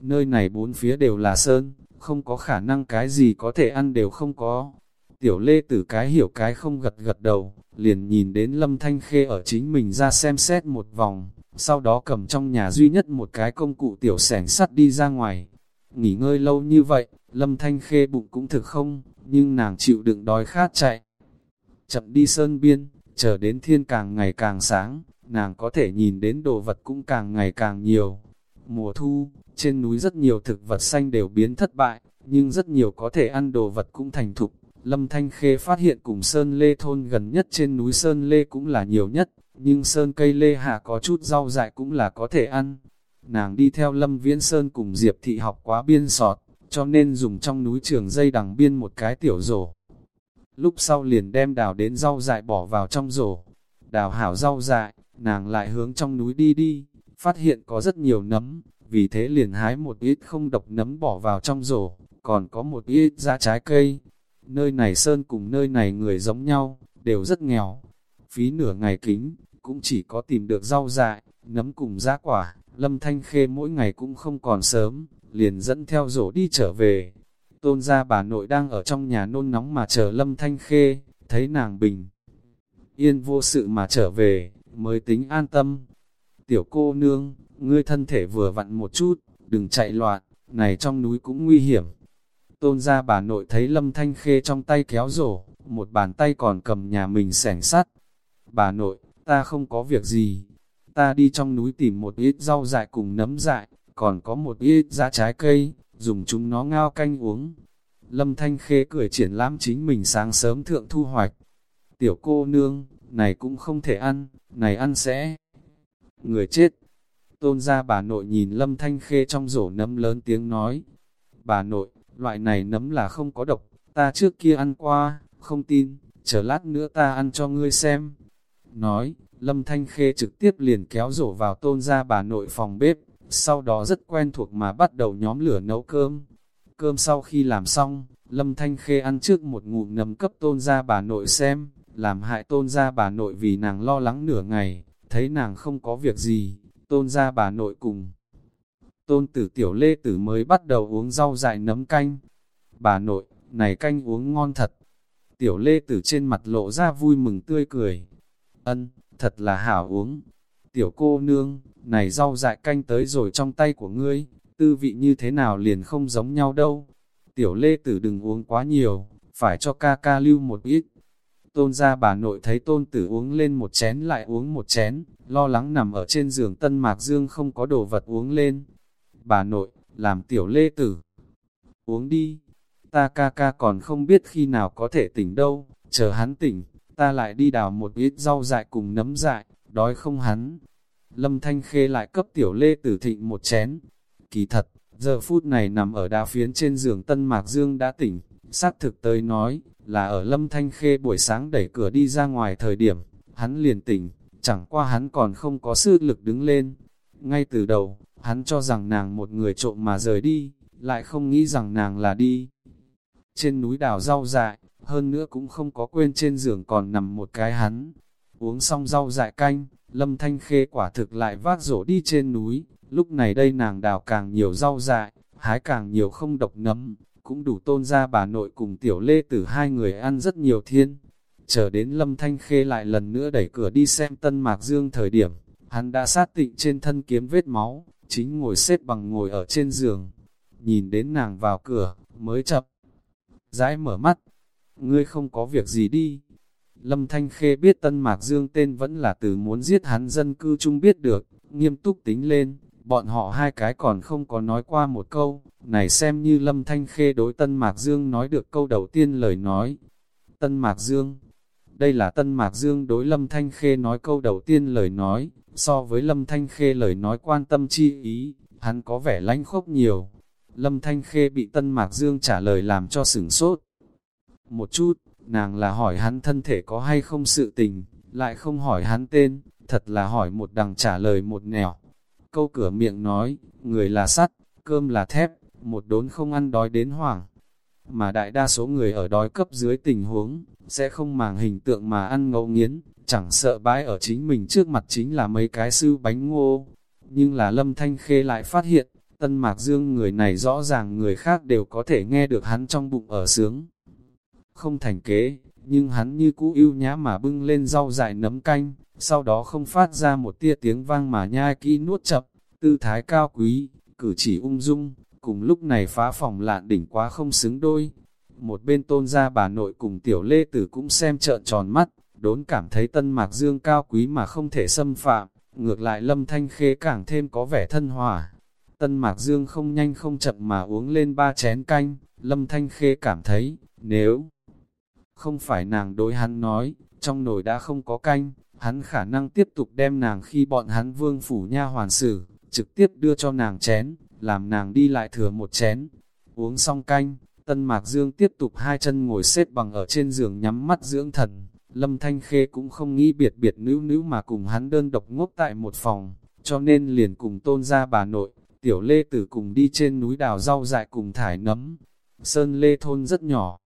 Nơi này bốn phía đều là sơn, không có khả năng cái gì có thể ăn đều không có. Tiểu lê tử cái hiểu cái không gật gật đầu, liền nhìn đến lâm thanh khê ở chính mình ra xem xét một vòng, sau đó cầm trong nhà duy nhất một cái công cụ tiểu sẻng sắt đi ra ngoài. Nghỉ ngơi lâu như vậy, lâm thanh khê bụng cũng thực không, nhưng nàng chịu đựng đói khát chạy. Chậm đi sơn biên, chờ đến thiên càng ngày càng sáng, nàng có thể nhìn đến đồ vật cũng càng ngày càng nhiều. Mùa thu, trên núi rất nhiều thực vật xanh đều biến thất bại, nhưng rất nhiều có thể ăn đồ vật cũng thành thục. Lâm Thanh Khê phát hiện cùng Sơn Lê thôn gần nhất trên núi Sơn Lê cũng là nhiều nhất, nhưng Sơn cây Lê Hạ có chút rau dại cũng là có thể ăn. Nàng đi theo Lâm Viễn Sơn cùng Diệp Thị học quá biên sọt, cho nên dùng trong núi trường dây đằng biên một cái tiểu rổ. Lúc sau liền đem đào đến rau dại bỏ vào trong rổ. Đào hảo rau dại, nàng lại hướng trong núi đi đi, phát hiện có rất nhiều nấm, vì thế liền hái một ít không độc nấm bỏ vào trong rổ, còn có một ít ra trái cây. Nơi này sơn cùng nơi này người giống nhau, đều rất nghèo. Phí nửa ngày kính, cũng chỉ có tìm được rau dại, nấm cùng giá quả, lâm thanh khê mỗi ngày cũng không còn sớm, liền dẫn theo rổ đi trở về. Tôn gia bà nội đang ở trong nhà nôn nóng mà chờ lâm thanh khê, thấy nàng bình. Yên vô sự mà trở về, mới tính an tâm. Tiểu cô nương, ngươi thân thể vừa vặn một chút, đừng chạy loạn, này trong núi cũng nguy hiểm. Tôn gia bà nội thấy lâm thanh khê trong tay kéo rổ, một bàn tay còn cầm nhà mình sẻng sắt. Bà nội, ta không có việc gì, ta đi trong núi tìm một ít rau dại cùng nấm dại, còn có một ít giá trái cây, dùng chúng nó ngao canh uống. Lâm Thanh Khê cười triển lãm chính mình sáng sớm thượng thu hoạch. Tiểu cô nương, này cũng không thể ăn, này ăn sẽ... Người chết. Tôn ra bà nội nhìn Lâm Thanh Khê trong rổ nấm lớn tiếng nói. Bà nội, loại này nấm là không có độc, ta trước kia ăn qua, không tin, chờ lát nữa ta ăn cho ngươi xem. Nói, Lâm Thanh Khê trực tiếp liền kéo rổ vào tôn ra bà nội phòng bếp, sau đó rất quen thuộc mà bắt đầu nhóm lửa nấu cơm. Cơm sau khi làm xong, Lâm Thanh Khê ăn trước một ngụm nấm cấp tôn ra bà nội xem, làm hại tôn ra bà nội vì nàng lo lắng nửa ngày, thấy nàng không có việc gì, tôn ra bà nội cùng. Tôn tử tiểu lê tử mới bắt đầu uống rau dại nấm canh. Bà nội, này canh uống ngon thật. Tiểu lê tử trên mặt lộ ra vui mừng tươi cười. Ân, thật là hảo uống. Tiểu cô nương, này rau dại canh tới rồi trong tay của ngươi, tư vị như thế nào liền không giống nhau đâu. Tiểu lê tử đừng uống quá nhiều, phải cho ca ca lưu một ít. Tôn gia bà nội thấy tôn tử uống lên một chén lại uống một chén, lo lắng nằm ở trên giường tân mạc dương không có đồ vật uống lên. Bà nội, làm tiểu lê tử. Uống đi, ta ca ca còn không biết khi nào có thể tỉnh đâu, chờ hắn tỉnh, ta lại đi đào một ít rau dại cùng nấm dại, đói không hắn. Lâm Thanh Khê lại cấp tiểu lê tử thịnh một chén. Kỳ thật, giờ phút này nằm ở đa phiến trên giường Tân Mạc Dương đã tỉnh, xác thực tới nói, là ở Lâm Thanh Khê buổi sáng đẩy cửa đi ra ngoài thời điểm, hắn liền tỉnh, chẳng qua hắn còn không có sức lực đứng lên. Ngay từ đầu, hắn cho rằng nàng một người trộm mà rời đi, lại không nghĩ rằng nàng là đi. Trên núi đào rau dại, hơn nữa cũng không có quên trên giường còn nằm một cái hắn. Uống xong rau dại canh, Lâm Thanh Khê quả thực lại vác rổ đi trên núi, lúc này đây nàng đào càng nhiều rau dại, hái càng nhiều không độc nấm, cũng đủ tôn ra bà nội cùng tiểu lê tử hai người ăn rất nhiều thiên. Chờ đến Lâm Thanh Khê lại lần nữa đẩy cửa đi xem Tân Mạc Dương thời điểm, hắn đã sát tịnh trên thân kiếm vết máu, chính ngồi xếp bằng ngồi ở trên giường. Nhìn đến nàng vào cửa, mới chập. Rãi mở mắt, ngươi không có việc gì đi. Lâm Thanh Khê biết Tân Mạc Dương tên vẫn là từ muốn giết hắn dân cư chung biết được, nghiêm túc tính lên, bọn họ hai cái còn không có nói qua một câu, này xem như Lâm Thanh Khê đối Tân Mạc Dương nói được câu đầu tiên lời nói. Tân Mạc Dương Đây là Tân Mạc Dương đối Lâm Thanh Khê nói câu đầu tiên lời nói, so với Lâm Thanh Khê lời nói quan tâm chi ý, hắn có vẻ lánh khốc nhiều. Lâm Thanh Khê bị Tân Mạc Dương trả lời làm cho sửng sốt. Một chút, nàng là hỏi hắn thân thể có hay không sự tình, lại không hỏi hắn tên, thật là hỏi một đằng trả lời một nẻo. Câu cửa miệng nói, người là sắt, cơm là thép, một đốn không ăn đói đến hoảng. Mà đại đa số người ở đói cấp dưới tình huống, sẽ không màng hình tượng mà ăn ngấu nghiến, chẳng sợ bãi ở chính mình trước mặt chính là mấy cái sư bánh ngô. Nhưng là lâm thanh khê lại phát hiện, tân mạc dương người này rõ ràng người khác đều có thể nghe được hắn trong bụng ở sướng. Không thành kế, nhưng hắn như cũ yêu nhã mà bưng lên rau dại nấm canh, sau đó không phát ra một tia tiếng vang mà nhai kỹ nuốt chậm, tư thái cao quý, cử chỉ ung dung, cùng lúc này phá phòng lạn đỉnh quá không xứng đôi. Một bên tôn ra bà nội cùng tiểu lê tử cũng xem trợn tròn mắt, đốn cảm thấy tân mạc dương cao quý mà không thể xâm phạm, ngược lại lâm thanh khê càng thêm có vẻ thân hòa. Tân mạc dương không nhanh không chậm mà uống lên ba chén canh, lâm thanh khê cảm thấy, nếu không phải nàng đối hắn nói, trong nồi đã không có canh, hắn khả năng tiếp tục đem nàng khi bọn hắn vương phủ nha hoàn xử trực tiếp đưa cho nàng chén, làm nàng đi lại thừa một chén. Uống xong canh, Tân Mạc Dương tiếp tục hai chân ngồi xếp bằng ở trên giường nhắm mắt dưỡng thần. Lâm Thanh Khê cũng không nghĩ biệt biệt nữ nữ mà cùng hắn đơn độc ngốc tại một phòng, cho nên liền cùng tôn ra bà nội, tiểu lê tử cùng đi trên núi đào rau dại cùng thải nấm. Sơn lê thôn rất nhỏ,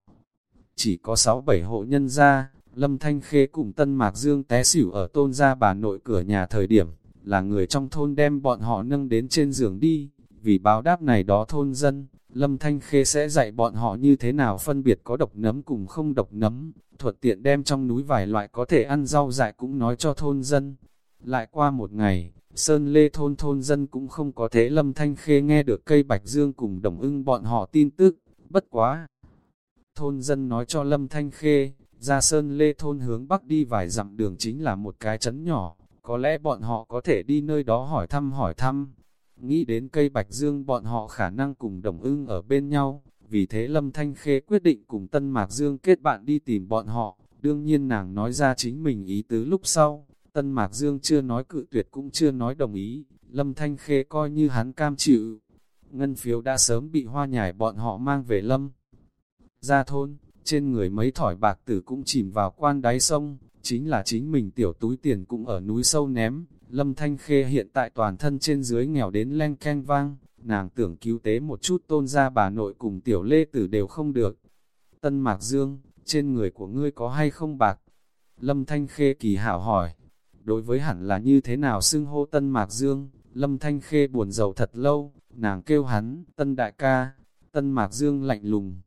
chỉ có 6-7 hộ nhân gia, Lâm Thanh Khê cùng Tân Mạc Dương té xỉu ở tôn gia bà nội cửa nhà thời điểm, là người trong thôn đem bọn họ nâng đến trên giường đi, vì báo đáp này đó thôn dân, Lâm Thanh Khê sẽ dạy bọn họ như thế nào phân biệt có độc nấm cùng không độc nấm, thuật tiện đem trong núi vài loại có thể ăn rau dại cũng nói cho thôn dân. Lại qua một ngày, Sơn Lê thôn thôn dân cũng không có thế Lâm Thanh Khê nghe được cây Bạch Dương cùng đồng ưng bọn họ tin tức, bất quá. Thôn dân nói cho Lâm Thanh Khê, ra Sơn Lê thôn hướng Bắc đi vài dặm đường chính là một cái trấn nhỏ, có lẽ bọn họ có thể đi nơi đó hỏi thăm hỏi thăm. Nghĩ đến cây Bạch Dương bọn họ khả năng cùng đồng ưng ở bên nhau, vì thế Lâm Thanh Khê quyết định cùng Tân Mạc Dương kết bạn đi tìm bọn họ. Đương nhiên nàng nói ra chính mình ý tứ lúc sau, Tân Mạc Dương chưa nói cự tuyệt cũng chưa nói đồng ý, Lâm Thanh Khê coi như hắn cam chịu. Ngân phiếu đã sớm bị hoa nhải bọn họ mang về Lâm. Ra thôn, trên người mấy thỏi bạc tử cũng chìm vào quan đáy sông, chính là chính mình tiểu túi tiền cũng ở núi sâu ném. Lâm Thanh Khê hiện tại toàn thân trên dưới nghèo đến len keng vang, nàng tưởng cứu tế một chút tôn ra bà nội cùng tiểu lê tử đều không được. Tân Mạc Dương, trên người của ngươi có hay không bạc? Lâm Thanh Khê kỳ hảo hỏi, đối với hẳn là như thế nào xưng hô Tân Mạc Dương, Lâm Thanh Khê buồn giàu thật lâu, nàng kêu hắn, Tân Đại ca, Tân Mạc Dương lạnh lùng.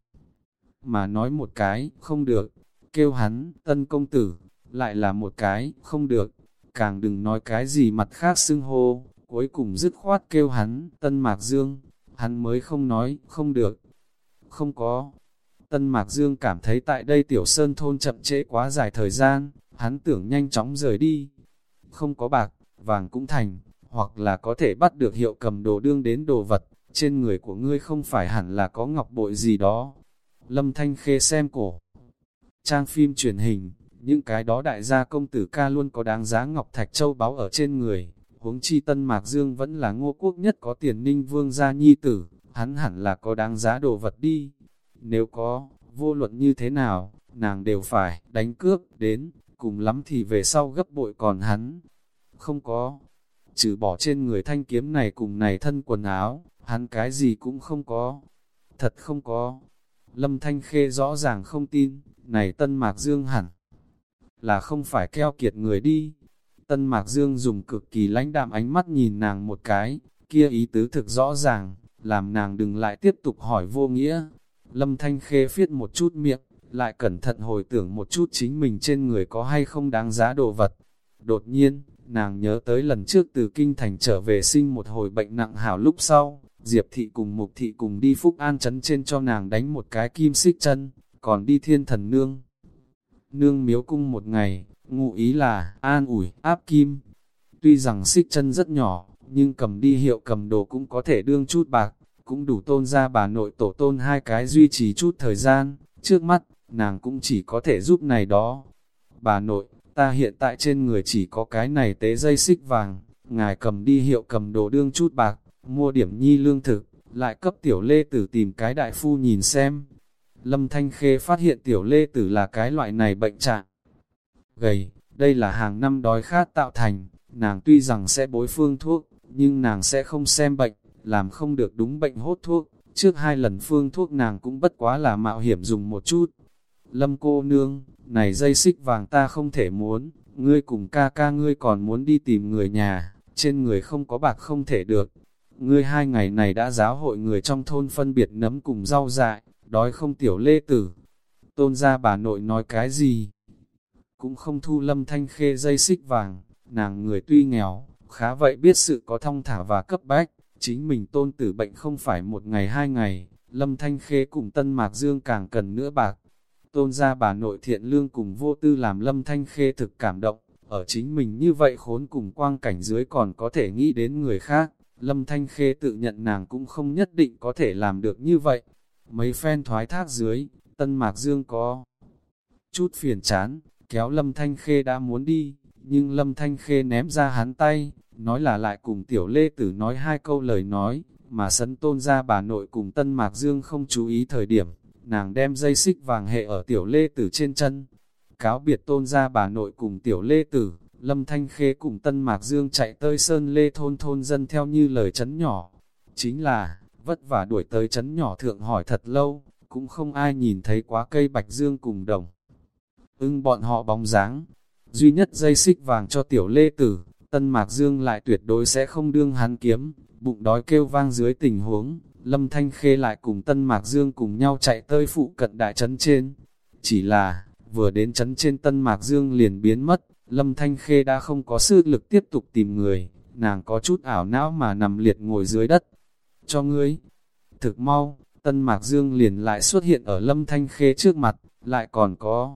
Mà nói một cái, không được, kêu hắn, Tân Công Tử, lại là một cái, không được, càng đừng nói cái gì mặt khác xưng hô, cuối cùng dứt khoát kêu hắn, Tân Mạc Dương, hắn mới không nói, không được, không có. Tân Mạc Dương cảm thấy tại đây tiểu sơn thôn chậm trễ quá dài thời gian, hắn tưởng nhanh chóng rời đi. Không có bạc, vàng cũng thành, hoặc là có thể bắt được hiệu cầm đồ đương đến đồ vật, trên người của ngươi không phải hẳn là có ngọc bội gì đó. Lâm Thanh Khê xem cổ. Trang phim truyền hình, những cái đó đại gia công tử ca luôn có đáng giá ngọc thạch châu báo ở trên người. Huống chi Tân Mạc Dương vẫn là ngô quốc nhất có tiền ninh vương gia nhi tử, hắn hẳn là có đáng giá đồ vật đi. Nếu có, vô luận như thế nào, nàng đều phải đánh cướp đến, cùng lắm thì về sau gấp bội còn hắn. Không có, trừ bỏ trên người thanh kiếm này cùng này thân quần áo, hắn cái gì cũng không có. Thật không có. Lâm Thanh Khê rõ ràng không tin, này Tân Mạc Dương hẳn là không phải keo kiệt người đi. Tân Mạc Dương dùng cực kỳ lãnh đạm ánh mắt nhìn nàng một cái, kia ý tứ thực rõ ràng, làm nàng đừng lại tiếp tục hỏi vô nghĩa. Lâm Thanh Khê phiết một chút miệng, lại cẩn thận hồi tưởng một chút chính mình trên người có hay không đáng giá đồ vật. Đột nhiên, nàng nhớ tới lần trước từ Kinh Thành trở về sinh một hồi bệnh nặng hảo lúc sau, Diệp Thị cùng Mục Thị cùng đi Phúc An chấn trên cho nàng đánh một cái kim xích chân, còn đi thiên thần nương nương miếu cung một ngày, ngụ ý là an ủi, áp kim. Tuy rằng xích chân rất nhỏ, nhưng cầm đi hiệu cầm đồ cũng có thể đương chút bạc, cũng đủ tôn ra bà nội tổ tôn hai cái duy trì chút thời gian, trước mắt, nàng cũng chỉ có thể giúp này đó. Bà nội, ta hiện tại trên người chỉ có cái này tế dây xích vàng, ngài cầm đi hiệu cầm đồ đương chút bạc, mua điểm nhi lương thực, lại cấp tiểu lê tử tìm cái đại phu nhìn xem. Lâm Thanh Khê phát hiện tiểu lê tử là cái loại này bệnh trạng. Gầy, đây là hàng năm đói khát tạo thành, nàng tuy rằng sẽ bối phương thuốc, nhưng nàng sẽ không xem bệnh, làm không được đúng bệnh hốt thuốc. Trước hai lần phương thuốc nàng cũng bất quá là mạo hiểm dùng một chút. Lâm cô nương, này dây xích vàng ta không thể muốn, ngươi cùng ca ca ngươi còn muốn đi tìm người nhà, trên người không có bạc không thể được. Ngươi hai ngày này đã giáo hội người trong thôn phân biệt nấm cùng rau dại, đói không tiểu lê tử. Tôn ra bà nội nói cái gì? Cũng không thu lâm thanh khê dây xích vàng, nàng người tuy nghèo, khá vậy biết sự có thông thả và cấp bách, chính mình tôn tử bệnh không phải một ngày hai ngày, lâm thanh khê cùng tân mạc dương càng cần nữa bạc. Tôn ra bà nội thiện lương cùng vô tư làm lâm thanh khê thực cảm động, ở chính mình như vậy khốn cùng quang cảnh dưới còn có thể nghĩ đến người khác, lâm thanh khê tự nhận nàng cũng không nhất định có thể làm được như vậy. Mấy phen thoái thác dưới, tân mạc dương có chút phiền chán, kéo lâm thanh khê đã muốn đi, nhưng lâm thanh khê ném ra hắn tay, nói là lại cùng tiểu lê tử nói hai câu lời nói, mà Sấn tôn ra bà nội cùng tân mạc dương không chú ý thời điểm, nàng đem dây xích vàng hệ ở tiểu lê tử trên chân. Cáo biệt tôn ra bà nội cùng tiểu lê tử, lâm thanh khê cùng tân mạc dương chạy tới sơn lê thôn thôn dân theo như lời chấn nhỏ. Chính là, vất vả đuổi tới chấn nhỏ thượng hỏi thật lâu, cũng không ai nhìn thấy quá cây bạch dương cùng đồng. Ưng bọn họ bóng dáng, duy nhất dây xích vàng cho tiểu lê tử, tân mạc dương lại tuyệt đối sẽ không đương hắn kiếm, bụng đói kêu vang dưới tình huống, lâm thanh khê lại cùng tân mạc dương cùng nhau chạy tới phụ cận đại trấn trên. Chỉ là, vừa đến trấn trên tân mạc dương liền biến mất, lâm thanh khê đã không có sức lực tiếp tục tìm người, nàng có chút ảo não mà nằm liệt ngồi dưới đất. Cho ngươi, thực mau, tân mạc dương liền lại xuất hiện ở lâm thanh khê trước mặt, lại còn có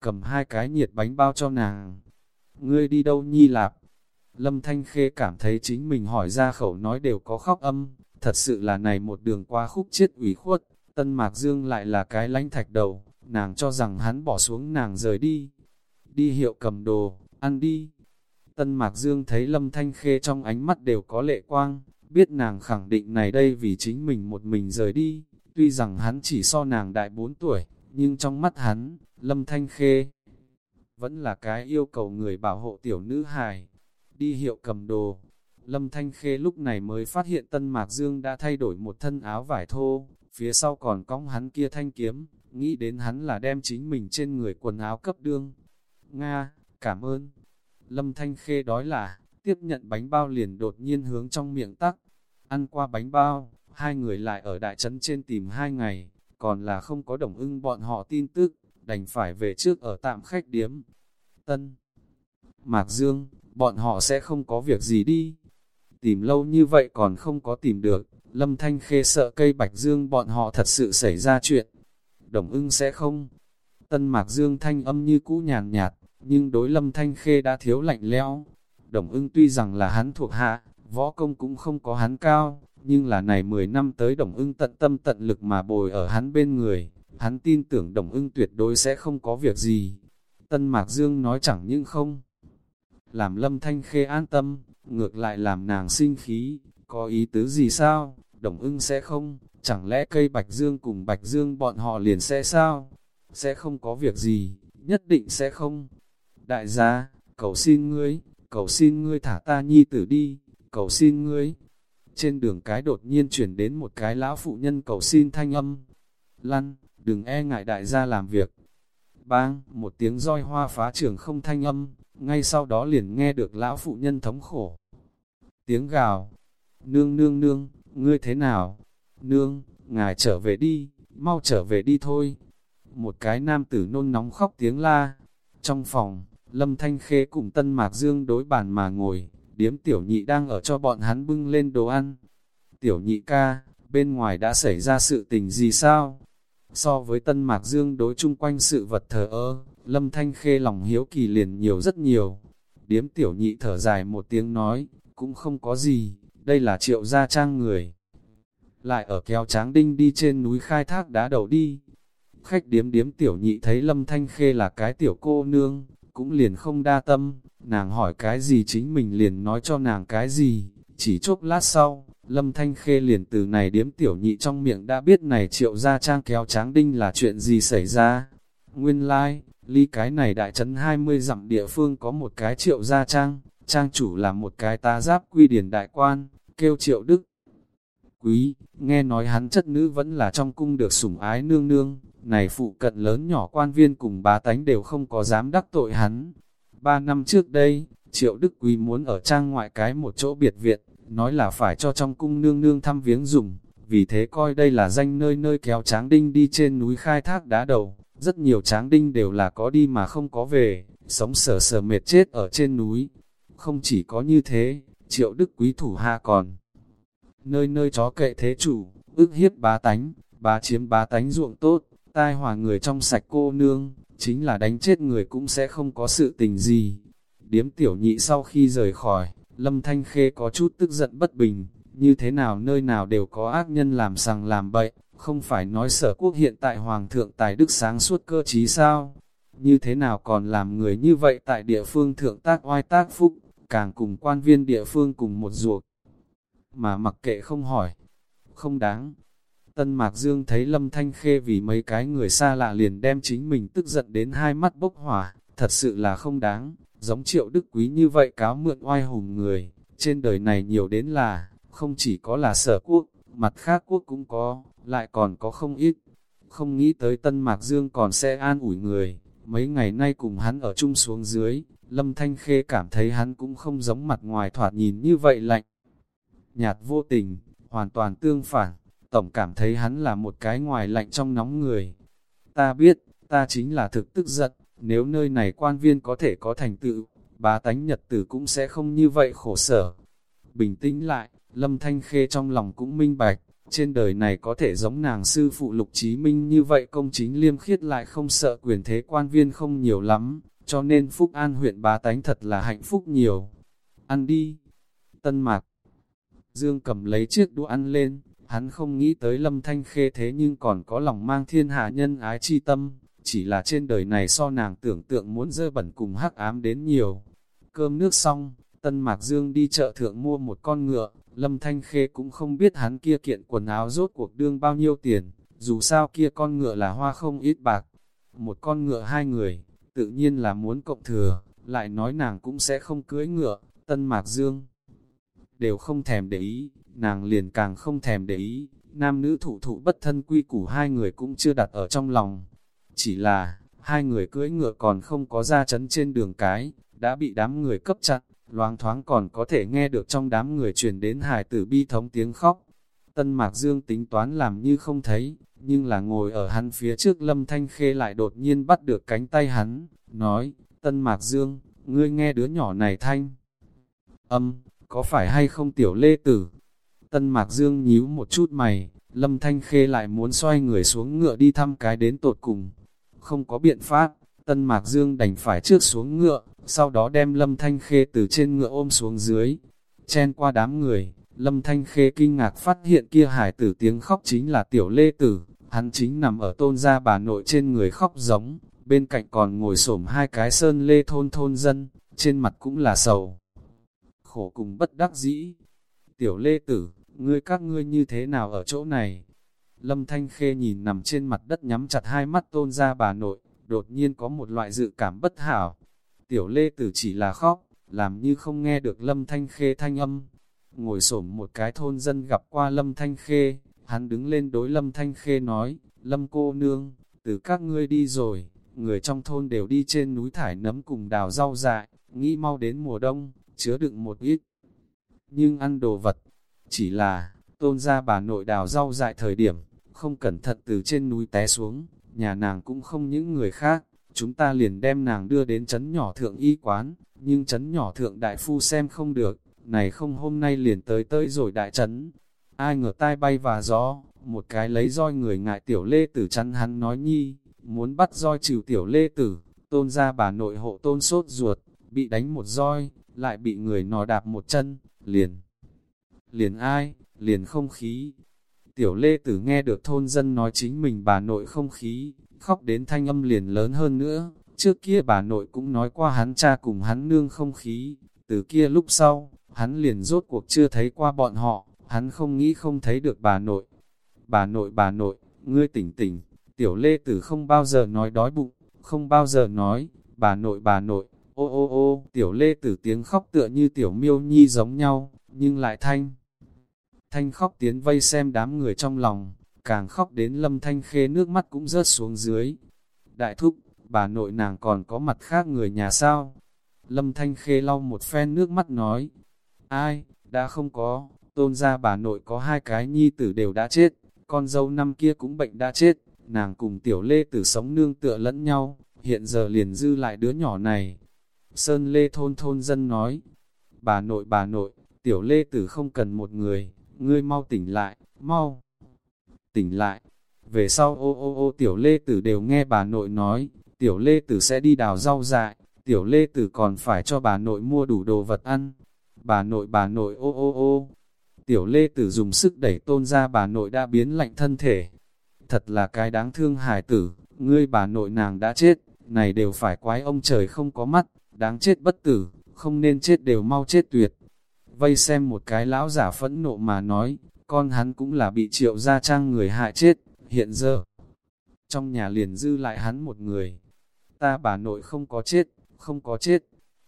cầm hai cái nhiệt bánh bao cho nàng. Ngươi đi đâu nhi lạp? Lâm Thanh Khê cảm thấy chính mình hỏi ra khẩu nói đều có khóc âm, thật sự là này một đường qua khúc chết ủy khuất, Tân Mạc Dương lại là cái lánh thạch đầu, nàng cho rằng hắn bỏ xuống nàng rời đi. Đi hiệu cầm đồ, ăn đi. Tân Mạc Dương thấy Lâm Thanh Khê trong ánh mắt đều có lệ quang, biết nàng khẳng định này đây vì chính mình một mình rời đi, tuy rằng hắn chỉ so nàng đại 4 tuổi, nhưng trong mắt hắn, Lâm Thanh Khê vẫn là cái yêu cầu người bảo hộ tiểu nữ hài. Đi hiệu cầm đồ, Lâm Thanh Khê lúc này mới phát hiện Tân Mạc Dương đã thay đổi một thân áo vải thô, phía sau còn cong hắn kia thanh kiếm, nghĩ đến hắn là đem chính mình trên người quần áo cấp đương. Nga, cảm ơn. Lâm Thanh Khê đói là, tiếp nhận bánh bao liền đột nhiên hướng trong miệng tắc. Ăn qua bánh bao, hai người lại ở đại trấn trên tìm hai ngày, còn là không có đồng ưng bọn họ tin tức, đành phải về trước ở tạm khách điếm. Tân Mạc Dương, bọn họ sẽ không có việc gì đi. Tìm lâu như vậy còn không có tìm được, Lâm Thanh Khê sợ cây Bạch Dương bọn họ thật sự xảy ra chuyện. Đồng ưng sẽ không. Tân Mạc Dương thanh âm như cũ nhàn nhạt, nhưng đối Lâm Thanh Khê đã thiếu lạnh lẽo. Đồng ưng tuy rằng là hắn thuộc hạ, võ công cũng không có hắn cao, nhưng là này 10 năm tới đồng ưng tận tâm tận lực mà bồi ở hắn bên người, hắn tin tưởng đồng ưng tuyệt đối sẽ không có việc gì. Tân Mạc Dương nói chẳng nhưng không. Làm lâm thanh khê an tâm, ngược lại làm nàng sinh khí, có ý tứ gì sao, đồng ưng sẽ không, chẳng lẽ cây Bạch Dương cùng Bạch Dương bọn họ liền sẽ sao? Sẽ không có việc gì, nhất định sẽ không. Đại gia, cầu xin ngươi, cầu xin ngươi thả ta nhi tử đi, cầu xin ngươi. Trên đường cái đột nhiên chuyển đến một cái lão phụ nhân cầu xin thanh âm. Lăn, đừng e ngại đại gia làm việc. Bang, một tiếng roi hoa phá trường không thanh âm, ngay sau đó liền nghe được lão phụ nhân thống khổ. Tiếng gào, nương nương nương, ngươi thế nào? Nương, ngài trở về đi, mau trở về đi thôi. Một cái nam tử nôn nóng khóc tiếng la. Trong phòng, Lâm Thanh Khê cùng Tân Mạc Dương đối bàn mà ngồi, điếm tiểu nhị đang ở cho bọn hắn bưng lên đồ ăn. Tiểu nhị ca, bên ngoài đã xảy ra sự tình gì sao? So với Tân Mạc Dương đối chung quanh sự vật thờ ơ, Lâm Thanh Khê lòng hiếu kỳ liền nhiều rất nhiều. Điếm tiểu nhị thở dài một tiếng nói, cũng không có gì, đây là triệu gia trang người. Lại ở kéo tráng đinh đi trên núi khai thác đá đầu đi. Khách điếm điếm tiểu nhị thấy Lâm Thanh Khê là cái tiểu cô nương, cũng liền không đa tâm, nàng hỏi cái gì chính mình liền nói cho nàng cái gì, chỉ chốc lát sau, Lâm Thanh Khê liền từ này điếm tiểu nhị trong miệng đã biết này triệu gia trang kéo tráng đinh là chuyện gì xảy ra. Nguyên lai, like, ly cái này đại trấn 20 dặm địa phương có một cái triệu gia trang, trang chủ là một cái tá giáp quy điển đại quan, kêu triệu đức. Quý, nghe nói hắn chất nữ vẫn là trong cung được sủng ái nương nương, này phụ cận lớn nhỏ quan viên cùng bá tánh đều không có dám đắc tội hắn. Ba năm trước đây, triệu đức quý muốn ở trang ngoại cái một chỗ biệt viện, nói là phải cho trong cung nương nương thăm viếng dùng, vì thế coi đây là danh nơi nơi kéo tráng đinh đi trên núi khai thác đá đầu, rất nhiều tráng đinh đều là có đi mà không có về, sống sờ sờ mệt chết ở trên núi. Không chỉ có như thế, triệu đức quý thủ hạ còn. Nơi nơi chó kệ thế chủ, ức hiếp bá tánh, bá chiếm bá tánh ruộng tốt, tai hòa người trong sạch cô nương, chính là đánh chết người cũng sẽ không có sự tình gì. Điếm tiểu nhị sau khi rời khỏi, Lâm Thanh Khê có chút tức giận bất bình, như thế nào nơi nào đều có ác nhân làm sằng làm bậy, không phải nói sở quốc hiện tại Hoàng thượng Tài Đức sáng suốt cơ trí sao? Như thế nào còn làm người như vậy tại địa phương thượng tác oai tác phúc, càng cùng quan viên địa phương cùng một ruột. Mà mặc kệ không hỏi, không đáng. Tân Mạc Dương thấy Lâm Thanh Khê vì mấy cái người xa lạ liền đem chính mình tức giận đến hai mắt bốc hỏa, thật sự là không đáng, giống triệu đức quý như vậy cáo mượn oai hùng người, trên đời này nhiều đến là, không chỉ có là sở quốc, mặt khác quốc cũng có, lại còn có không ít. Không nghĩ tới Tân Mạc Dương còn sẽ an ủi người, mấy ngày nay cùng hắn ở chung xuống dưới, Lâm Thanh Khê cảm thấy hắn cũng không giống mặt ngoài thoạt nhìn như vậy lạnh. Nhạt vô tình, hoàn toàn tương phản, tổng cảm thấy hắn là một cái ngoài lạnh trong nóng người. Ta biết, ta chính là thực tức giận, nếu nơi này quan viên có thể có thành tựu, bá tánh nhật tử cũng sẽ không như vậy khổ sở. Bình tĩnh lại, Lâm Thanh Khê trong lòng cũng minh bạch, trên đời này có thể giống nàng sư phụ Lục Chí Minh như vậy công chính liêm khiết lại không sợ quyền thế quan viên không nhiều lắm, cho nên Phúc An huyện bá tánh thật là hạnh phúc nhiều. Ăn đi. Tân Mạc Dương cầm lấy chiếc đũa ăn lên, hắn không nghĩ tới Lâm Thanh Khê thế nhưng còn có lòng mang thiên hạ nhân ái chi tâm, chỉ là trên đời này so nàng tưởng tượng muốn dơ bẩn cùng hắc ám đến nhiều. Cơm nước xong, Tân Mạc Dương đi chợ thượng mua một con ngựa, Lâm Thanh Khê cũng không biết hắn kia kiện quần áo rốt cuộc đương bao nhiêu tiền, dù sao kia con ngựa là hoa không ít bạc. Một con ngựa hai người, tự nhiên là muốn cộng thừa, lại nói nàng cũng sẽ không cưới ngựa, Tân Mạc Dương. Đều không thèm để ý, nàng liền càng không thèm để ý, nam nữ thụ thụ bất thân quy củ hai người cũng chưa đặt ở trong lòng. Chỉ là, hai người cưỡi ngựa còn không có ra chấn trên đường cái, đã bị đám người cấp chặt, loáng thoáng còn có thể nghe được trong đám người truyền đến hài tử bi thống tiếng khóc. Tân Mạc Dương tính toán làm như không thấy, nhưng là ngồi ở hắn phía trước Lâm Thanh Khê lại đột nhiên bắt được cánh tay hắn, nói, Tân Mạc Dương, ngươi nghe đứa nhỏ này thanh. Âm, có phải hay không tiểu lê tử? Tân Mạc Dương nhíu một chút mày, Lâm Thanh Khê lại muốn xoay người xuống ngựa đi thăm cái đến tột cùng. Không có biện pháp, Tân Mạc Dương đành phải trước xuống ngựa, sau đó đem Lâm Thanh Khê từ trên ngựa ôm xuống dưới. Chen qua đám người, Lâm Thanh Khê kinh ngạc phát hiện kia hải tử tiếng khóc chính là tiểu lê tử, hắn chính nằm ở tôn gia bà nội trên người khóc giống, bên cạnh còn ngồi xổm hai cái sơn lê thôn thôn dân, trên mặt cũng là sầu. Khổ cùng bất đắc dĩ. Tiểu lê tử, ngươi các ngươi như thế nào ở chỗ này? Lâm Thanh Khê nhìn nằm trên mặt đất nhắm chặt hai mắt tôn ra bà nội, đột nhiên có một loại dự cảm bất hảo. Tiểu lê tử chỉ là khóc, làm như không nghe được Lâm Thanh Khê thanh âm. Ngồi xổm một cái thôn dân gặp qua Lâm Thanh Khê, hắn đứng lên đối Lâm Thanh Khê nói, Lâm cô nương, từ các ngươi đi rồi, người trong thôn đều đi trên núi thải nấm cùng đào rau dại, nghĩ mau đến mùa đông, chứa đựng một ít. Nhưng ăn đồ vật, chỉ là, tôn ra bà nội đào rau dại thời điểm, không cẩn thận từ trên núi té xuống, nhà nàng cũng không những người khác, chúng ta liền đem nàng đưa đến chấn nhỏ thượng y quán, nhưng chấn nhỏ thượng đại phu xem không được, này không hôm nay liền tới tới rồi đại chấn. Ai ngờ tai bay và gió, một cái lấy roi người ngại tiểu lê tử chắn hắn nói nhi, muốn bắt roi trừ tiểu lê tử, tôn ra bà nội hộ tôn sốt ruột, bị đánh một roi, lại bị người nọ đạp một chân, liền. Liền ai, liền không khí. Tiểu lê tử nghe được thôn dân nói chính mình bà nội không khí, khóc đến thanh âm liền lớn hơn nữa. Trước kia bà nội cũng nói qua hắn cha cùng hắn nương không khí, từ kia lúc sau, hắn liền rốt cuộc chưa thấy qua bọn họ, hắn không nghĩ không thấy được bà nội. Bà nội bà nội, ngươi tỉnh tỉnh, tiểu lê tử không bao giờ nói đói bụng, không bao giờ nói, bà nội bà nội, ô ô ô, tiểu lê tử tiếng khóc tựa như tiểu miêu nhi giống nhau, nhưng lại thanh. Thanh khóc tiến vây xem đám người trong lòng, càng khóc đến lâm thanh khê nước mắt cũng rớt xuống dưới. Đại thúc, bà nội nàng còn có mặt khác người nhà sao? Lâm thanh khê lau một phen nước mắt nói, ai, đã không có, tôn ra bà nội có hai cái nhi tử đều đã chết, con dâu năm kia cũng bệnh đã chết, nàng cùng tiểu lê tử sống nương tựa lẫn nhau, hiện giờ liền dư lại đứa nhỏ này. Sơn lê thôn thôn dân nói, bà nội bà nội, tiểu lê tử không cần một người, ngươi mau tỉnh lại, mau tỉnh lại. Về sau ô ô ô tiểu lê tử đều nghe bà nội nói, tiểu lê tử sẽ đi đào rau dại, tiểu lê tử còn phải cho bà nội mua đủ đồ vật ăn. Bà nội bà nội ô ô ô, tiểu lê tử dùng sức đẩy tôn ra bà nội đã biến lạnh thân thể. Thật là cái đáng thương hài tử, ngươi bà nội nàng đã chết, này đều phải quái ông trời không có mắt, đáng chết bất tử, không nên chết đều mau chết tuyệt. Vây xem một cái lão giả phẫn nộ mà nói, con hắn cũng là bị triệu gia trang người hại chết, hiện giờ. Trong nhà liền dư lại hắn một người. Ta bà nội không có chết, không có chết.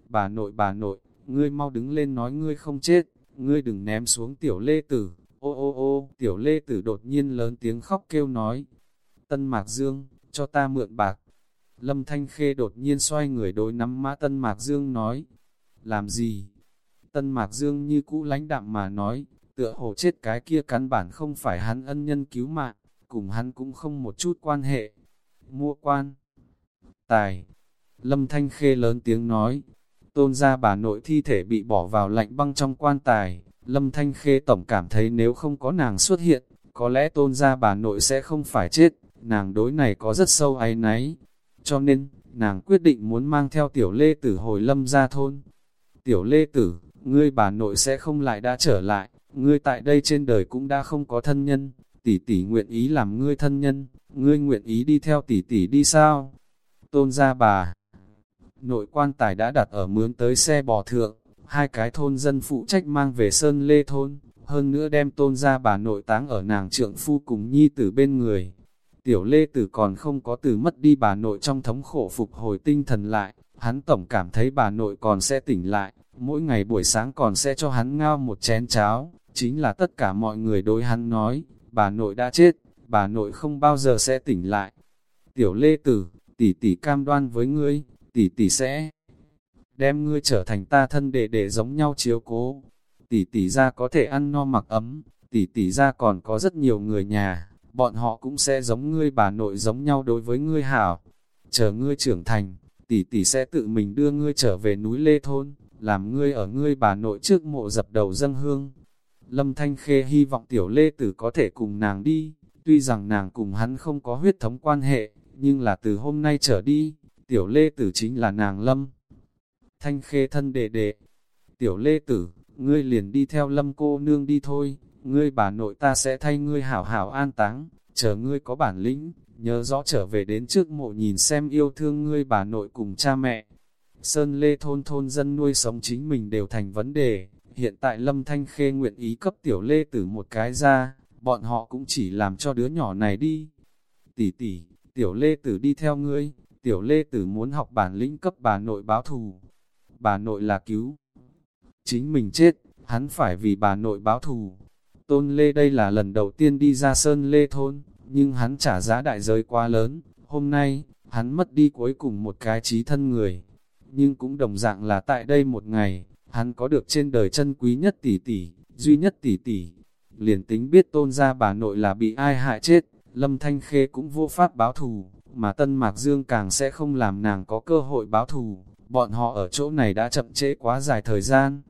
Bà nội bà nội, ngươi mau đứng lên nói ngươi không chết, ngươi đừng ném xuống tiểu lê tử. Ô ô ô, tiểu lê tử đột nhiên lớn tiếng khóc kêu nói. Tân Mạc Dương, cho ta mượn bạc. Lâm Thanh Khê đột nhiên xoay người đối nắm mã Tân Mạc Dương nói. Làm gì? Tân Mạc Dương như cũ lãnh đạm mà nói, tựa hồ chết cái kia căn bản không phải hắn ân nhân cứu mạng, cùng hắn cũng không một chút quan hệ. Mua quan. Tài. Lâm Thanh Khê lớn tiếng nói, tôn ra bà nội thi thể bị bỏ vào lạnh băng trong quan tài. Lâm Thanh Khê tổng cảm thấy nếu không có nàng xuất hiện, có lẽ tôn ra bà nội sẽ không phải chết, nàng đối này có rất sâu áy náy. Cho nên, nàng quyết định muốn mang theo tiểu lê tử hồi lâm ra thôn. Tiểu lê tử, ngươi bà nội sẽ không lại đã trở lại, ngươi tại đây trên đời cũng đã không có thân nhân, tỷ tỷ nguyện ý làm ngươi thân nhân, ngươi nguyện ý đi theo tỷ tỷ đi sao? Tôn gia bà, nội quan tài đã đặt ở mướn tới xe bò thượng, hai cái thôn dân phụ trách mang về Sơn Lê Thôn, hơn nữa đem tôn gia bà nội táng ở nàng trượng phu cùng nhi tử bên người. Tiểu Lê Tử còn không có từ mất đi bà nội trong thống khổ phục hồi tinh thần lại, hắn tổng cảm thấy bà nội còn sẽ tỉnh lại, mỗi ngày buổi sáng còn sẽ cho hắn ngao một chén cháo, chính là tất cả mọi người đối hắn nói, bà nội đã chết, bà nội không bao giờ sẽ tỉnh lại. Tiểu Lê Tử, tỷ tỷ cam đoan với ngươi, tỷ tỷ sẽ đem ngươi trở thành ta thân đệ để giống nhau chiếu cố. Tỷ tỷ ra có thể ăn no mặc ấm, tỷ tỷ ra còn có rất nhiều người nhà, bọn họ cũng sẽ giống ngươi bà nội giống nhau đối với ngươi hảo. Chờ ngươi trưởng thành, tỷ tỷ sẽ tự mình đưa ngươi trở về núi Lê Thôn, làm ngươi ở ngươi bà nội trước mộ dập đầu dâng hương. Lâm Thanh Khê hy vọng tiểu Lê Tử có thể cùng nàng đi, tuy rằng nàng cùng hắn không có huyết thống quan hệ, nhưng là từ hôm nay trở đi, tiểu Lê Tử chính là nàng Lâm. Thanh Khê thân đệ đệ, tiểu Lê Tử, ngươi liền đi theo Lâm cô nương đi thôi, ngươi bà nội ta sẽ thay ngươi hảo hảo an táng, chờ ngươi có bản lĩnh, nhớ rõ trở về đến trước mộ nhìn xem yêu thương ngươi bà nội cùng cha mẹ. Sơn Lê thôn thôn dân nuôi sống chính mình đều thành vấn đề, hiện tại Lâm Thanh Khê nguyện ý cấp tiểu Lê Tử một cái ra, bọn họ cũng chỉ làm cho đứa nhỏ này đi. Tỷ tỷ, tiểu Lê Tử đi theo ngươi, tiểu Lê Tử muốn học bản lĩnh cấp bà nội báo thù. Bà nội là cứu. Chính mình chết, hắn phải vì bà nội báo thù. Tôn Lê đây là lần đầu tiên đi ra Sơn Lê thôn, nhưng hắn trả giá đại giới quá lớn. Hôm nay, hắn mất đi cuối cùng một cái trí thân người. Nhưng cũng đồng dạng là tại đây một ngày, hắn có được trên đời chân quý nhất tỷ tỷ, duy nhất tỷ tỷ. Liền tính biết tôn ra bà nội là bị ai hại chết, Lâm Thanh Khê cũng vô pháp báo thù, mà Tân Mạc Dương càng sẽ không làm nàng có cơ hội báo thù. Bọn họ ở chỗ này đã chậm trễ quá dài thời gian.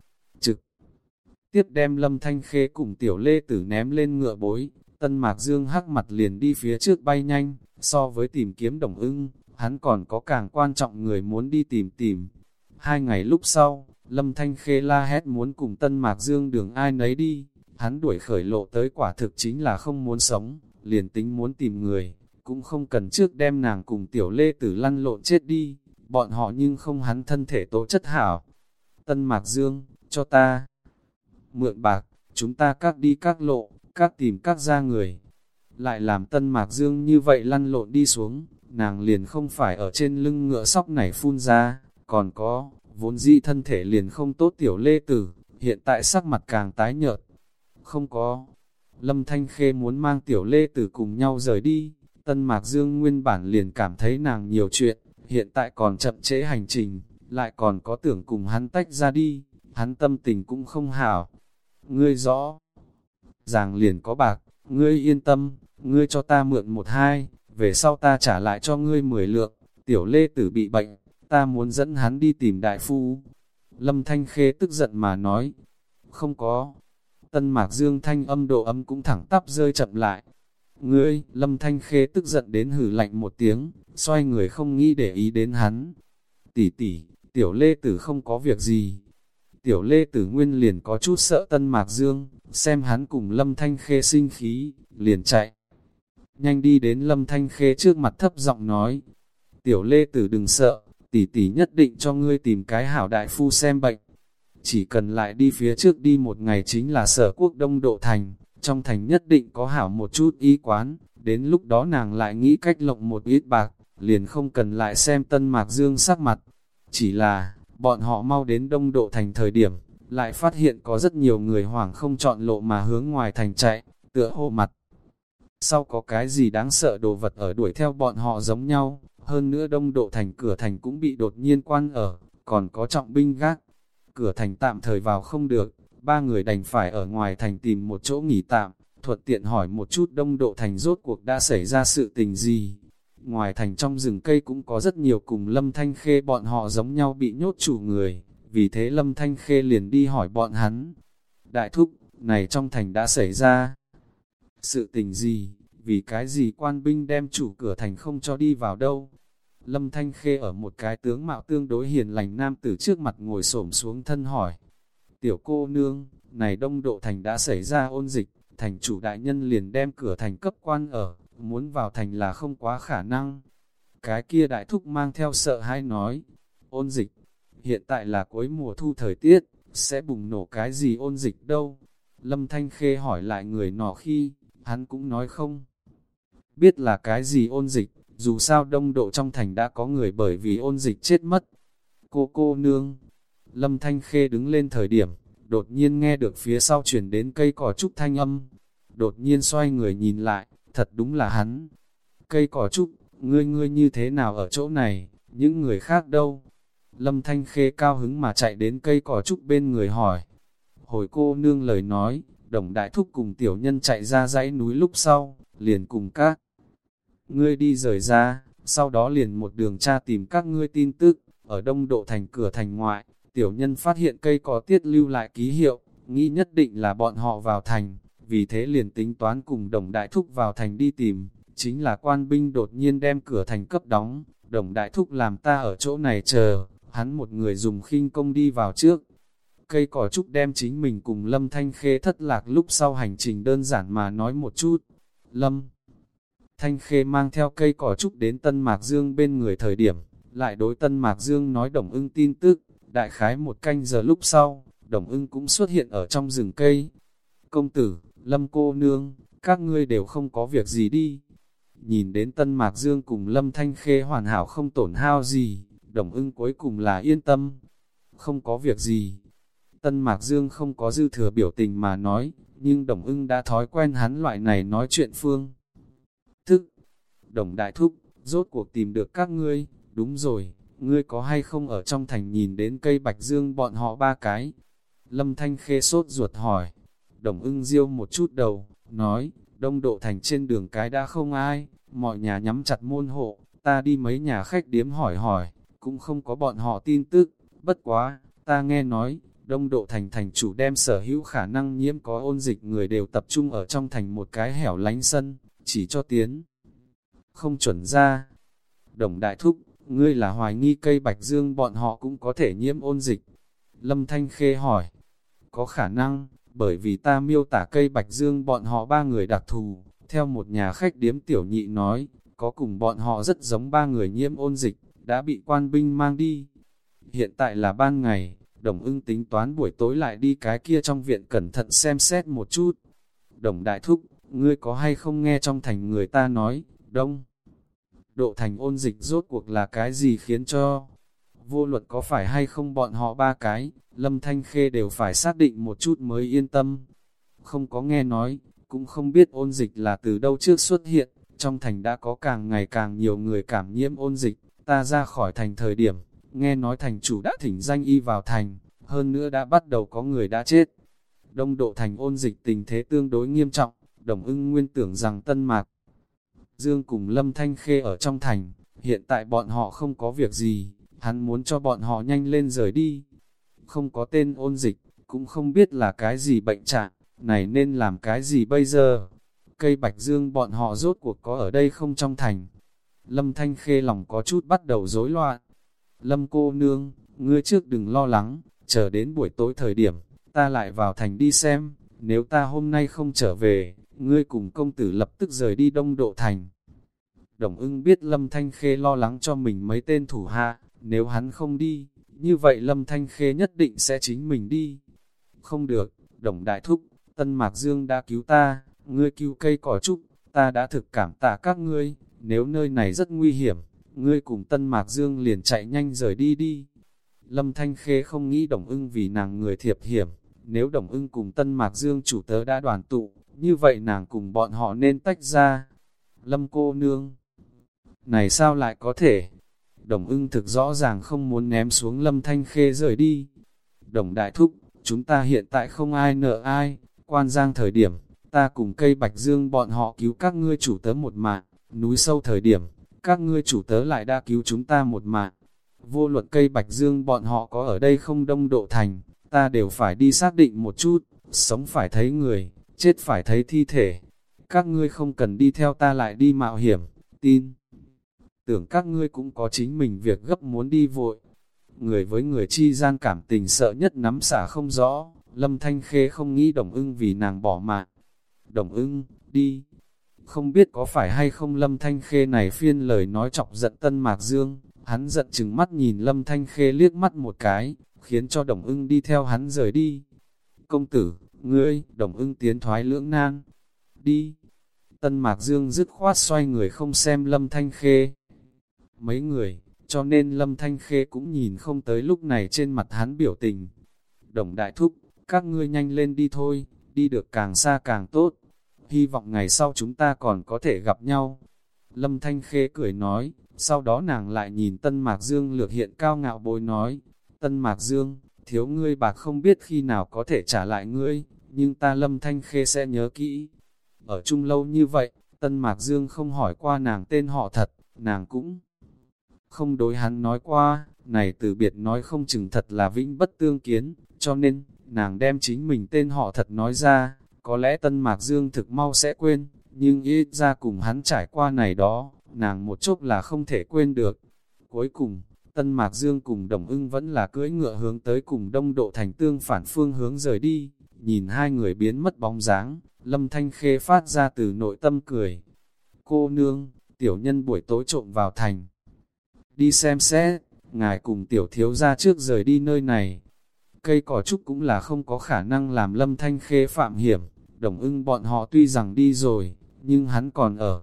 Tiếp đem Lâm Thanh Khê cùng Tiểu Lê Tử ném lên ngựa bối, Tân Mạc Dương hắc mặt liền đi phía trước bay nhanh, so với tìm kiếm đồng ưng, hắn còn có càng quan trọng người muốn đi tìm tìm. Hai ngày lúc sau, Lâm Thanh Khê la hét muốn cùng Tân Mạc Dương đường ai nấy đi, hắn đuổi khởi lộ tới quả thực chính là không muốn sống, liền tính muốn tìm người, cũng không cần trước đem nàng cùng tiểu lê tử lăn lộn chết đi, bọn họ nhưng không hắn thân thể tố chất hảo. Tân Mạc Dương, cho ta mượn bạc, chúng ta các đi các lộ, các tìm các ra người. Lại làm tân mạc dương như vậy lăn lộn đi xuống, nàng liền không phải ở trên lưng ngựa sóc này phun ra, còn có, vốn dĩ thân thể liền không tốt tiểu lê tử, hiện tại sắc mặt càng tái nhợt. Không có, Lâm Thanh Khê muốn mang tiểu lê tử cùng nhau rời đi, Tân Mạc Dương nguyên bản liền cảm thấy nàng nhiều chuyện, hiện tại còn chậm trễ hành trình, lại còn có tưởng cùng hắn tách ra đi, hắn tâm tình cũng không hảo. Ngươi rõ, ràng liền có bạc, ngươi yên tâm, ngươi cho ta mượn một hai, về sau ta trả lại cho ngươi mười lượng, tiểu lê tử bị bệnh, ta muốn dẫn hắn đi tìm đại phu. Lâm Thanh Khê tức giận mà nói, không có. Tân Mạc Dương thanh âm độ âm cũng thẳng tắp rơi chậm lại. Ngươi, Lâm Thanh Khê tức giận đến hử lạnh một tiếng, xoay người không nghĩ để ý đến hắn. Tỷ tỷ, tiểu lê tử không có việc gì. Tiểu lê tử nguyên liền có chút sợ Tân Mạc Dương, xem hắn cùng Lâm Thanh Khê sinh khí, liền chạy. Nhanh đi đến Lâm Thanh Khê trước mặt thấp giọng nói, tiểu lê tử đừng sợ, tỷ tỷ nhất định cho ngươi tìm cái hảo đại phu xem bệnh. Chỉ cần lại đi phía trước đi một ngày chính là sở quốc đông độ thành, trong thành nhất định có hảo một chút y quán, đến lúc đó nàng lại nghĩ cách lộng một ít bạc, liền không cần lại xem tân mạc dương sắc mặt. Chỉ là, bọn họ mau đến đông độ thành thời điểm, lại phát hiện có rất nhiều người hoảng không chọn lộ mà hướng ngoài thành chạy, tựa hồ mặt. Sau có cái gì đáng sợ đồ vật ở đuổi theo bọn họ giống nhau, hơn nữa đông độ thành cửa thành cũng bị đột nhiên quan ở, còn có trọng binh gác. Cửa thành tạm thời vào không được, ba người đành phải ở ngoài thành tìm một chỗ nghỉ tạm, thuận tiện hỏi một chút đông độ thành rốt cuộc đã xảy ra sự tình gì. Ngoài thành trong rừng cây cũng có rất nhiều cùng Lâm Thanh Khê bọn họ giống nhau bị nhốt chủ người, vì thế Lâm Thanh Khê liền đi hỏi bọn hắn. Đại thúc, này trong thành đã xảy ra sự tình gì, vì cái gì quan binh đem chủ cửa thành không cho đi vào đâu. Lâm Thanh Khê ở một cái tướng mạo tương đối hiền lành nam tử trước mặt ngồi xổm xuống thân hỏi. Tiểu cô nương, này đông độ thành đã xảy ra ôn dịch, thành chủ đại nhân liền đem cửa thành cấp quan ở, muốn vào thành là không quá khả năng. Cái kia đại thúc mang theo sợ hãi nói, ôn dịch, hiện tại là cuối mùa thu thời tiết, sẽ bùng nổ cái gì ôn dịch đâu. Lâm Thanh Khê hỏi lại người nọ khi, hắn cũng nói không. Biết là cái gì ôn dịch, dù sao đông độ trong thành đã có người bởi vì ôn dịch chết mất. Cô cô nương, Lâm Thanh Khê đứng lên thời điểm, đột nhiên nghe được phía sau chuyển đến cây cỏ trúc thanh âm. Đột nhiên xoay người nhìn lại, thật đúng là hắn. Cây cỏ trúc, ngươi ngươi như thế nào ở chỗ này, những người khác đâu? Lâm Thanh Khê cao hứng mà chạy đến cây cỏ trúc bên người hỏi. Hồi cô nương lời nói, đồng đại thúc cùng tiểu nhân chạy ra dãy núi lúc sau, liền cùng các. Ngươi đi rời ra, sau đó liền một đường tra tìm các ngươi tin tức, ở đông độ thành cửa thành ngoại, tiểu nhân phát hiện cây có tiết lưu lại ký hiệu, nghĩ nhất định là bọn họ vào thành, vì thế liền tính toán cùng đồng đại thúc vào thành đi tìm, chính là quan binh đột nhiên đem cửa thành cấp đóng, đồng đại thúc làm ta ở chỗ này chờ, hắn một người dùng khinh công đi vào trước. Cây cỏ trúc đem chính mình cùng Lâm Thanh Khê thất lạc lúc sau hành trình đơn giản mà nói một chút. Lâm Thanh Khê mang theo cây cỏ trúc đến Tân Mạc Dương bên người thời điểm, lại đối Tân Mạc Dương nói đồng ưng tin tức, đại khái một canh giờ lúc sau, đồng ưng cũng xuất hiện ở trong rừng cây. Công tử, Lâm cô nương, các ngươi đều không có việc gì đi. Nhìn đến Tân Mạc Dương cùng Lâm Thanh Khê hoàn hảo không tổn hao gì, đồng ưng cuối cùng là yên tâm. Không có việc gì. Tân Mạc Dương không có dư thừa biểu tình mà nói, nhưng đồng ưng đã thói quen hắn loại này nói chuyện phương. Thức, đồng đại thúc, rốt cuộc tìm được các ngươi, đúng rồi, ngươi có hay không ở trong thành nhìn đến cây bạch dương bọn họ ba cái? Lâm Thanh Khê sốt ruột hỏi, đồng ưng diêu một chút đầu, nói, đông độ thành trên đường cái đã không ai, mọi nhà nhắm chặt môn hộ, ta đi mấy nhà khách điếm hỏi hỏi, cũng không có bọn họ tin tức, bất quá, ta nghe nói, đông độ thành thành chủ đem sở hữu khả năng nhiễm có ôn dịch người đều tập trung ở trong thành một cái hẻo lánh sân, chỉ cho tiến. Không chuẩn ra. Đồng đại thúc, ngươi là hoài nghi cây bạch dương bọn họ cũng có thể nhiễm ôn dịch. Lâm Thanh Khê hỏi, có khả năng, bởi vì ta miêu tả cây bạch dương bọn họ ba người đặc thù, theo một nhà khách điếm tiểu nhị nói, có cùng bọn họ rất giống ba người nhiễm ôn dịch, đã bị quan binh mang đi. Hiện tại là ban ngày, Đồng ưng tính toán buổi tối lại đi cái kia trong viện cẩn thận xem xét một chút. Đồng đại thúc, ngươi có hay không nghe trong thành người ta nói, đông. Độ thành ôn dịch rốt cuộc là cái gì khiến cho, vô luật có phải hay không bọn họ ba cái, lâm thanh khê đều phải xác định một chút mới yên tâm. Không có nghe nói, cũng không biết ôn dịch là từ đâu trước xuất hiện, trong thành đã có càng ngày càng nhiều người cảm nhiễm ôn dịch, ta ra khỏi thành thời điểm, nghe nói thành chủ đã thỉnh danh y vào thành, hơn nữa đã bắt đầu có người đã chết. Đông độ thành ôn dịch tình thế tương đối nghiêm trọng, đồng ưng nguyên tưởng rằng Tân Mạc Dương cùng Lâm Thanh Khê ở trong thành, hiện tại bọn họ không có việc gì, hắn muốn cho bọn họ nhanh lên rời đi. Không có tên ôn dịch, cũng không biết là cái gì bệnh trạng, này nên làm cái gì bây giờ? Cây Bạch Dương bọn họ rốt cuộc có ở đây không trong thành? Lâm Thanh Khê lòng có chút bắt đầu rối loạn. Lâm cô nương, ngươi trước đừng lo lắng, chờ đến buổi tối thời điểm, ta lại vào thành đi xem, nếu ta hôm nay không trở về, ngươi cùng công tử lập tức rời đi đông độ thành. Đồng ưng biết Lâm Thanh Khê lo lắng cho mình mấy tên thủ hạ, nếu hắn không đi, như vậy Lâm Thanh Khê nhất định sẽ chính mình đi. Không được, đồng đại thúc, Tân Mạc Dương đã cứu ta, ngươi cứu cây cỏ trúc, ta đã thực cảm tạ các ngươi, nếu nơi này rất nguy hiểm, ngươi cùng Tân Mạc Dương liền chạy nhanh rời đi đi. Lâm Thanh Khê không nghĩ đồng ưng vì nàng người thiệp hiểm, nếu đồng ưng cùng Tân Mạc Dương chủ tớ đã đoàn tụ, như vậy nàng cùng bọn họ nên tách ra. Lâm cô nương, này sao lại có thể? Đồng ưng thực rõ ràng không muốn ném xuống Lâm Thanh Khê rời đi. Đồng đại thúc, chúng ta hiện tại không ai nợ ai, quan giang thời điểm, ta cùng cây bạch dương bọn họ cứu các ngươi chủ tớ một mạng, núi sâu thời điểm, các ngươi chủ tớ lại đã cứu chúng ta một mạng. Vô luật cây bạch dương bọn họ có ở đây không đông độ thành, ta đều phải đi xác định một chút, sống phải thấy người, chết phải thấy thi thể. Các ngươi không cần đi theo ta lại đi mạo hiểm, tin. Tưởng các ngươi cũng có chính mình việc gấp muốn đi vội. Người với người chi gian cảm tình sợ nhất nắm xả không rõ, Lâm Thanh Khê không nghĩ đồng ưng vì nàng bỏ mạng. Đồng ưng, đi. Không biết có phải hay không Lâm Thanh Khê này phiên lời nói chọc giận Tân Mạc Dương, hắn giận chừng mắt nhìn Lâm Thanh Khê liếc mắt một cái, khiến cho đồng ưng đi theo hắn rời đi. Công tử, ngươi, đồng ưng tiến thoái lưỡng nan, đi. Tân Mạc Dương dứt khoát xoay người không xem Lâm Thanh Khê. Mấy người, cho nên Lâm Thanh Khê cũng nhìn không tới lúc này trên mặt hắn biểu tình. Đồng đại thúc, các ngươi nhanh lên đi thôi, đi được càng xa càng tốt. Hy vọng ngày sau chúng ta còn có thể gặp nhau. Lâm Thanh Khê cười nói, sau đó nàng lại nhìn Tân Mạc Dương lược hiện cao ngạo bối nói, Tân Mạc Dương, thiếu ngươi bạc không biết khi nào có thể trả lại ngươi, nhưng ta Lâm Thanh Khê sẽ nhớ kỹ. Ở chung lâu như vậy, Tân Mạc Dương không hỏi qua nàng tên họ thật, nàng cũng không đối hắn nói qua, này từ biệt nói không chừng thật là vĩnh bất tương kiến, cho nên, nàng đem chính mình tên họ thật nói ra, có lẽ Tân Mạc Dương thực mau sẽ quên, nhưng ít ra cùng hắn trải qua này đó, nàng một chút là không thể quên được. Cuối cùng, Tân Mạc Dương cùng Đồng ưng vẫn là cưỡi ngựa hướng tới cùng đông độ thành tương phản phương hướng rời đi, nhìn hai người biến mất bóng dáng, Lâm Thanh Khê phát ra từ nội tâm cười. Cô nương, tiểu nhân buổi tối trộm vào thành. Đi xem xét, ngài cùng tiểu thiếu ra trước rời đi nơi này. Cây cỏ trúc cũng là không có khả năng làm Lâm Thanh Khê phạm hiểm, đồng ưng bọn họ tuy rằng đi rồi, nhưng hắn còn ở.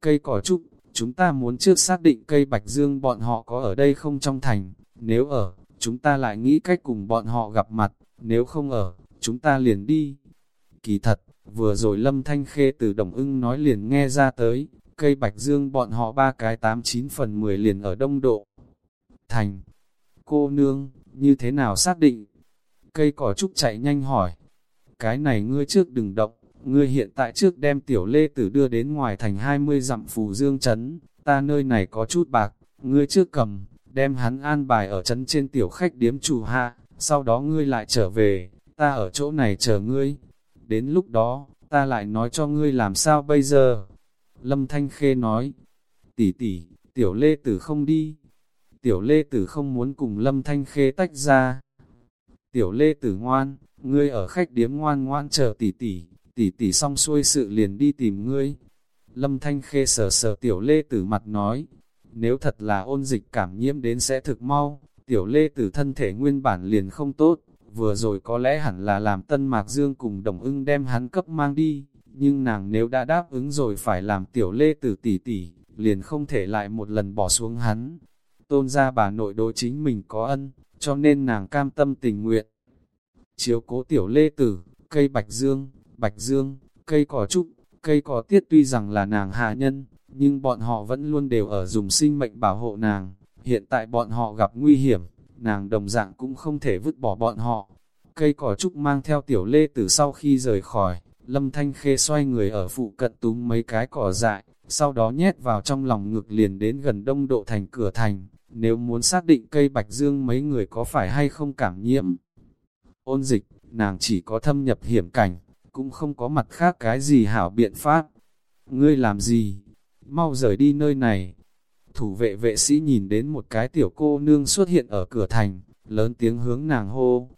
Cây cỏ trúc, chúng ta muốn trước xác định cây bạch dương bọn họ có ở đây không trong thành, nếu ở, chúng ta lại nghĩ cách cùng bọn họ gặp mặt, nếu không ở, chúng ta liền đi. Kỳ thật, vừa rồi Lâm Thanh Khê từ Đồng ưng nói liền nghe ra tới, cây bạch dương bọn họ ba cái tám chín phần mười liền ở đông độ. Thành, cô nương, như thế nào xác định? Cây cỏ trúc chạy nhanh hỏi, cái này ngươi trước đừng động, ngươi hiện tại trước đem tiểu lê tử đưa đến ngoài thành 20 dặm phù dương chấn, ta nơi này có chút bạc, ngươi trước cầm, đem hắn an bài ở chấn trên tiểu khách điếm chủ hạ, sau đó ngươi lại trở về, ta ở chỗ này chờ ngươi. Đến lúc đó, ta lại nói cho ngươi làm sao bây giờ. Lâm Thanh Khê nói, tỷ tỷ, tiểu lê tử không đi. Tiểu lê tử không muốn cùng Lâm Thanh Khê tách ra. Tiểu lê tử ngoan, ngươi ở khách điếm ngoan ngoan chờ tỷ tỷ, tỷ tỷ xong xuôi sự liền đi tìm ngươi. Lâm Thanh Khê sờ sờ tiểu lê tử mặt nói, nếu thật là ôn dịch cảm nhiễm đến sẽ thực mau, Tiểu lê tử thân thể nguyên bản liền không tốt, vừa rồi có lẽ hẳn là làm tân mạc dương cùng đồng ưng đem hắn cấp mang đi, nhưng nàng nếu đã đáp ứng rồi phải làm tiểu lê tử tỷ tỷ, liền không thể lại một lần bỏ xuống hắn. Tôn ra bà nội đối chính mình có ân, cho nên nàng cam tâm tình nguyện. Chiếu cố tiểu lê tử, cây bạch dương, bạch dương, cây cỏ trúc, cây cỏ tiết tuy rằng là nàng hạ nhân, nhưng bọn họ vẫn luôn đều ở dùng sinh mệnh bảo hộ nàng. Hiện tại bọn họ gặp nguy hiểm, nàng đồng dạng cũng không thể vứt bỏ bọn họ. Cây cỏ trúc mang theo tiểu lê tử sau khi rời khỏi, lâm thanh khê xoay người ở phụ cận túm mấy cái cỏ dại, sau đó nhét vào trong lòng ngực liền đến gần đông độ thành cửa thành. Nếu muốn xác định cây bạch dương mấy người có phải hay không cảm nhiễm, ôn dịch, nàng chỉ có thâm nhập hiểm cảnh, cũng không có mặt khác cái gì hảo biện pháp. Ngươi làm gì? Mau rời đi nơi này. Thủ vệ vệ sĩ nhìn đến một cái tiểu cô nương xuất hiện ở cửa thành, lớn tiếng hướng nàng hô.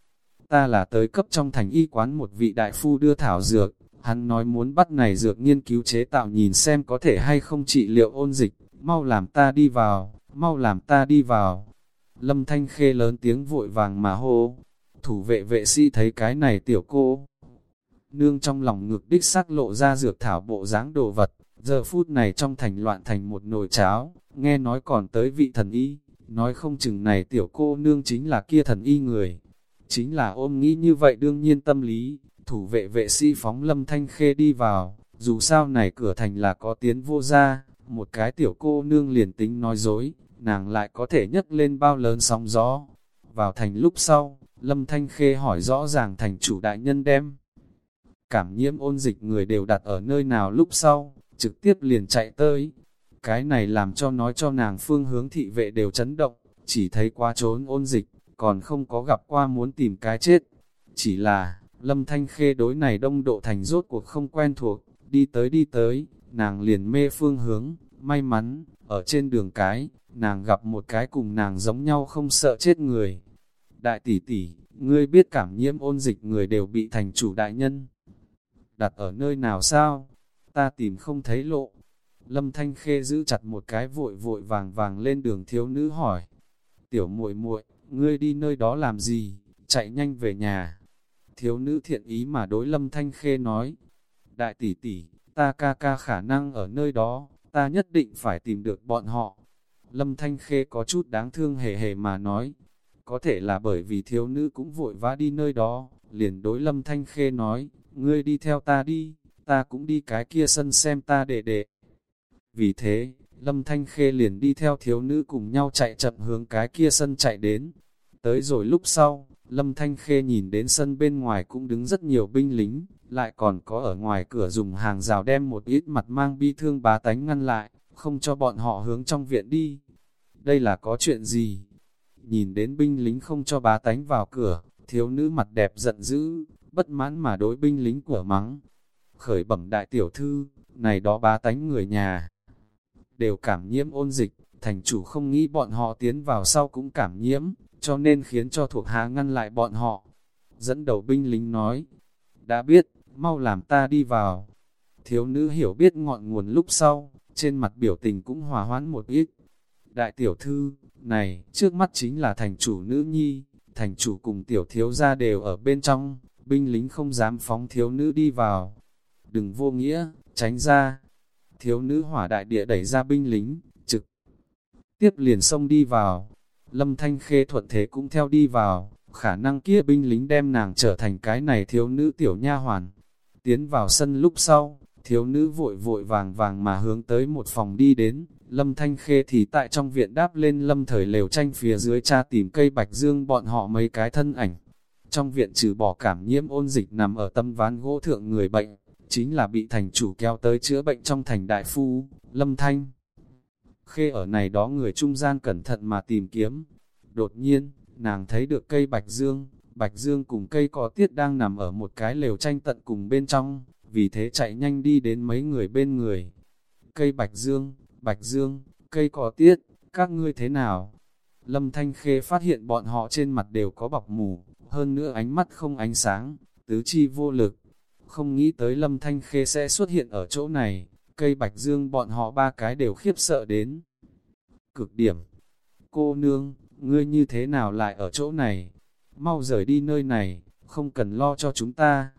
Ta là tới cấp trong thành y quán một vị đại phu đưa thảo dược, hắn nói muốn bắt này dược nghiên cứu chế tạo nhìn xem có thể hay không trị liệu ôn dịch, mau làm ta đi vào, mau làm ta đi vào. Lâm Thanh Khê lớn tiếng vội vàng mà hô, thủ vệ vệ sĩ thấy cái này tiểu cô. Nương trong lòng ngực đích xác lộ ra dược thảo bộ dáng đồ vật, giờ phút này trong thành loạn thành một nồi cháo, nghe nói còn tới vị thần y, nói không chừng này tiểu cô nương chính là kia thần y người. Chính là ôm nghĩ như vậy đương nhiên tâm lý, thủ vệ vệ sĩ phóng lâm thanh khê đi vào, dù sao này cửa thành là có tiến vô ra, một cái tiểu cô nương liền tính nói dối, nàng lại có thể nhấc lên bao lớn sóng gió. Vào thành lúc sau, Lâm Thanh Khê hỏi rõ ràng thành chủ đại nhân đem. Cảm nhiễm ôn dịch người đều đặt ở nơi nào lúc sau, trực tiếp liền chạy tới. Cái này làm cho nói cho nàng phương hướng thị vệ đều chấn động, chỉ thấy qua trốn ôn dịch, còn không có gặp qua muốn tìm cái chết. Chỉ là, Lâm Thanh Khê đối này đông độ thành rốt cuộc không quen thuộc, đi tới đi tới, nàng liền mê phương hướng, may mắn, ở trên đường cái, nàng gặp một cái cùng nàng giống nhau không sợ chết người, Đại tỷ tỷ, ngươi biết cảm nhiễm ôn dịch người đều bị thành chủ đại nhân. Đặt ở nơi nào sao? Ta tìm không thấy lộ. Lâm Thanh Khê giữ chặt một cái vội vội vàng vàng lên đường thiếu nữ hỏi. Tiểu muội muội, ngươi đi nơi đó làm gì? Chạy nhanh về nhà. Thiếu nữ thiện ý mà đối Lâm Thanh Khê nói. Đại tỷ tỷ, ta ca ca khả năng ở nơi đó, ta nhất định phải tìm được bọn họ. Lâm Thanh Khê có chút đáng thương hề hề mà nói, có thể là bởi vì thiếu nữ cũng vội vã đi nơi đó, liền đối lâm thanh khê nói, ngươi đi theo ta đi, ta cũng đi cái kia sân xem ta để để. Vì thế, lâm thanh khê liền đi theo thiếu nữ cùng nhau chạy chậm hướng cái kia sân chạy đến. Tới rồi lúc sau, lâm thanh khê nhìn đến sân bên ngoài cũng đứng rất nhiều binh lính, lại còn có ở ngoài cửa dùng hàng rào đem một ít mặt mang bi thương bá tánh ngăn lại, không cho bọn họ hướng trong viện đi. Đây là có chuyện gì? Nhìn đến binh lính không cho bá tánh vào cửa, thiếu nữ mặt đẹp giận dữ, bất mãn mà đối binh lính của mắng. Khởi bẩm đại tiểu thư, này đó bá tánh người nhà. Đều cảm nhiễm ôn dịch, thành chủ không nghĩ bọn họ tiến vào sau cũng cảm nhiễm, cho nên khiến cho thuộc hạ ngăn lại bọn họ. Dẫn đầu binh lính nói, đã biết, mau làm ta đi vào. Thiếu nữ hiểu biết ngọn nguồn lúc sau, trên mặt biểu tình cũng hòa hoãn một ít. Đại tiểu thư, này, trước mắt chính là thành chủ nữ nhi, thành chủ cùng tiểu thiếu gia đều ở bên trong, binh lính không dám phóng thiếu nữ đi vào. Đừng vô nghĩa, tránh ra. Thiếu nữ hỏa đại địa đẩy ra binh lính, trực tiếp liền xông đi vào. Lâm Thanh Khê thuận thế cũng theo đi vào, khả năng kia binh lính đem nàng trở thành cái này thiếu nữ tiểu nha hoàn. Tiến vào sân lúc sau, thiếu nữ vội vội vàng vàng mà hướng tới một phòng đi đến, Lâm Thanh Khê thì tại trong viện đáp lên lâm thời lều tranh phía dưới cha tìm cây bạch dương bọn họ mấy cái thân ảnh. Trong viện trừ bỏ cảm nhiễm ôn dịch nằm ở tâm ván gỗ thượng người bệnh, chính là bị thành chủ kéo tới chữa bệnh trong thành đại phu, Lâm Thanh. Khê ở này đó người trung gian cẩn thận mà tìm kiếm. Đột nhiên, nàng thấy được cây bạch dương, bạch dương cùng cây cỏ tiết đang nằm ở một cái lều tranh tận cùng bên trong, vì thế chạy nhanh đi đến mấy người bên người. Cây bạch dương, bạch dương, cây cỏ tiết, các ngươi thế nào? Lâm Thanh Khê phát hiện bọn họ trên mặt đều có bọc mù, hơn nữa ánh mắt không ánh sáng, tứ chi vô lực. Không nghĩ tới Lâm Thanh Khê sẽ xuất hiện ở chỗ này, cây bạch dương bọn họ ba cái đều khiếp sợ đến. Cực điểm, cô nương, ngươi như thế nào lại ở chỗ này? Mau rời đi nơi này, không cần lo cho chúng ta.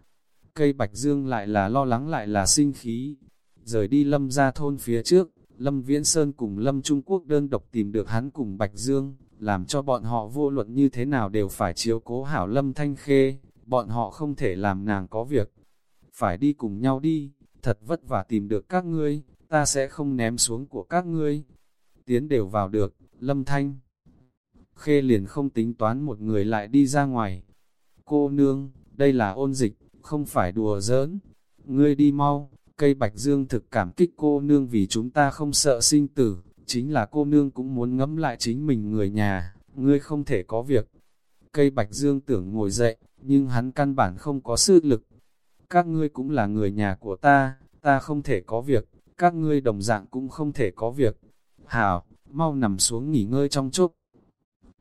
Cây bạch dương lại là lo lắng lại là sinh khí. Rời đi lâm ra thôn phía trước, Lâm Viễn Sơn cùng Lâm Trung Quốc đơn độc tìm được hắn cùng Bạch Dương, làm cho bọn họ vô luận như thế nào đều phải chiếu cố hảo Lâm Thanh Khê, bọn họ không thể làm nàng có việc. Phải đi cùng nhau đi, thật vất vả tìm được các ngươi, ta sẽ không ném xuống của các ngươi. Tiến đều vào được, Lâm Thanh. Khê liền không tính toán một người lại đi ra ngoài. Cô nương, đây là ôn dịch, không phải đùa giỡn. Ngươi đi mau, cây bạch dương thực cảm kích cô nương vì chúng ta không sợ sinh tử, chính là cô nương cũng muốn ngẫm lại chính mình người nhà, ngươi không thể có việc. Cây bạch dương tưởng ngồi dậy, nhưng hắn căn bản không có sức lực. Các ngươi cũng là người nhà của ta, ta không thể có việc, các ngươi đồng dạng cũng không thể có việc. Hảo, mau nằm xuống nghỉ ngơi trong chốc.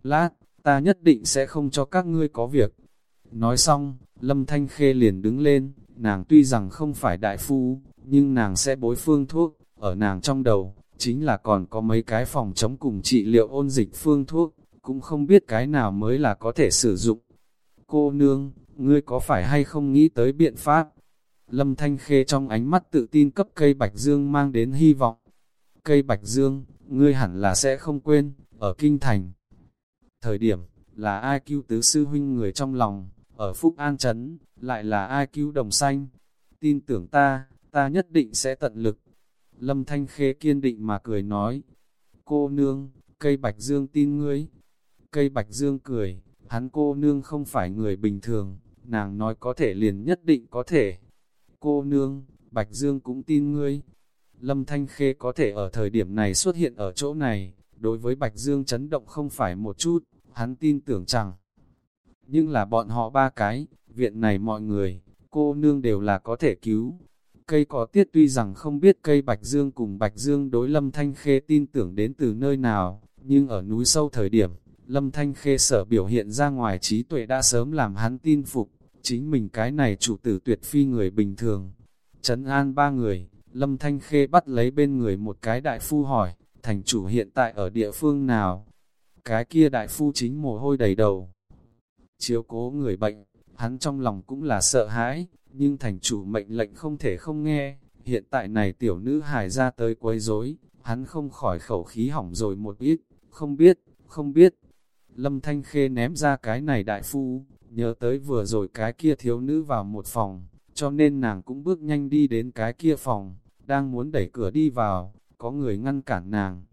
Lát, ta nhất định sẽ không cho các ngươi có việc. Nói xong, Lâm Thanh Khê liền đứng lên, nàng tuy rằng không phải đại phu, nhưng nàng sẽ bối phương thuốc, ở nàng trong đầu, chính là còn có mấy cái phòng chống cùng trị liệu ôn dịch phương thuốc, cũng không biết cái nào mới là có thể sử dụng. Cô nương, ngươi có phải hay không nghĩ tới biện pháp? Lâm Thanh Khê trong ánh mắt tự tin cấp cây Bạch Dương mang đến hy vọng. Cây Bạch Dương, ngươi hẳn là sẽ không quên, ở Kinh Thành. Thời điểm, là ai cứu tứ sư huynh người trong lòng, ở Phúc An Trấn, lại là ai cứu đồng xanh. Tin tưởng ta, ta nhất định sẽ tận lực. Lâm Thanh Khê kiên định mà cười nói, cô nương, cây Bạch Dương tin ngươi. Cây Bạch Dương cười, hắn cô nương không phải người bình thường, nàng nói có thể liền nhất định có thể. Cô nương, Bạch Dương cũng tin ngươi. Lâm Thanh Khê có thể ở thời điểm này xuất hiện ở chỗ này, đối với Bạch Dương chấn động không phải một chút, hắn tin tưởng chẳng. Nhưng là bọn họ ba cái, viện này mọi người, cô nương đều là có thể cứu. Cây có tiết tuy rằng không biết cây Bạch Dương cùng Bạch Dương đối Lâm Thanh Khê tin tưởng đến từ nơi nào, nhưng ở núi sâu thời điểm, Lâm Thanh Khê sở biểu hiện ra ngoài trí tuệ đã sớm làm hắn tin phục, chính mình cái này chủ tử tuyệt phi người bình thường. Trấn an ba người, Lâm Thanh Khê bắt lấy bên người một cái đại phu hỏi, thành chủ hiện tại ở địa phương nào? Cái kia đại phu chính mồ hôi đầy đầu. Chiếu cố người bệnh, hắn trong lòng cũng là sợ hãi, nhưng thành chủ mệnh lệnh không thể không nghe, hiện tại này tiểu nữ hài ra tới quấy rối, hắn không khỏi khẩu khí hỏng rồi một ít, không biết, không biết. Lâm Thanh Khê ném ra cái này đại phu, nhớ tới vừa rồi cái kia thiếu nữ vào một phòng, cho nên nàng cũng bước nhanh đi đến cái kia phòng, đang muốn đẩy cửa đi vào, có người ngăn cản nàng.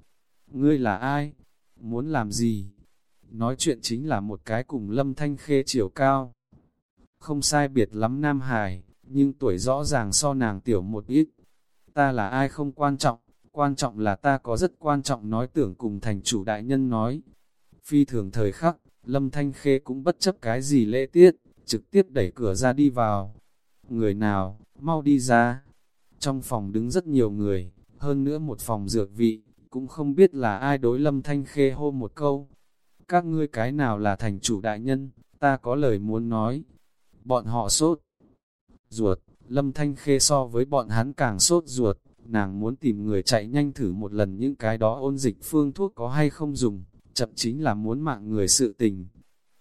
Ngươi là ai? Muốn làm gì? Nói chuyện chính là một cái cùng Lâm Thanh Khê chiều cao, không sai biệt lắm Nam Hải, nhưng tuổi rõ ràng so nàng tiểu một ít. Ta là ai không quan trọng, quan trọng là ta có rất quan trọng nói tưởng cùng thành chủ đại nhân nói. Phi thường thời khắc, Lâm Thanh Khê cũng bất chấp cái gì lễ tiết, trực tiếp đẩy cửa ra đi vào. Người nào, mau đi ra. Trong phòng đứng rất nhiều người, hơn nữa một phòng dược vị, cũng không biết là ai đối Lâm Thanh Khê hô một câu. Các ngươi cái nào là thành chủ đại nhân, ta có lời muốn nói bọn họ sốt ruột, lâm thanh khê so với bọn hắn càng sốt ruột, nàng muốn tìm người chạy nhanh thử một lần những cái đó ôn dịch phương thuốc có hay không dùng, chậm chính là muốn mạng người sự tình.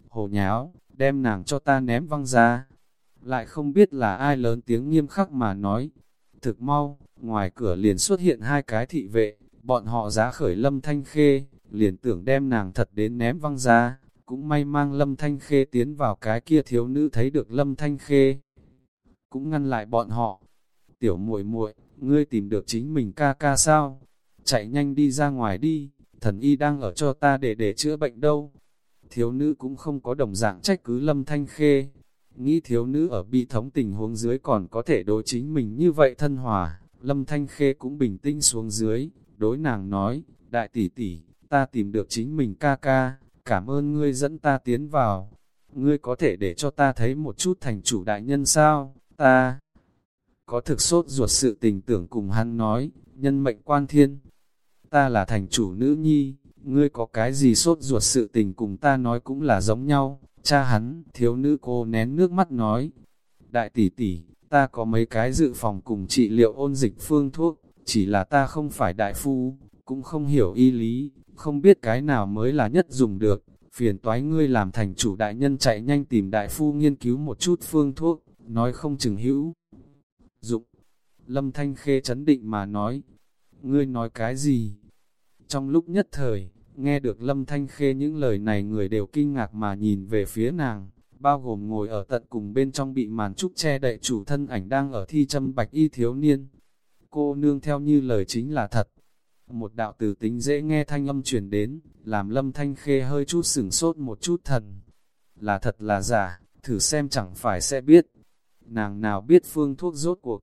Hồ nháo, đem nàng cho ta ném văng ra, lại không biết là ai lớn tiếng nghiêm khắc mà nói. Thực mau, ngoài cửa liền xuất hiện hai cái thị vệ, bọn họ giá khởi lâm thanh khê, liền tưởng đem nàng thật đến ném văng ra cũng may mang Lâm Thanh Khê tiến vào cái kia thiếu nữ thấy được Lâm Thanh Khê. Cũng ngăn lại bọn họ. Tiểu muội muội, ngươi tìm được chính mình ca ca sao? Chạy nhanh đi ra ngoài đi, thần y đang ở cho ta để để chữa bệnh đâu. Thiếu nữ cũng không có đồng dạng trách cứ Lâm Thanh Khê. Nghĩ thiếu nữ ở bị thống tình huống dưới còn có thể đối chính mình như vậy thân hòa. Lâm Thanh Khê cũng bình tĩnh xuống dưới, đối nàng nói, đại tỷ tỷ, ta tìm được chính mình ca ca, cảm ơn ngươi dẫn ta tiến vào. Ngươi có thể để cho ta thấy một chút thành chủ đại nhân sao, ta có thực sốt ruột sự tình tưởng cùng hắn nói, nhân mệnh quan thiên. Ta là thành chủ nữ nhi, ngươi có cái gì sốt ruột sự tình cùng ta nói cũng là giống nhau. Cha hắn, thiếu nữ cô nén nước mắt nói, đại tỷ tỷ, ta có mấy cái dự phòng cùng trị liệu ôn dịch phương thuốc, chỉ là ta không phải đại phu, cũng không hiểu y lý, không biết cái nào mới là nhất dùng được, phiền toái ngươi làm thành chủ đại nhân chạy nhanh tìm đại phu nghiên cứu một chút phương thuốc, nói không chừng hữu. Dụng, lâm thanh khê chấn định mà nói, ngươi nói cái gì? Trong lúc nhất thời, nghe được lâm thanh khê những lời này người đều kinh ngạc mà nhìn về phía nàng, bao gồm ngồi ở tận cùng bên trong bị màn trúc che đậy chủ thân ảnh đang ở thi châm bạch y thiếu niên. Cô nương theo như lời chính là thật. Một đạo từ tính dễ nghe thanh âm truyền đến, làm lâm thanh khê hơi chút sửng sốt một chút thần. Là thật là giả, thử xem chẳng phải sẽ biết. Nàng nào biết phương thuốc rốt cuộc.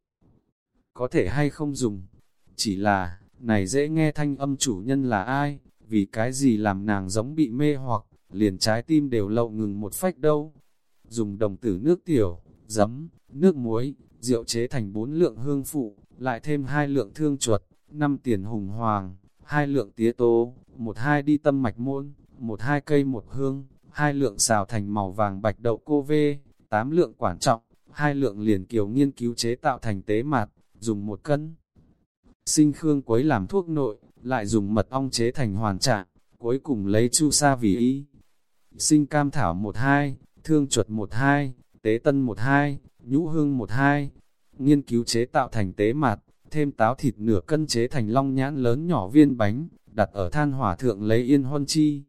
Có thể hay không dùng. Chỉ là, này dễ nghe thanh âm chủ nhân là ai, vì cái gì làm nàng giống bị mê hoặc, liền trái tim đều lậu ngừng một phách đâu. Dùng đồng tử nước tiểu, giấm, nước muối, rượu chế thành bốn lượng hương phụ, lại thêm hai lượng thương chuột, năm tiền hùng hoàng, hai lượng tía tố, một hai đi tâm mạch môn, một hai cây một hương, hai lượng xào thành màu vàng bạch đậu cô vê, tám lượng quản trọng, hai lượng liền kiều nghiên cứu chế tạo thành tế mạt, dùng một cân. Sinh khương quấy làm thuốc nội, lại dùng mật ong chế thành hoàn trạng, cuối cùng lấy chu sa vì ý. Sinh cam thảo một hai, thương chuột 12, tế tân 12, nhũ hương 12, nghiên cứu chế tạo thành tế mạt, thêm táo thịt nửa cân chế thành long nhãn lớn nhỏ viên bánh, đặt ở than hỏa thượng lấy yên huân chi.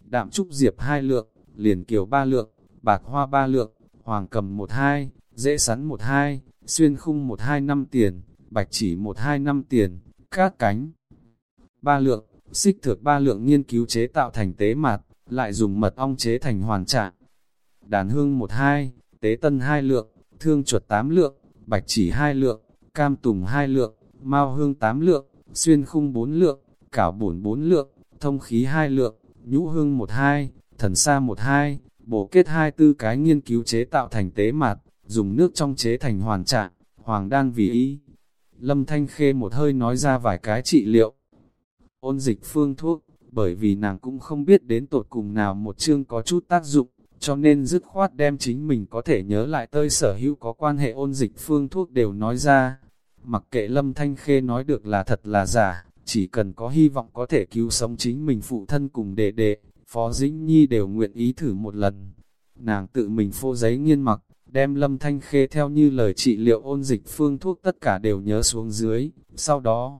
Đạm trúc diệp hai lượng, liền kiều ba lượng, bạc hoa ba lượng, hoàng cầm một hai, dễ sắn một hai, xuyên khung một hai năm tiền, bạch chỉ một hai năm tiền, cát cánh. Ba lượng, xích thược ba lượng nghiên cứu chế tạo thành tế mạt, lại dùng mật ong chế thành hoàn trạng đàn hương một hai, tế tân hai lượng, thương chuột tám lượng, bạch chỉ hai lượng, cam tùng hai lượng, mao hương tám lượng, xuyên khung bốn lượng, cảo bổn bốn lượng, thông khí hai lượng, nhũ hương một hai, thần sa một hai, bổ kết hai tư cái nghiên cứu chế tạo thành tế mạt, dùng nước trong chế thành hoàn trạng, hoàng đan vì ý. Lâm Thanh Khê một hơi nói ra vài cái trị liệu. Ôn dịch phương thuốc, bởi vì nàng cũng không biết đến tột cùng nào một chương có chút tác dụng, cho nên dứt khoát đem chính mình có thể nhớ lại tơi sở hữu có quan hệ ôn dịch phương thuốc đều nói ra. Mặc kệ Lâm Thanh Khê nói được là thật là giả, chỉ cần có hy vọng có thể cứu sống chính mình phụ thân cùng đệ đệ, Phó Dĩnh Nhi đều nguyện ý thử một lần. Nàng tự mình phô giấy nghiên mặc, đem Lâm Thanh Khê theo như lời trị liệu ôn dịch phương thuốc tất cả đều nhớ xuống dưới, sau đó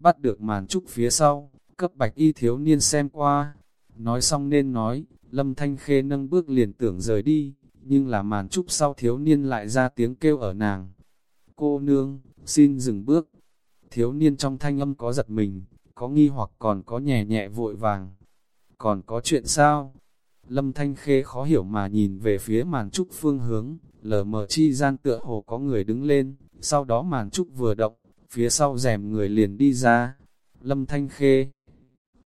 bắt được màn trúc phía sau, cấp bạch y thiếu niên xem qua, nói xong nên nói, Lâm Thanh Khê nâng bước liền tưởng rời đi, nhưng là màn trúc sau thiếu niên lại ra tiếng kêu ở nàng. Cô nương, xin dừng bước. Thiếu niên trong thanh âm có giật mình, có nghi hoặc còn có nhẹ nhẹ vội vàng. Còn có chuyện sao? Lâm Thanh Khê khó hiểu mà nhìn về phía màn trúc phương hướng, lờ mờ chi gian tựa hồ có người đứng lên, sau đó màn trúc vừa động, phía sau rèm người liền đi ra. Lâm Thanh Khê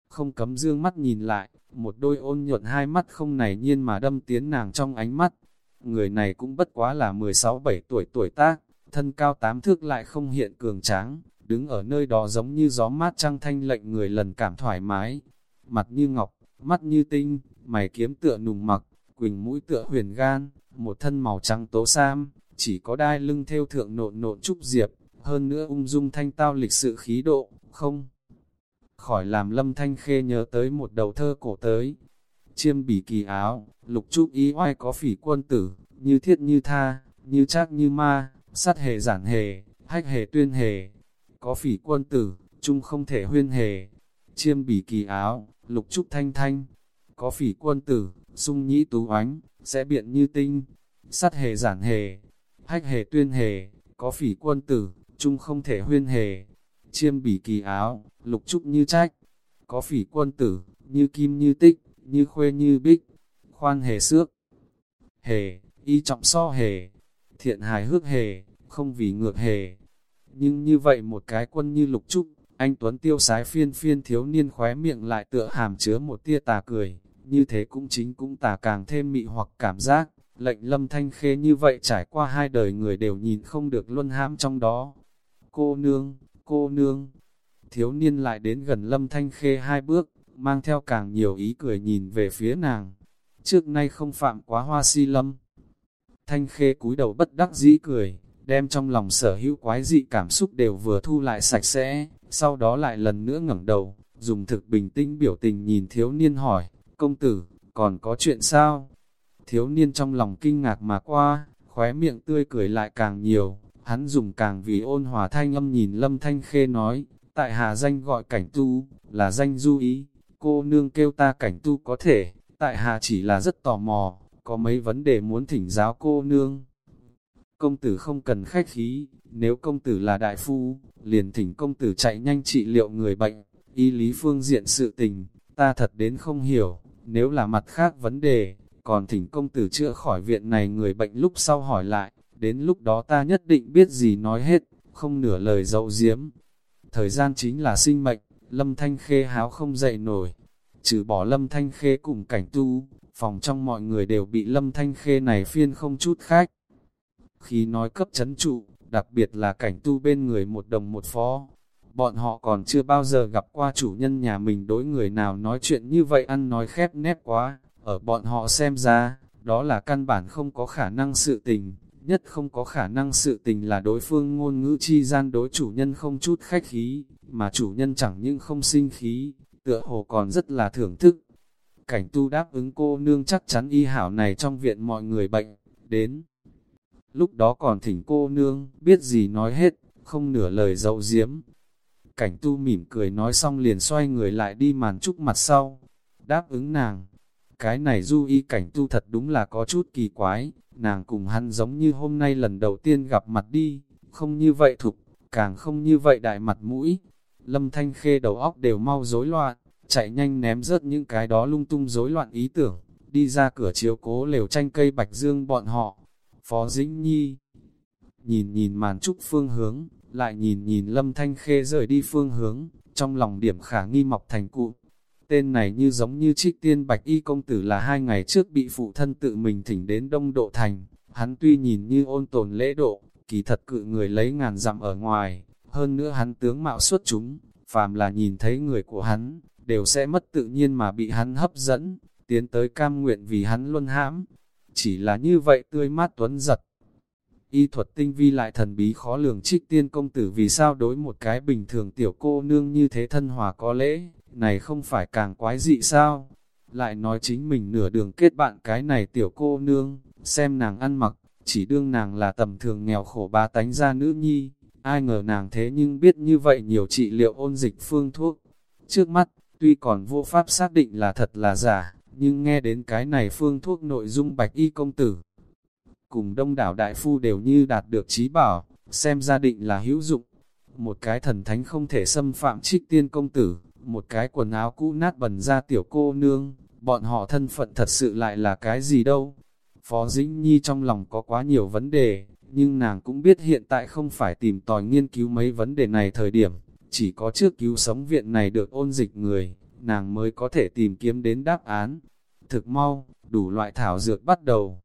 không cấm dương mắt nhìn lại, một đôi ôn nhuận hai mắt không này nhiên mà đâm tiến nàng trong ánh mắt. Người này cũng bất quá là 16-17 tuổi tuổi tác, thân cao tám thước lại không hiện cường tráng, đứng ở nơi đó giống như gió mát trăng thanh lệnh người lần cảm thoải mái. Mặt như ngọc, mắt như tinh, mày kiếm tựa nùng mặc, quỳnh mũi tựa huyền gan, một thân màu trắng tố sam, chỉ có đai lưng theo thượng nộn nộn trúc diệp, hơn nữa ung dung thanh tao lịch sự khí độ, không khỏi làm lâm thanh khê nhớ tới một đầu thơ cổ tới. Chiêm bỉ kỳ áo, lục trúc ý oai có phỉ quân tử, như thiết như tha, như trác như ma, sát hề giản hề, hách hề tuyên hề. Có phỉ quân tử, chung không thể huyên hề. Chiêm bỉ kỳ áo, lục trúc thanh thanh. Có phỉ quân tử, sung nhĩ tú oánh, sẽ biện như tinh. sắt hề giản hề, hách hề tuyên hề, có phỉ quân tử, chung không thể huyên hề chiêm bỉ kỳ áo, lục trúc như trách, có phỉ quân tử, như kim như tích, như khuê như bích, khoan hề xước, hề, y trọng so hề, thiện hài hước hề, không vì ngược hề. Nhưng như vậy một cái quân như lục trúc, anh Tuấn tiêu sái phiên phiên thiếu niên khóe miệng lại tựa hàm chứa một tia tà cười, như thế cũng chính cũng tà càng thêm mị hoặc cảm giác, lệnh lâm thanh khê như vậy trải qua hai đời người đều nhìn không được luân hãm trong đó. Cô nương, cô nương. Thiếu niên lại đến gần lâm thanh khê hai bước, mang theo càng nhiều ý cười nhìn về phía nàng. Trước nay không phạm quá hoa si lâm. Thanh khê cúi đầu bất đắc dĩ cười, đem trong lòng sở hữu quái dị cảm xúc đều vừa thu lại sạch sẽ, sau đó lại lần nữa ngẩng đầu, dùng thực bình tĩnh biểu tình nhìn thiếu niên hỏi, công tử, còn có chuyện sao? Thiếu niên trong lòng kinh ngạc mà qua, khóe miệng tươi cười lại càng nhiều, hắn dùng càng vì ôn hòa thanh âm nhìn lâm thanh khê nói, tại hạ danh gọi cảnh tu, là danh du ý, cô nương kêu ta cảnh tu có thể, tại hạ chỉ là rất tò mò, có mấy vấn đề muốn thỉnh giáo cô nương. Công tử không cần khách khí, nếu công tử là đại phu, liền thỉnh công tử chạy nhanh trị liệu người bệnh, y lý phương diện sự tình, ta thật đến không hiểu, nếu là mặt khác vấn đề, còn thỉnh công tử chữa khỏi viện này người bệnh lúc sau hỏi lại, đến lúc đó ta nhất định biết gì nói hết, không nửa lời dậu diếm. Thời gian chính là sinh mệnh, lâm thanh khê háo không dậy nổi, trừ bỏ lâm thanh khê cùng cảnh tu, phòng trong mọi người đều bị lâm thanh khê này phiên không chút khách. Khi nói cấp chấn trụ, đặc biệt là cảnh tu bên người một đồng một phó, bọn họ còn chưa bao giờ gặp qua chủ nhân nhà mình đối người nào nói chuyện như vậy ăn nói khép nép quá, ở bọn họ xem ra, đó là căn bản không có khả năng sự tình, nhất không có khả năng sự tình là đối phương ngôn ngữ chi gian đối chủ nhân không chút khách khí, mà chủ nhân chẳng những không sinh khí, tựa hồ còn rất là thưởng thức. Cảnh tu đáp ứng cô nương chắc chắn y hảo này trong viện mọi người bệnh, đến. Lúc đó còn thỉnh cô nương, biết gì nói hết, không nửa lời dậu diếm. Cảnh tu mỉm cười nói xong liền xoay người lại đi màn trúc mặt sau. Đáp ứng nàng, cái này du y cảnh tu thật đúng là có chút kỳ quái, nàng cùng hắn giống như hôm nay lần đầu tiên gặp mặt đi, không như vậy thục, càng không như vậy đại mặt mũi. Lâm Thanh Khê đầu óc đều mau rối loạn, chạy nhanh ném rớt những cái đó lung tung rối loạn ý tưởng, đi ra cửa chiếu cố lều tranh cây bạch dương bọn họ. Phó Dĩnh Nhi nhìn nhìn màn trúc phương hướng, lại nhìn nhìn Lâm Thanh Khê rời đi phương hướng, trong lòng điểm khả nghi mọc thành cụ. Tên này như giống như trích tiên bạch y công tử là hai ngày trước bị phụ thân tự mình thỉnh đến Đông Độ Thành. Hắn tuy nhìn như ôn tồn lễ độ, kỳ thật cự người lấy ngàn dặm ở ngoài, hơn nữa hắn tướng mạo xuất chúng, phàm là nhìn thấy người của hắn, đều sẽ mất tự nhiên mà bị hắn hấp dẫn, tiến tới cam nguyện vì hắn luân hãm. Chỉ là như vậy tươi mát tuấn giật. Y thuật tinh vi lại thần bí khó lường trích tiên công tử vì sao đối một cái bình thường tiểu cô nương như thế thân hòa có lễ, này không phải càng quái dị sao? Lại nói chính mình nửa đường kết bạn cái này tiểu cô nương, xem nàng ăn mặc, chỉ đương nàng là tầm thường nghèo khổ ba tánh ra nữ nhi, ai ngờ nàng thế nhưng biết như vậy nhiều trị liệu ôn dịch phương thuốc. Trước mắt, tuy còn vô pháp xác định là thật là giả, nhưng nghe đến cái này phương thuốc nội dung bạch y công tử. Cùng đông đảo đại phu đều như đạt được trí bảo, xem gia định là hữu dụng. Một cái thần thánh không thể xâm phạm trích tiên công tử, một cái quần áo cũ nát bẩn ra tiểu cô nương, bọn họ thân phận thật sự lại là cái gì đâu. Phó Dĩnh Nhi trong lòng có quá nhiều vấn đề, nhưng nàng cũng biết hiện tại không phải tìm tòi nghiên cứu mấy vấn đề này thời điểm, chỉ có trước cứu sống viện này được ôn dịch người, nàng mới có thể tìm kiếm đến đáp án. Thực mau, đủ loại thảo dược bắt đầu.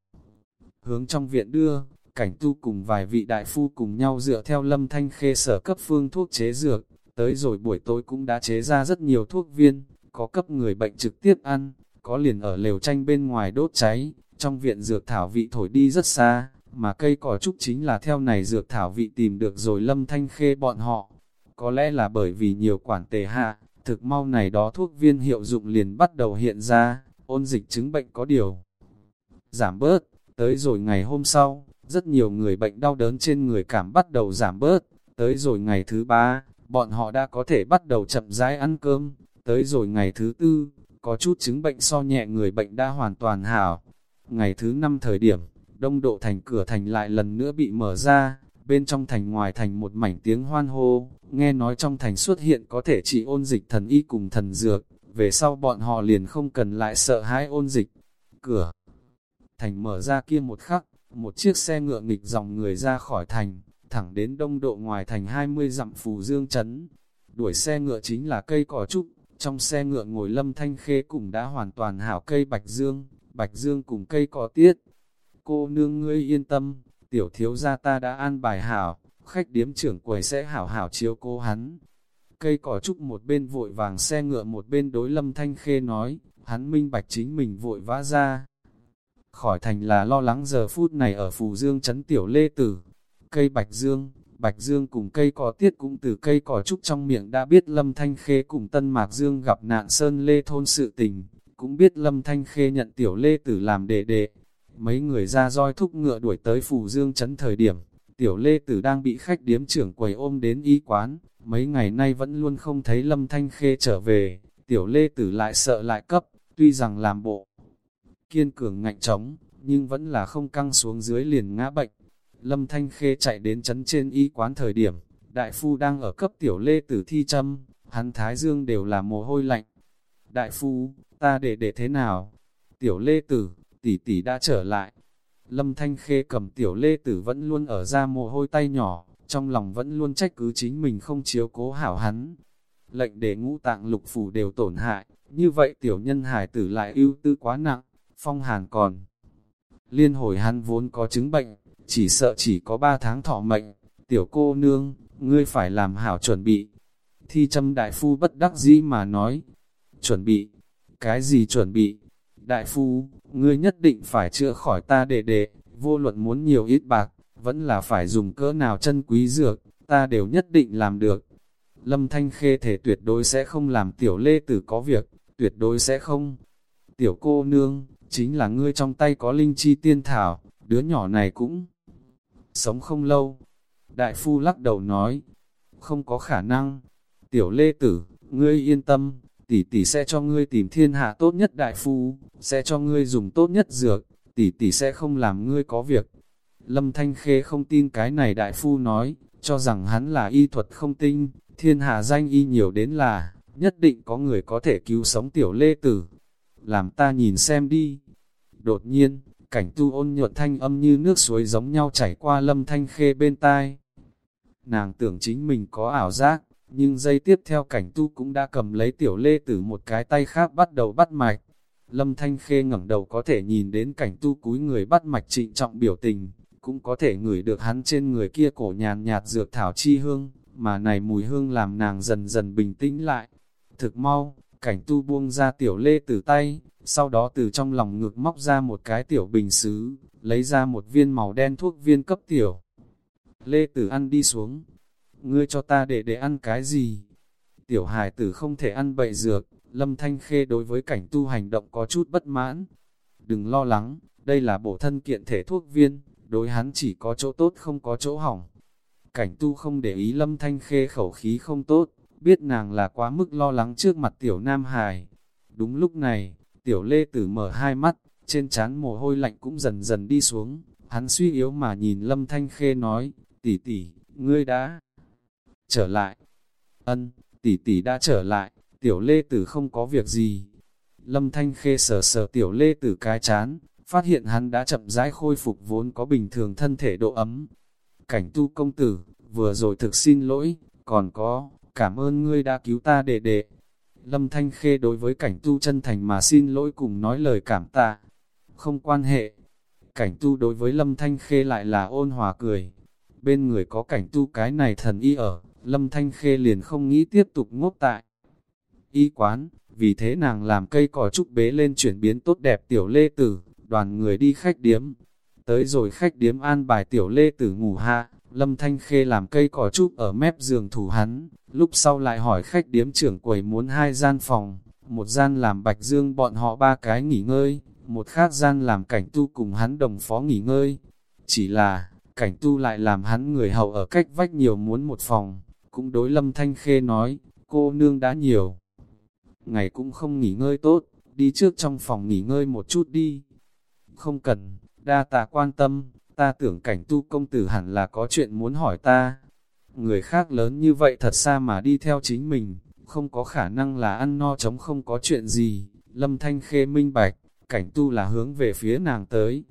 Hướng trong viện đưa, cảnh tu cùng vài vị đại phu cùng nhau dựa theo lâm thanh khê sở cấp phương thuốc chế dược, tới rồi buổi tối cũng đã chế ra rất nhiều thuốc viên, có cấp người bệnh trực tiếp ăn, có liền ở lều tranh bên ngoài đốt cháy, trong viện dược thảo vị thổi đi rất xa, mà cây cỏ trúc chính là theo này dược thảo vị tìm được rồi lâm thanh khê bọn họ. Có lẽ là bởi vì nhiều quản tề hạ, thực mau này đó thuốc viên hiệu dụng liền bắt đầu hiện ra, ôn dịch chứng bệnh có điều. Giảm bớt, tới rồi ngày hôm sau, rất nhiều người bệnh đau đớn trên người cảm bắt đầu giảm bớt, tới rồi ngày thứ ba, bọn họ đã có thể bắt đầu chậm rãi ăn cơm, tới rồi ngày thứ tư, có chút chứng bệnh so nhẹ người bệnh đã hoàn toàn hảo. Ngày thứ năm thời điểm, đông độ thành cửa thành lại lần nữa bị mở ra, bên trong thành ngoài thành một mảnh tiếng hoan hô, nghe nói trong thành xuất hiện có thể trị ôn dịch thần y cùng thần dược, về sau bọn họ liền không cần lại sợ hãi ôn dịch. Cửa thành mở ra kia một khắc, một chiếc xe ngựa nghịch dòng người ra khỏi thành, thẳng đến đông độ ngoài thành 20 dặm phù dương chấn. Đuổi xe ngựa chính là cây cỏ trúc, trong xe ngựa ngồi lâm thanh khê cùng đã hoàn toàn hảo cây bạch dương, bạch dương cùng cây cỏ tiết. Cô nương ngươi yên tâm, tiểu thiếu gia ta đã an bài hảo, khách điếm trưởng quầy sẽ hảo hảo chiếu cô hắn. Cây cỏ trúc một bên vội vàng xe ngựa một bên đối lâm thanh khê nói, hắn minh bạch chính mình vội vã ra. Khỏi thành là lo lắng giờ phút này ở phù dương chấn tiểu lê tử, cây bạch dương, Bạch Dương cùng cây cỏ tiết cũng từ cây cỏ trúc trong miệng đã biết Lâm Thanh Khê cùng Tân Mạc Dương gặp nạn Sơn Lê thôn sự tình, cũng biết Lâm Thanh Khê nhận tiểu Lê Tử làm đệ đệ. Mấy người ra roi thúc ngựa đuổi tới phù Dương chấn thời điểm, tiểu Lê Tử đang bị khách điếm trưởng quầy ôm đến y quán, mấy ngày nay vẫn luôn không thấy Lâm Thanh Khê trở về, tiểu Lê Tử lại sợ lại cấp, tuy rằng làm bộ kiên cường ngạnh trống, nhưng vẫn là không căng xuống dưới liền ngã bệnh. Lâm Thanh Khê chạy đến chấn trên y quán thời điểm, đại phu đang ở cấp tiểu lê tử thi châm, hắn thái dương đều là mồ hôi lạnh. Đại phu, ta để để thế nào? Tiểu lê tử, tỷ tỷ đã trở lại. Lâm Thanh Khê cầm tiểu lê tử vẫn luôn ở ra mồ hôi tay nhỏ, trong lòng vẫn luôn trách cứ chính mình không chiếu cố hảo hắn. Lệnh để ngũ tạng lục phủ đều tổn hại, như vậy tiểu nhân hải tử lại ưu tư quá nặng, phong hàn còn. Liên hồi hắn vốn có chứng bệnh, chỉ sợ chỉ có ba tháng thọ mệnh, tiểu cô nương, ngươi phải làm hảo chuẩn bị. Thi châm đại phu bất đắc dĩ mà nói, chuẩn bị, cái gì chuẩn bị? Đại phu, ngươi nhất định phải chữa khỏi ta đệ đệ, vô luận muốn nhiều ít bạc, vẫn là phải dùng cỡ nào chân quý dược, ta đều nhất định làm được. Lâm Thanh Khê thể tuyệt đối sẽ không làm tiểu lê tử có việc, tuyệt đối sẽ không. Tiểu cô nương, chính là ngươi trong tay có linh chi tiên thảo, đứa nhỏ này cũng sống không lâu. Đại phu lắc đầu nói, không có khả năng. Tiểu lê tử, ngươi yên tâm, tỷ tỷ sẽ cho ngươi tìm thiên hạ tốt nhất đại phu, sẽ cho ngươi dùng tốt nhất dược, tỷ tỷ sẽ không làm ngươi có việc. Lâm Thanh Khê không tin cái này đại phu nói, cho rằng hắn là y thuật không tinh, thiên hạ danh y nhiều đến là, nhất định có người có thể cứu sống tiểu lê tử. Làm ta nhìn xem đi. Đột nhiên, cảnh tu ôn nhuận thanh âm như nước suối giống nhau chảy qua lâm thanh khê bên tai. Nàng tưởng chính mình có ảo giác, nhưng giây tiếp theo cảnh tu cũng đã cầm lấy tiểu lê tử một cái tay khác bắt đầu bắt mạch. Lâm Thanh Khê ngẩng đầu có thể nhìn đến cảnh tu cúi người bắt mạch trịnh trọng biểu tình, cũng có thể ngửi được hắn trên người kia cổ nhàn nhạt dược thảo chi hương, mà này mùi hương làm nàng dần dần bình tĩnh lại. Thực mau, cảnh tu buông ra tiểu lê từ tay, sau đó từ trong lòng ngực móc ra một cái tiểu bình xứ, lấy ra một viên màu đen thuốc viên cấp tiểu. Lê tử ăn đi xuống, ngươi cho ta để để ăn cái gì? Tiểu hài tử không thể ăn bậy dược, lâm thanh khê đối với cảnh tu hành động có chút bất mãn. Đừng lo lắng, đây là bổ thân kiện thể thuốc viên, đối hắn chỉ có chỗ tốt không có chỗ hỏng. Cảnh tu không để ý lâm thanh khê khẩu khí không tốt, biết nàng là quá mức lo lắng trước mặt tiểu nam hài. Đúng lúc này, tiểu lê tử mở hai mắt, trên trán mồ hôi lạnh cũng dần dần đi xuống, hắn suy yếu mà nhìn lâm thanh khê nói, tỷ tỷ, ngươi đã trở lại. Ân, tỷ tỷ đã trở lại, tiểu lê tử không có việc gì. Lâm thanh khê sờ sờ tiểu lê tử cái chán, phát hiện hắn đã chậm rãi khôi phục vốn có bình thường thân thể độ ấm. Cảnh tu công tử, vừa rồi thực xin lỗi, còn có, cảm ơn ngươi đã cứu ta đệ đệ. Lâm Thanh Khê đối với cảnh tu chân thành mà xin lỗi cùng nói lời cảm tạ. Không quan hệ. Cảnh tu đối với Lâm Thanh Khê lại là ôn hòa cười. Bên người có cảnh tu cái này thần y ở, Lâm Thanh Khê liền không nghĩ tiếp tục ngốc tại. Y quán, vì thế nàng làm cây cỏ trúc bế lên chuyển biến tốt đẹp tiểu lê tử, đoàn người đi khách điếm. Tới rồi khách điếm an bài tiểu lê tử ngủ hạ, Lâm Thanh Khê làm cây cỏ trúc ở mép giường thủ hắn, lúc sau lại hỏi khách điếm trưởng quầy muốn hai gian phòng, một gian làm Bạch Dương bọn họ ba cái nghỉ ngơi, một khác gian làm cảnh tu cùng hắn đồng phó nghỉ ngơi. Chỉ là, cảnh tu lại làm hắn người hầu ở cách vách nhiều muốn một phòng, cũng đối Lâm Thanh Khê nói, cô nương đã nhiều. Ngày cũng không nghỉ ngơi tốt, đi trước trong phòng nghỉ ngơi một chút đi. Không cần, đa tạ quan tâm, ta tưởng cảnh tu công tử hẳn là có chuyện muốn hỏi ta. Người khác lớn như vậy thật xa mà đi theo chính mình, không có khả năng là ăn no chống không có chuyện gì. Lâm Thanh Khê minh bạch, cảnh tu là hướng về phía nàng tới.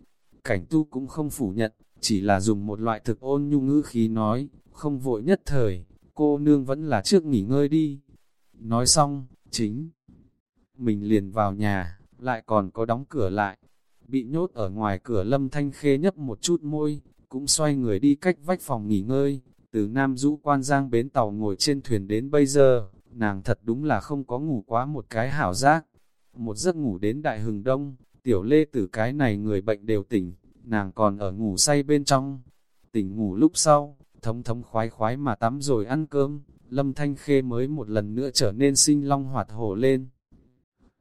Cảnh tu cũng không phủ nhận, chỉ là dùng một loại thực ôn nhu ngữ khí nói, không vội nhất thời, cô nương vẫn là trước nghỉ ngơi đi. Nói xong, chính mình liền vào nhà, lại còn có đóng cửa lại, bị nhốt ở ngoài cửa lâm thanh khê nhấp một chút môi, cũng xoay người đi cách vách phòng nghỉ ngơi, từ Nam Dũ quan giang bến tàu ngồi trên thuyền đến bây giờ, nàng thật đúng là không có ngủ quá một cái hảo giác. Một giấc ngủ đến đại hừng đông, tiểu lê tử cái này người bệnh đều tỉnh, nàng còn ở ngủ say bên trong. Tỉnh ngủ lúc sau, thống thống khoái khoái mà tắm rồi ăn cơm, Lâm Thanh Khê mới một lần nữa trở nên sinh long hoạt hổ lên.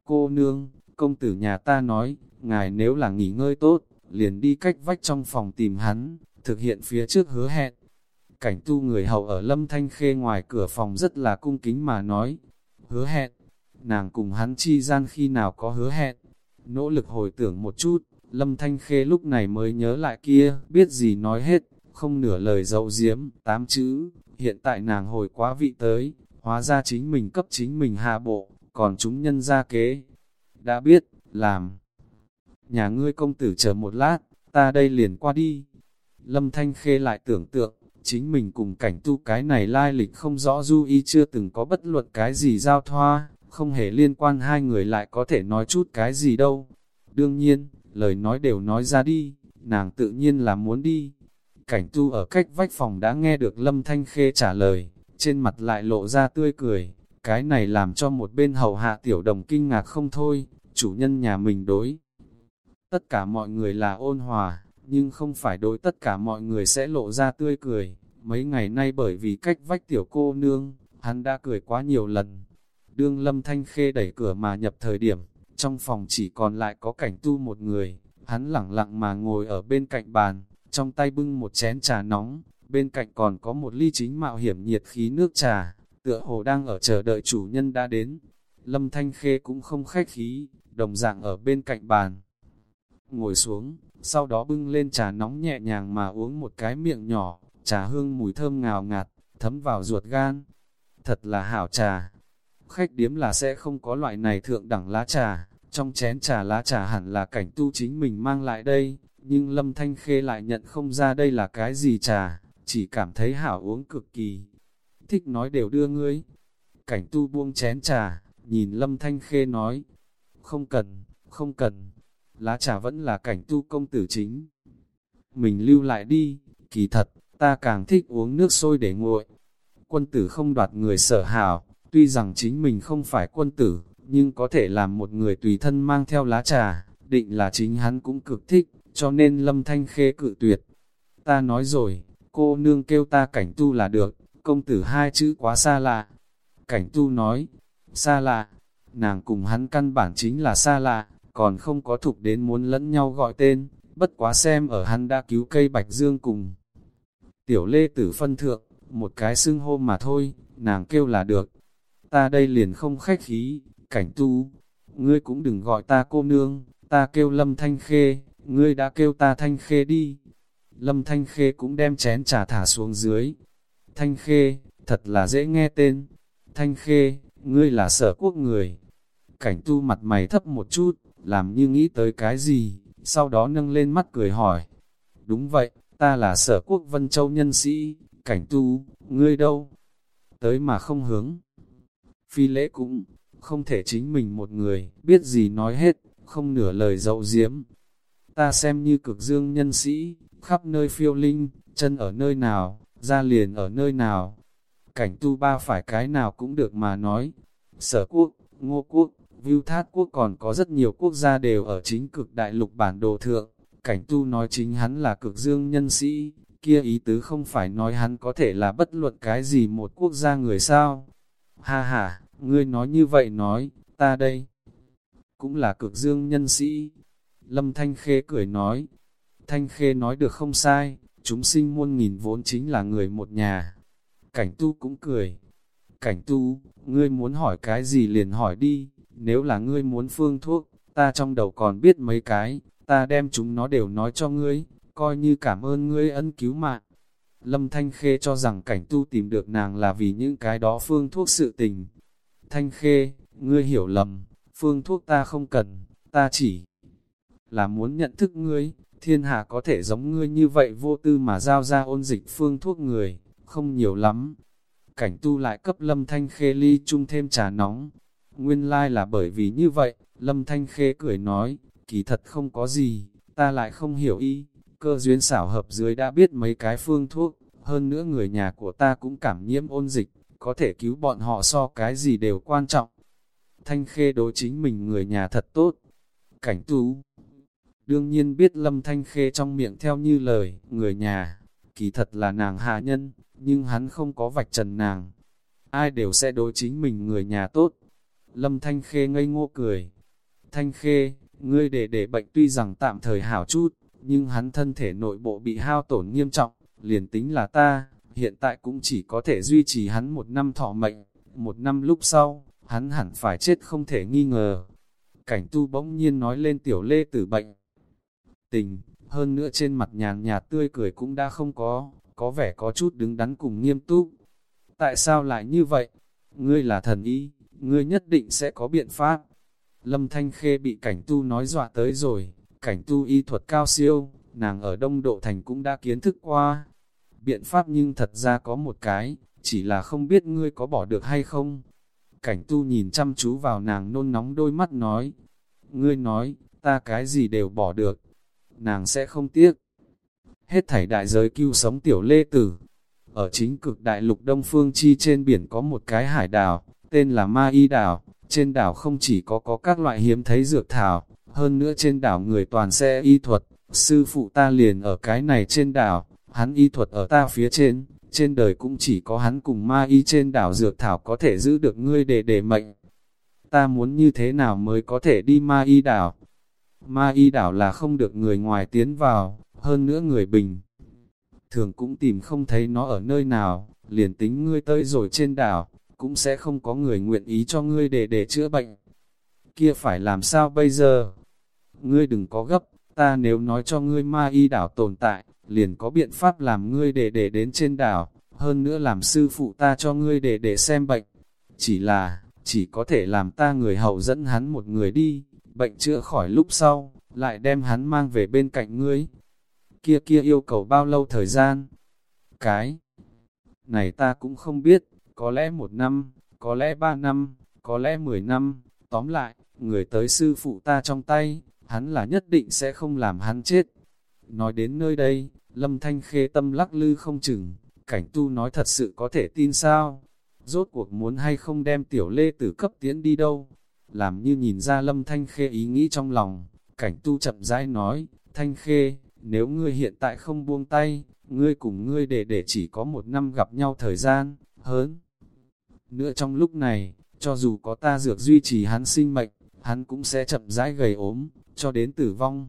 Cô nương, công tử nhà ta nói, ngài nếu là nghỉ ngơi tốt, liền đi cách vách trong phòng tìm hắn, thực hiện phía trước hứa hẹn. Cảnh tu người hầu ở Lâm Thanh Khê ngoài cửa phòng rất là cung kính mà nói, hứa hẹn, nàng cùng hắn chi gian khi nào có hứa hẹn, nỗ lực hồi tưởng một chút, Lâm Thanh Khê lúc này mới nhớ lại kia, biết gì nói hết, không nửa lời dậu diếm, tám chữ, hiện tại nàng hồi quá vị tới, hóa ra chính mình cấp chính mình hạ bộ, còn chúng nhân ra kế. Đã biết, làm. Nhà ngươi công tử chờ một lát, ta đây liền qua đi. Lâm Thanh Khê lại tưởng tượng, chính mình cùng cảnh tu cái này lai lịch không rõ du y chưa từng có bất luận cái gì giao thoa, không hề liên quan hai người lại có thể nói chút cái gì đâu. Đương nhiên, lời nói đều nói ra đi, nàng tự nhiên là muốn đi. Cảnh tu ở cách vách phòng đã nghe được Lâm Thanh Khê trả lời, trên mặt lại lộ ra tươi cười, cái này làm cho một bên hầu hạ tiểu đồng kinh ngạc không thôi, chủ nhân nhà mình đối. Tất cả mọi người là ôn hòa, nhưng không phải đối tất cả mọi người sẽ lộ ra tươi cười. Mấy ngày nay bởi vì cách vách tiểu cô nương, hắn đã cười quá nhiều lần. Đương Lâm Thanh Khê đẩy cửa mà nhập thời điểm, trong phòng chỉ còn lại có cảnh tu một người, hắn lẳng lặng mà ngồi ở bên cạnh bàn, trong tay bưng một chén trà nóng, bên cạnh còn có một ly chính mạo hiểm nhiệt khí nước trà, tựa hồ đang ở chờ đợi chủ nhân đã đến. Lâm Thanh Khê cũng không khách khí, đồng dạng ở bên cạnh bàn. Ngồi xuống, sau đó bưng lên trà nóng nhẹ nhàng mà uống một cái miệng nhỏ, trà hương mùi thơm ngào ngạt, thấm vào ruột gan. Thật là hảo trà. Khách điếm là sẽ không có loại này thượng đẳng lá trà, trong chén trà lá trà hẳn là cảnh tu chính mình mang lại đây, nhưng Lâm Thanh Khê lại nhận không ra đây là cái gì trà, chỉ cảm thấy hảo uống cực kỳ. Thích nói đều đưa ngươi. Cảnh tu buông chén trà, nhìn Lâm Thanh Khê nói, không cần, không cần, lá trà vẫn là cảnh tu công tử chính. Mình lưu lại đi, kỳ thật, ta càng thích uống nước sôi để nguội. Quân tử không đoạt người sở hảo, tuy rằng chính mình không phải quân tử, nhưng có thể làm một người tùy thân mang theo lá trà, định là chính hắn cũng cực thích, cho nên lâm thanh khê cự tuyệt. Ta nói rồi, cô nương kêu ta cảnh tu là được, công tử hai chữ quá xa lạ. Cảnh tu nói, xa lạ, nàng cùng hắn căn bản chính là xa lạ, còn không có thục đến muốn lẫn nhau gọi tên, bất quá xem ở hắn đã cứu cây bạch dương cùng. Tiểu lê tử phân thượng, một cái xưng hô mà thôi, nàng kêu là được. Ta đây liền không khách khí, cảnh tu, ngươi cũng đừng gọi ta cô nương, ta kêu lâm thanh khê, ngươi đã kêu ta thanh khê đi. Lâm thanh khê cũng đem chén trà thả xuống dưới. Thanh khê, thật là dễ nghe tên. Thanh khê, ngươi là sở quốc người. Cảnh tu mặt mày thấp một chút, làm như nghĩ tới cái gì, sau đó nâng lên mắt cười hỏi. Đúng vậy, ta là sở quốc Vân Châu nhân sĩ, cảnh tu, ngươi đâu? Tới mà không hướng. Phi lễ cũng, không thể chính mình một người, biết gì nói hết, không nửa lời dậu diếm. Ta xem như cực dương nhân sĩ, khắp nơi phiêu linh, chân ở nơi nào, ra liền ở nơi nào. Cảnh tu ba phải cái nào cũng được mà nói. Sở quốc, ngô quốc, Vưu Thát Quốc còn có rất nhiều quốc gia đều ở chính cực đại lục bản đồ thượng. Cảnh tu nói chính hắn là cực dương nhân sĩ, kia ý tứ không phải nói hắn có thể là bất luận cái gì một quốc gia người sao. Ha ha, ngươi nói như vậy nói, ta đây cũng là cực dương nhân sĩ. Lâm Thanh Khê cười nói, Thanh Khê nói được không sai, chúng sinh muôn nghìn vốn chính là người một nhà. Cảnh tu cũng cười. Cảnh tu, ngươi muốn hỏi cái gì liền hỏi đi, nếu là ngươi muốn phương thuốc, ta trong đầu còn biết mấy cái, ta đem chúng nó đều nói cho ngươi, coi như cảm ơn ngươi ân cứu mạng. Lâm Thanh Khê cho rằng cảnh tu tìm được nàng là vì những cái đó phương thuốc sự tình. Thanh Khê, ngươi hiểu lầm, phương thuốc ta không cần, ta chỉ là muốn nhận thức ngươi, thiên hạ có thể giống ngươi như vậy vô tư mà giao ra ôn dịch phương thuốc người, không nhiều lắm. Cảnh tu lại cấp lâm thanh khê ly chung thêm trà nóng, Nguyên lai like là bởi vì như vậy, Lâm Thanh Khê cười nói, kỳ thật không có gì, ta lại không hiểu y, cơ duyên xảo hợp dưới đã biết mấy cái phương thuốc, hơn nữa người nhà của ta cũng cảm nhiễm ôn dịch, có thể cứu bọn họ so cái gì đều quan trọng. Thanh Khê đối chính mình người nhà thật tốt. Cảnh tú Đương nhiên biết Lâm Thanh Khê trong miệng theo như lời, người nhà, kỳ thật là nàng hạ nhân, nhưng hắn không có vạch trần nàng. Ai đều sẽ đối chính mình người nhà tốt. Lâm Thanh Khê ngây ngô cười. Thanh Khê, ngươi để để bệnh tuy rằng tạm thời hảo chút, nhưng hắn thân thể nội bộ bị hao tổn nghiêm trọng, liền tính là ta, hiện tại cũng chỉ có thể duy trì hắn một năm thọ mệnh, một năm lúc sau, hắn hẳn phải chết không thể nghi ngờ. Cảnh tu bỗng nhiên nói lên tiểu lê tử bệnh. Tình, hơn nữa trên mặt nhàn nhạt tươi cười cũng đã không có, có vẻ có chút đứng đắn cùng nghiêm túc. Tại sao lại như vậy? Ngươi là thần y, ngươi nhất định sẽ có biện pháp. Lâm Thanh Khê bị cảnh tu nói dọa tới rồi, cảnh tu y thuật cao siêu, nàng ở Đông Độ Thành cũng đã kiến thức qua. Biện pháp nhưng thật ra có một cái, chỉ là không biết ngươi có bỏ được hay không. Cảnh tu nhìn chăm chú vào nàng nôn nóng đôi mắt nói, ngươi nói, ta cái gì đều bỏ được, nàng sẽ không tiếc. Hết thảy đại giới cứu sống tiểu lê tử. Ở chính cực đại lục Đông Phương Chi trên biển có một cái hải đảo, tên là Ma Y Đảo. Trên đảo không chỉ có có các loại hiếm thấy dược thảo, hơn nữa trên đảo người toàn xe y thuật, sư phụ ta liền ở cái này trên đảo, hắn y thuật ở ta phía trên, trên đời cũng chỉ có hắn cùng ma y trên đảo dược thảo có thể giữ được ngươi để để mệnh. Ta muốn như thế nào mới có thể đi ma y đảo? Ma y đảo là không được người ngoài tiến vào, hơn nữa người bình. Thường cũng tìm không thấy nó ở nơi nào, liền tính ngươi tới rồi trên đảo, cũng sẽ không có người nguyện ý cho ngươi để để chữa bệnh. Kia phải làm sao bây giờ? Ngươi đừng có gấp, ta nếu nói cho ngươi ma y đảo tồn tại, liền có biện pháp làm ngươi để để đến trên đảo, hơn nữa làm sư phụ ta cho ngươi để để xem bệnh. Chỉ là, chỉ có thể làm ta người hậu dẫn hắn một người đi, bệnh chữa khỏi lúc sau, lại đem hắn mang về bên cạnh ngươi. Kia kia yêu cầu bao lâu thời gian? Cái này ta cũng không biết, có lẽ một năm, có lẽ ba năm, có lẽ mười năm, tóm lại, người tới sư phụ ta trong tay, hắn là nhất định sẽ không làm hắn chết. Nói đến nơi đây, lâm thanh khê tâm lắc lư không chừng, cảnh tu nói thật sự có thể tin sao? Rốt cuộc muốn hay không đem tiểu lê tử cấp tiến đi đâu? Làm như nhìn ra lâm thanh khê ý nghĩ trong lòng, cảnh tu chậm rãi nói, thanh khê, nếu ngươi hiện tại không buông tay, ngươi cùng ngươi để để chỉ có một năm gặp nhau thời gian, hơn. Nữa trong lúc này, cho dù có ta dược duy trì hắn sinh mệnh, hắn cũng sẽ chậm rãi gầy ốm, cho đến tử vong.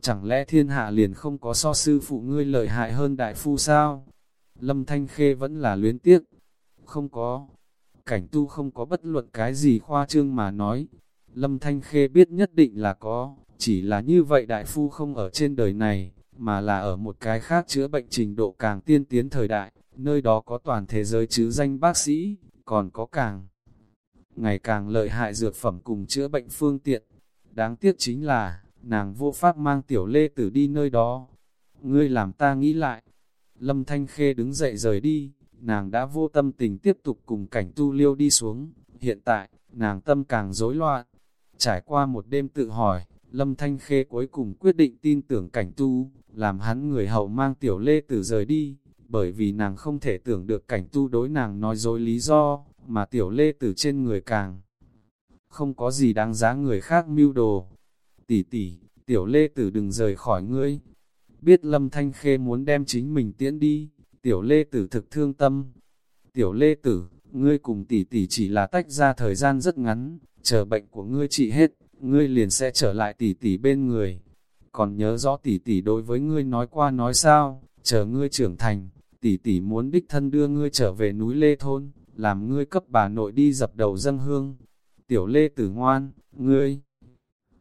Chẳng lẽ thiên hạ liền không có so sư phụ ngươi lợi hại hơn đại phu sao? Lâm Thanh Khê vẫn là luyến tiếc. Không có. Cảnh tu không có bất luận cái gì khoa trương mà nói. Lâm Thanh Khê biết nhất định là có, chỉ là như vậy đại phu không ở trên đời này, mà là ở một cái khác chữa bệnh trình độ càng tiên tiến thời đại, nơi đó có toàn thế giới chứ danh bác sĩ, còn có càng ngày càng lợi hại dược phẩm cùng chữa bệnh phương tiện. Đáng tiếc chính là, nàng vô pháp mang tiểu lê tử đi nơi đó. Ngươi làm ta nghĩ lại. Lâm Thanh Khê đứng dậy rời đi, nàng đã vô tâm tình tiếp tục cùng cảnh tu liêu đi xuống. Hiện tại, nàng tâm càng rối loạn. Trải qua một đêm tự hỏi, Lâm Thanh Khê cuối cùng quyết định tin tưởng cảnh tu, làm hắn người hậu mang tiểu lê tử rời đi, bởi vì nàng không thể tưởng được cảnh tu đối nàng nói dối lý do, mà tiểu lê tử trên người càng không có gì đáng giá người khác mưu đồ. Tỷ tỷ, tiểu lê tử đừng rời khỏi ngươi. Biết lâm thanh khê muốn đem chính mình tiễn đi, tiểu lê tử thực thương tâm. Tiểu lê tử, ngươi cùng tỷ tỷ chỉ là tách ra thời gian rất ngắn, chờ bệnh của ngươi trị hết, ngươi liền sẽ trở lại tỷ tỷ bên người. Còn nhớ rõ tỷ tỷ đối với ngươi nói qua nói sao, chờ ngươi trưởng thành, tỷ tỷ muốn đích thân đưa ngươi trở về núi Lê Thôn, làm ngươi cấp bà nội đi dập đầu dân hương. Tiểu Lê tử ngoan, ngươi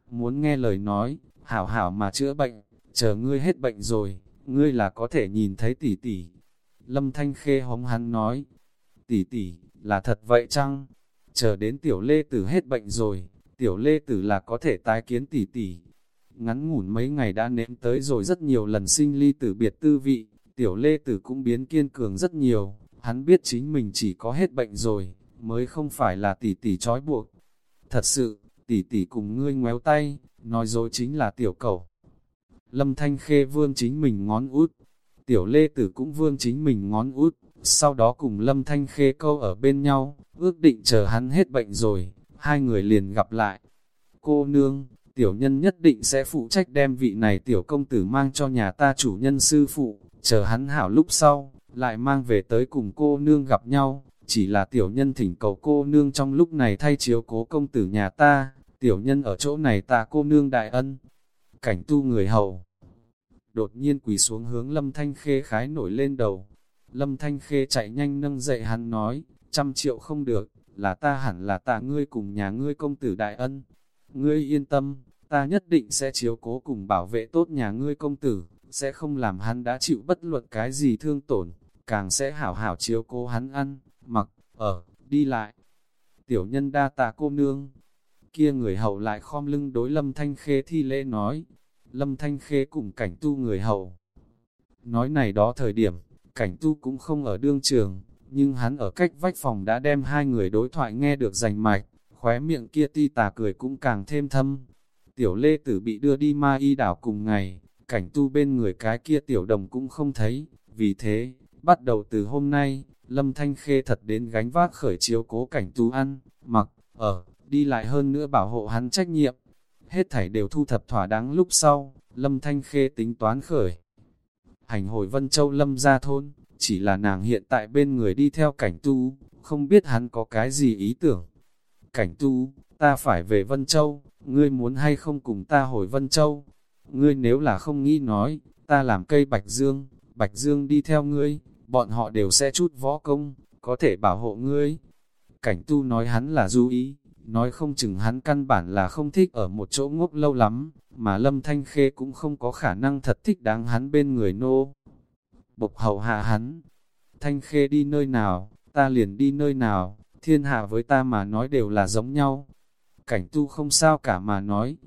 muốn nghe lời nói, hảo hảo mà chữa bệnh, chờ ngươi hết bệnh rồi, ngươi là có thể nhìn thấy tỷ tỷ. Lâm Thanh Khê hống hắn nói, tỷ tỷ, là thật vậy chăng? Chờ đến tiểu Lê tử hết bệnh rồi, tiểu Lê tử là có thể tái kiến tỷ tỷ. Ngắn ngủn mấy ngày đã nếm tới rồi rất nhiều lần sinh ly tử biệt tư vị, tiểu Lê tử cũng biến kiên cường rất nhiều, hắn biết chính mình chỉ có hết bệnh rồi, mới không phải là tỷ tỷ trói buộc. Thật sự, tỷ tỷ cùng ngươi ngoéo tay, nói dối chính là tiểu cầu. Lâm Thanh Khê vương chính mình ngón út, tiểu lê tử cũng vương chính mình ngón út, sau đó cùng Lâm Thanh Khê câu ở bên nhau, ước định chờ hắn hết bệnh rồi, hai người liền gặp lại. Cô nương, tiểu nhân nhất định sẽ phụ trách đem vị này tiểu công tử mang cho nhà ta chủ nhân sư phụ, chờ hắn hảo lúc sau, lại mang về tới cùng cô nương gặp nhau, chỉ là tiểu nhân thỉnh cầu cô nương trong lúc này thay chiếu cố công tử nhà ta, tiểu nhân ở chỗ này ta cô nương đại ân. Cảnh tu người hầu, đột nhiên quỳ xuống hướng lâm thanh khê khái nổi lên đầu. Lâm thanh khê chạy nhanh nâng dậy hắn nói, trăm triệu không được, là ta hẳn là tạ ngươi cùng nhà ngươi công tử đại ân. Ngươi yên tâm, ta nhất định sẽ chiếu cố cùng bảo vệ tốt nhà ngươi công tử, sẽ không làm hắn đã chịu bất luận cái gì thương tổn, càng sẽ hảo hảo chiếu cố hắn ăn, mặc, ở, đi lại. Tiểu nhân đa tạ cô nương, kia người hậu lại khom lưng đối lâm thanh khê thi lễ nói, lâm thanh khê cùng cảnh tu người hậu. Nói này đó thời điểm, cảnh tu cũng không ở đương trường, nhưng hắn ở cách vách phòng đã đem hai người đối thoại nghe được rành mạch, khóe miệng kia ti tà cười cũng càng thêm thâm. Tiểu lê tử bị đưa đi ma y đảo cùng ngày, cảnh tu bên người cái kia tiểu đồng cũng không thấy, vì thế, bắt đầu từ hôm nay, Lâm Thanh Khê thật đến gánh vác khởi chiếu cố cảnh tu ăn, mặc, ở, đi lại hơn nữa bảo hộ hắn trách nhiệm. Hết thảy đều thu thập thỏa đáng lúc sau, Lâm Thanh Khê tính toán khởi. Hành hồi Vân Châu Lâm ra thôn, chỉ là nàng hiện tại bên người đi theo cảnh tu, không biết hắn có cái gì ý tưởng. Cảnh tu, ta phải về Vân Châu, ngươi muốn hay không cùng ta hồi Vân Châu? Ngươi nếu là không nghĩ nói, ta làm cây Bạch Dương, Bạch Dương đi theo ngươi, bọn họ đều sẽ chút võ công, có thể bảo hộ ngươi. Cảnh tu nói hắn là du ý, nói không chừng hắn căn bản là không thích ở một chỗ ngốc lâu lắm, mà Lâm Thanh Khê cũng không có khả năng thật thích đáng hắn bên người nô. Bộc hậu hạ hắn, Thanh Khê đi nơi nào, ta liền đi nơi nào, thiên hạ với ta mà nói đều là giống nhau. Cảnh tu không sao cả mà nói,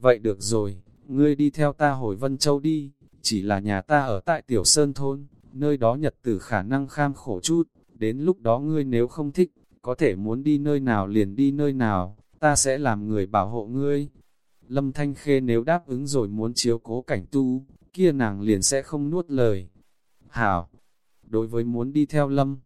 vậy được rồi, ngươi đi theo ta hồi Vân Châu đi, chỉ là nhà ta ở tại Tiểu Sơn Thôn, nơi đó nhật tử khả năng kham khổ chút, đến lúc đó ngươi nếu không thích, có thể muốn đi nơi nào liền đi nơi nào, ta sẽ làm người bảo hộ ngươi. Lâm Thanh Khê nếu đáp ứng rồi muốn chiếu cố cảnh tu, kia nàng liền sẽ không nuốt lời. Hảo, đối với muốn đi theo Lâm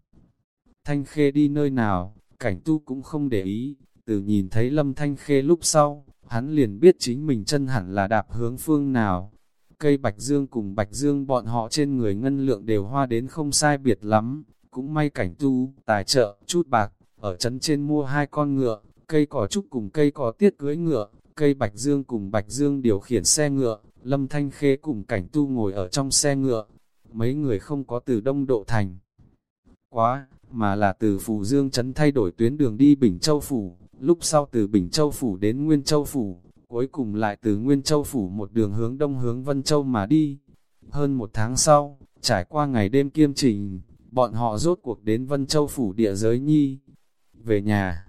Thanh Khê đi nơi nào, cảnh tu cũng không để ý, từ nhìn thấy Lâm Thanh Khê lúc sau, hắn liền biết chính mình chân hẳn là đạp hướng phương nào. Cây Bạch Dương cùng Bạch Dương bọn họ trên người ngân lượng đều hoa đến không sai biệt lắm, cũng may cảnh tu, tài trợ, chút bạc, ở trấn trên mua hai con ngựa, cây cỏ trúc cùng cây cỏ tiết cưới ngựa, cây Bạch Dương cùng Bạch Dương điều khiển xe ngựa, Lâm Thanh Khê cùng cảnh tu ngồi ở trong xe ngựa. Mấy người không có từ Đông Độ Thành. Quá, mà là từ Phủ Dương trấn thay đổi tuyến đường đi Bình Châu Phủ, lúc sau từ Bình Châu Phủ đến Nguyên Châu Phủ, cuối cùng lại từ Nguyên Châu Phủ một đường hướng đông hướng Vân Châu mà đi. Hơn một tháng sau, trải qua ngày đêm kiêm trình, bọn họ rốt cuộc đến Vân Châu Phủ địa giới nhi. Về nhà,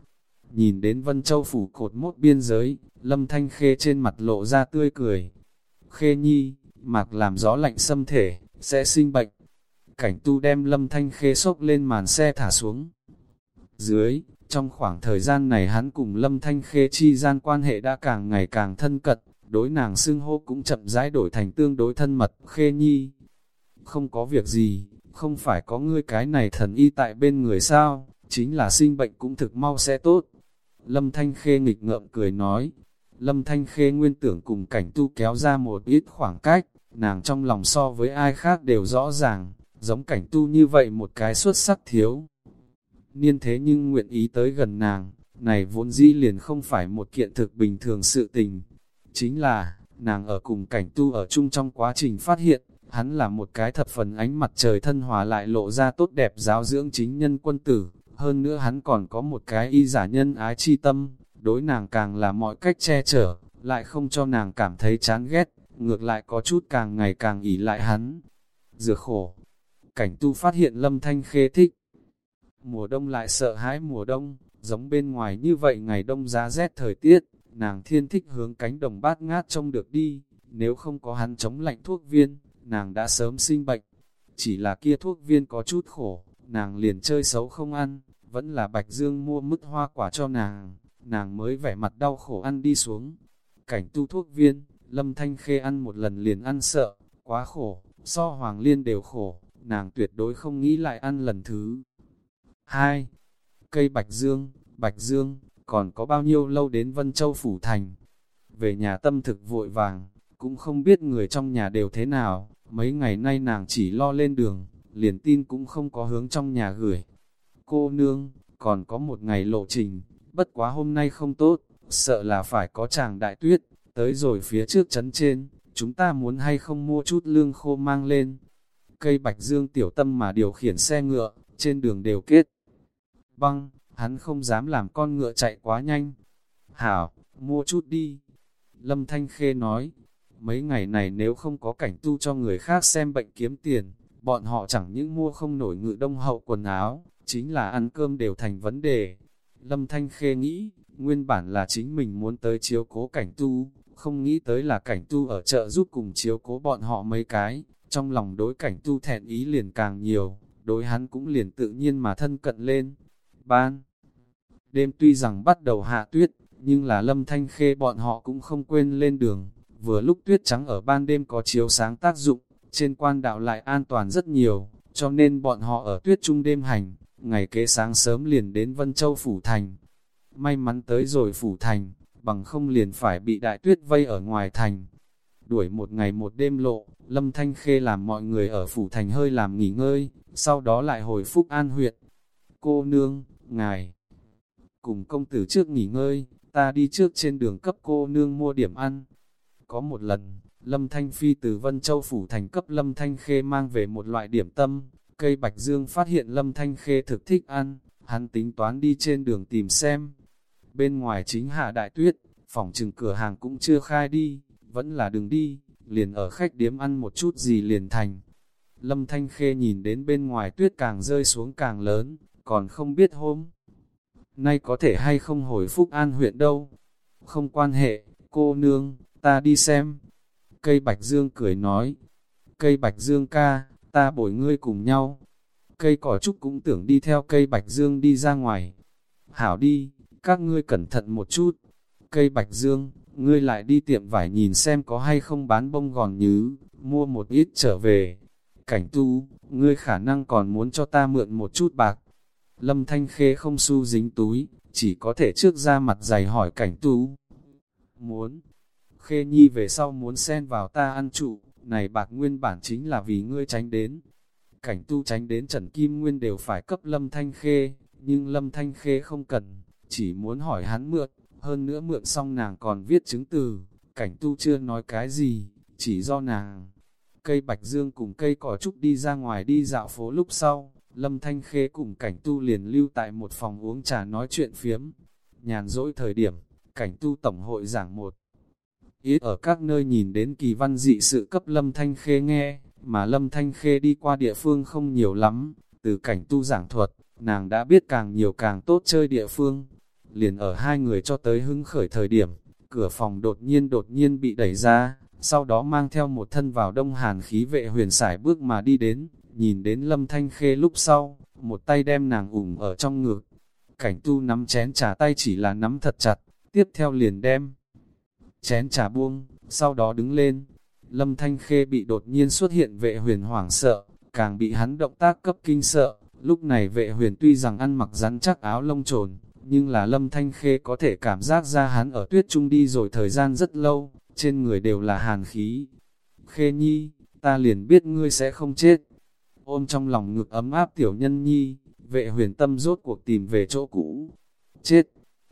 nhìn đến Vân Châu Phủ cột mốt biên giới, Lâm Thanh Khê trên mặt lộ ra tươi cười. Khê nhi, mặc làm gió lạnh xâm thể, sẽ sinh bệnh. Cảnh tu đem Lâm Thanh Khê sốc lên màn xe thả xuống. Dưới, trong khoảng thời gian này hắn cùng Lâm Thanh Khê chi gian quan hệ đã càng ngày càng thân cận, đối nàng xưng hô cũng chậm rãi đổi thành tương đối thân mật, Khê Nhi. Không có việc gì, không phải có ngươi cái này thần y tại bên người sao, chính là sinh bệnh cũng thực mau sẽ tốt. Lâm Thanh Khê nghịch ngợm cười nói, Lâm Thanh Khê nguyên tưởng cùng cảnh tu kéo ra một ít khoảng cách, nàng trong lòng so với ai khác đều rõ ràng, giống cảnh tu như vậy một cái xuất sắc thiếu niên thế nhưng nguyện ý tới gần nàng, này vốn dĩ liền không phải một kiện thực bình thường sự tình. Chính là, nàng ở cùng cảnh tu ở chung trong quá trình phát hiện, hắn là một cái thập phần ánh mặt trời thân hòa lại lộ ra tốt đẹp giáo dưỡng chính nhân quân tử, hơn nữa hắn còn có một cái y giả nhân ái chi tâm, đối nàng càng là mọi cách che chở, lại không cho nàng cảm thấy chán ghét, ngược lại có chút càng ngày càng ỉ lại hắn. Dược khổ, cảnh tu phát hiện lâm thanh khê thích, mùa đông lại sợ hãi mùa đông, giống bên ngoài như vậy ngày đông giá rét thời tiết, nàng thiên thích hướng cánh đồng bát ngát trông được đi, nếu không có hắn chống lạnh thuốc viên, nàng đã sớm sinh bệnh. Chỉ là kia thuốc viên có chút khổ, nàng liền chơi xấu không ăn, vẫn là Bạch Dương mua mứt hoa quả cho nàng, nàng mới vẻ mặt đau khổ ăn đi xuống. Cảnh tu thuốc viên, Lâm Thanh Khê ăn một lần liền ăn sợ, quá khổ, so Hoàng Liên đều khổ, nàng tuyệt đối không nghĩ lại ăn lần thứ. 2. Cây Bạch Dương, Bạch Dương, còn có bao nhiêu lâu đến Vân Châu Phủ Thành? Về nhà tâm thực vội vàng, cũng không biết người trong nhà đều thế nào, Mấy ngày nay nàng chỉ lo lên đường, liền tin cũng không có hướng trong nhà gửi. Cô nương, còn có một ngày lộ trình, bất quá hôm nay không tốt, sợ là phải có chàng đại tuyết, tới rồi phía trước chấn trên, chúng ta muốn hay không mua chút lương khô mang lên. Cây bạch dương tiểu tâm mà điều khiển xe ngựa, trên đường đều kết. Băng, hắn không dám làm con ngựa chạy quá nhanh. Hảo, mua chút đi. Lâm Thanh Khê nói, mấy ngày này nếu không có cảnh tu cho người khác xem bệnh kiếm tiền, bọn họ chẳng những mua không nổi ngự đông hậu quần áo, chính là ăn cơm đều thành vấn đề. Lâm Thanh Khê nghĩ, nguyên bản là chính mình muốn tới chiếu cố cảnh tu, không nghĩ tới là cảnh tu ở chợ giúp cùng chiếu cố bọn họ mấy cái, trong lòng đối cảnh tu thẹn ý liền càng nhiều, đối hắn cũng liền tự nhiên mà thân cận lên. Ban Đêm tuy rằng bắt đầu hạ tuyết, nhưng là lâm thanh khê bọn họ cũng không quên lên đường, vừa lúc tuyết trắng ở ban đêm có chiếu sáng tác dụng, trên quan đạo lại an toàn rất nhiều, cho nên bọn họ ở tuyết trung đêm hành, ngày kế sáng sớm liền đến Vân Châu Phủ Thành. May mắn tới rồi Phủ Thành, bằng không liền phải bị đại tuyết vây ở ngoài thành. Đuổi một ngày một đêm lộ, Lâm Thanh Khê làm mọi người ở Phủ Thành hơi làm nghỉ ngơi, sau đó lại hồi Phúc An huyện. Cô nương, ngài, cùng công tử trước nghỉ ngơi, ta đi trước trên đường cấp cô nương mua điểm ăn. Có một lần, Lâm Thanh Phi từ Vân Châu Phủ Thành cấp Lâm Thanh Khê mang về một loại điểm tâm, cây Bạch Dương phát hiện Lâm Thanh Khê thực thích ăn, hắn tính toán đi trên đường tìm xem. Bên ngoài chính hạ đại tuyết, phòng trừng cửa hàng cũng chưa khai đi, vẫn là đường đi, liền ở khách điếm ăn một chút gì liền thành. Lâm Thanh Khê nhìn đến bên ngoài tuyết càng rơi xuống càng lớn, còn không biết hôm. Nay có thể hay không hồi Phúc An huyện đâu. Không quan hệ, cô nương, ta đi xem. Cây Bạch Dương cười nói. Cây Bạch Dương ca, ta bồi ngươi cùng nhau. Cây cỏ trúc cũng tưởng đi theo cây Bạch Dương đi ra ngoài. Hảo đi, các ngươi cẩn thận một chút. Cây Bạch Dương, ngươi lại đi tiệm vải nhìn xem có hay không bán bông gòn nhứ, mua một ít trở về. Cảnh tu, ngươi khả năng còn muốn cho ta mượn một chút bạc. Lâm Thanh Khê không su dính túi, chỉ có thể trước ra mặt dày hỏi cảnh tu. Muốn, Khê Nhi về sau muốn xen vào ta ăn trụ, này bạc nguyên bản chính là vì ngươi tránh đến. Cảnh tu tránh đến Trần Kim Nguyên đều phải cấp Lâm Thanh Khê, nhưng Lâm Thanh Khê không cần, chỉ muốn hỏi hắn mượn, hơn nữa mượn xong nàng còn viết chứng từ, cảnh tu chưa nói cái gì, chỉ do nàng. Cây bạch dương cùng cây cỏ trúc đi ra ngoài đi dạo phố lúc sau, Lâm Thanh Khê cùng cảnh tu liền lưu tại một phòng uống trà nói chuyện phiếm. Nhàn dỗi thời điểm, cảnh tu tổng hội giảng một. Ít ở các nơi nhìn đến kỳ văn dị sự cấp Lâm Thanh Khê nghe, mà Lâm Thanh Khê đi qua địa phương không nhiều lắm, từ cảnh tu giảng thuật, nàng đã biết càng nhiều càng tốt chơi địa phương. Liền ở hai người cho tới hứng khởi thời điểm, cửa phòng đột nhiên đột nhiên bị đẩy ra, sau đó mang theo một thân vào đông hàn khí vệ huyền sải bước mà đi đến, nhìn đến lâm thanh khê lúc sau, một tay đem nàng ủng ở trong ngực. Cảnh tu nắm chén trà tay chỉ là nắm thật chặt, tiếp theo liền đem. Chén trà buông, sau đó đứng lên. Lâm thanh khê bị đột nhiên xuất hiện vệ huyền hoảng sợ, càng bị hắn động tác cấp kinh sợ. Lúc này vệ huyền tuy rằng ăn mặc rắn chắc áo lông trồn, nhưng là lâm thanh khê có thể cảm giác ra hắn ở tuyết trung đi rồi thời gian rất lâu, trên người đều là hàn khí. Khê nhi, ta liền biết ngươi sẽ không chết. Ôm trong lòng ngực ấm áp tiểu nhân nhi, vệ huyền tâm rốt cuộc tìm về chỗ cũ. Chết!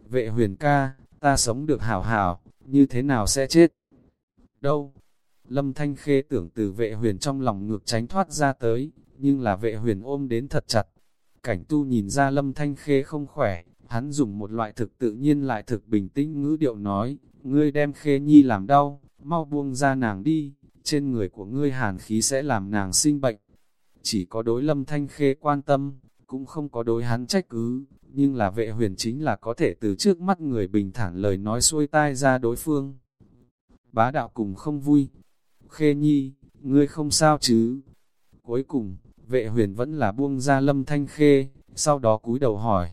Vệ huyền ca, ta sống được hảo hảo, như thế nào sẽ chết? Đâu? Lâm Thanh Khê tưởng từ vệ huyền trong lòng ngược tránh thoát ra tới, nhưng là vệ huyền ôm đến thật chặt. Cảnh tu nhìn ra Lâm Thanh Khê không khỏe, hắn dùng một loại thực tự nhiên lại thực bình tĩnh ngữ điệu nói, ngươi đem Khê Nhi làm đau, mau buông ra nàng đi, trên người của ngươi hàn khí sẽ làm nàng sinh bệnh. Chỉ có đối Lâm Thanh Khê quan tâm, cũng không có đối hắn trách cứ, nhưng là vệ huyền chính là có thể từ trước mắt người bình thản lời nói xuôi tai ra đối phương. Bá đạo cùng không vui, Khê Nhi, ngươi không sao chứ? Cuối cùng, vệ huyền vẫn là buông ra lâm thanh khê, sau đó cúi đầu hỏi.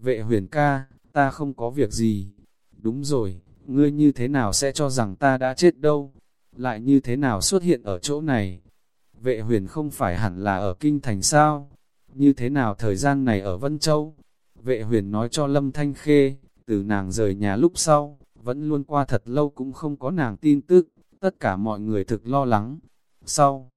Vệ huyền ca, ta không có việc gì. Đúng rồi, ngươi như thế nào sẽ cho rằng ta đã chết đâu? Lại như thế nào xuất hiện ở chỗ này? Vệ huyền không phải hẳn là ở Kinh Thành sao? Như thế nào thời gian này ở Vân Châu? Vệ huyền nói cho Lâm Thanh Khê, từ nàng rời nhà lúc sau, vẫn luôn qua thật lâu cũng không có nàng tin tức tất cả mọi người thực lo lắng. Sau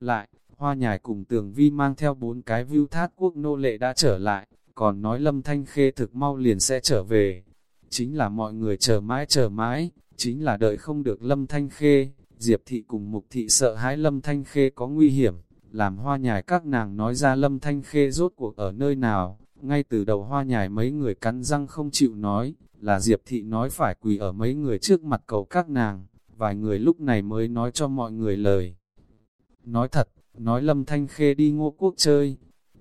lại, hoa nhài cùng tường vi mang theo bốn cái view thát quốc nô lệ đã trở lại, còn nói lâm thanh khê thực mau liền sẽ trở về. Chính là mọi người chờ mãi chờ mãi, chính là đợi không được lâm thanh khê, diệp thị cùng mục thị sợ hãi lâm thanh khê có nguy hiểm, làm hoa nhài các nàng nói ra lâm thanh khê rốt cuộc ở nơi nào, ngay từ đầu hoa nhài mấy người cắn răng không chịu nói, là diệp thị nói phải quỳ ở mấy người trước mặt cầu các nàng, vài người lúc này mới nói cho mọi người lời. Nói thật, nói lâm thanh khê đi ngô quốc chơi,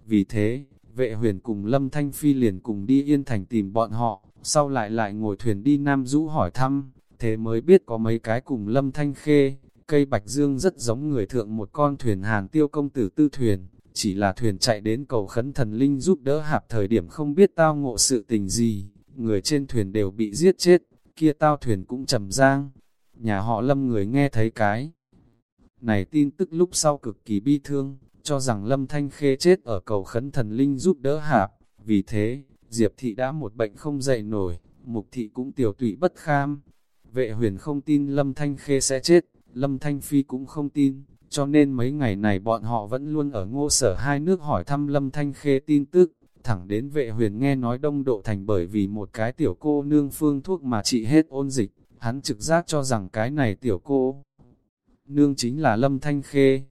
vì thế, vệ huyền cùng lâm thanh phi liền cùng đi yên thành tìm bọn họ, sau lại lại ngồi thuyền đi Nam Dũ hỏi thăm, thế mới biết có mấy cái cùng lâm thanh khê, cây bạch dương rất giống người thượng một con thuyền hàn tiêu công tử tư thuyền, chỉ là thuyền chạy đến cầu khấn thần linh giúp đỡ hạp thời điểm không biết tao ngộ sự tình gì, người trên thuyền đều bị giết chết, kia tao thuyền cũng trầm giang. Nhà họ lâm người nghe thấy cái. Này tin tức lúc sau cực kỳ bi thương, cho rằng lâm thanh khê chết ở cầu khấn thần linh giúp đỡ hạp, vì thế, Diệp thị đã một bệnh không dậy nổi, mục thị cũng tiểu tụy bất kham. Vệ huyền không tin lâm thanh khê sẽ chết, lâm thanh phi cũng không tin, cho nên mấy ngày này bọn họ vẫn luôn ở ngô sở hai nước hỏi thăm lâm thanh khê tin tức, thẳng đến vệ huyền nghe nói đông độ thành bởi vì một cái tiểu cô nương phương thuốc mà trị hết ôn dịch, hắn trực giác cho rằng cái này tiểu cô nương chính là lâm thanh khê.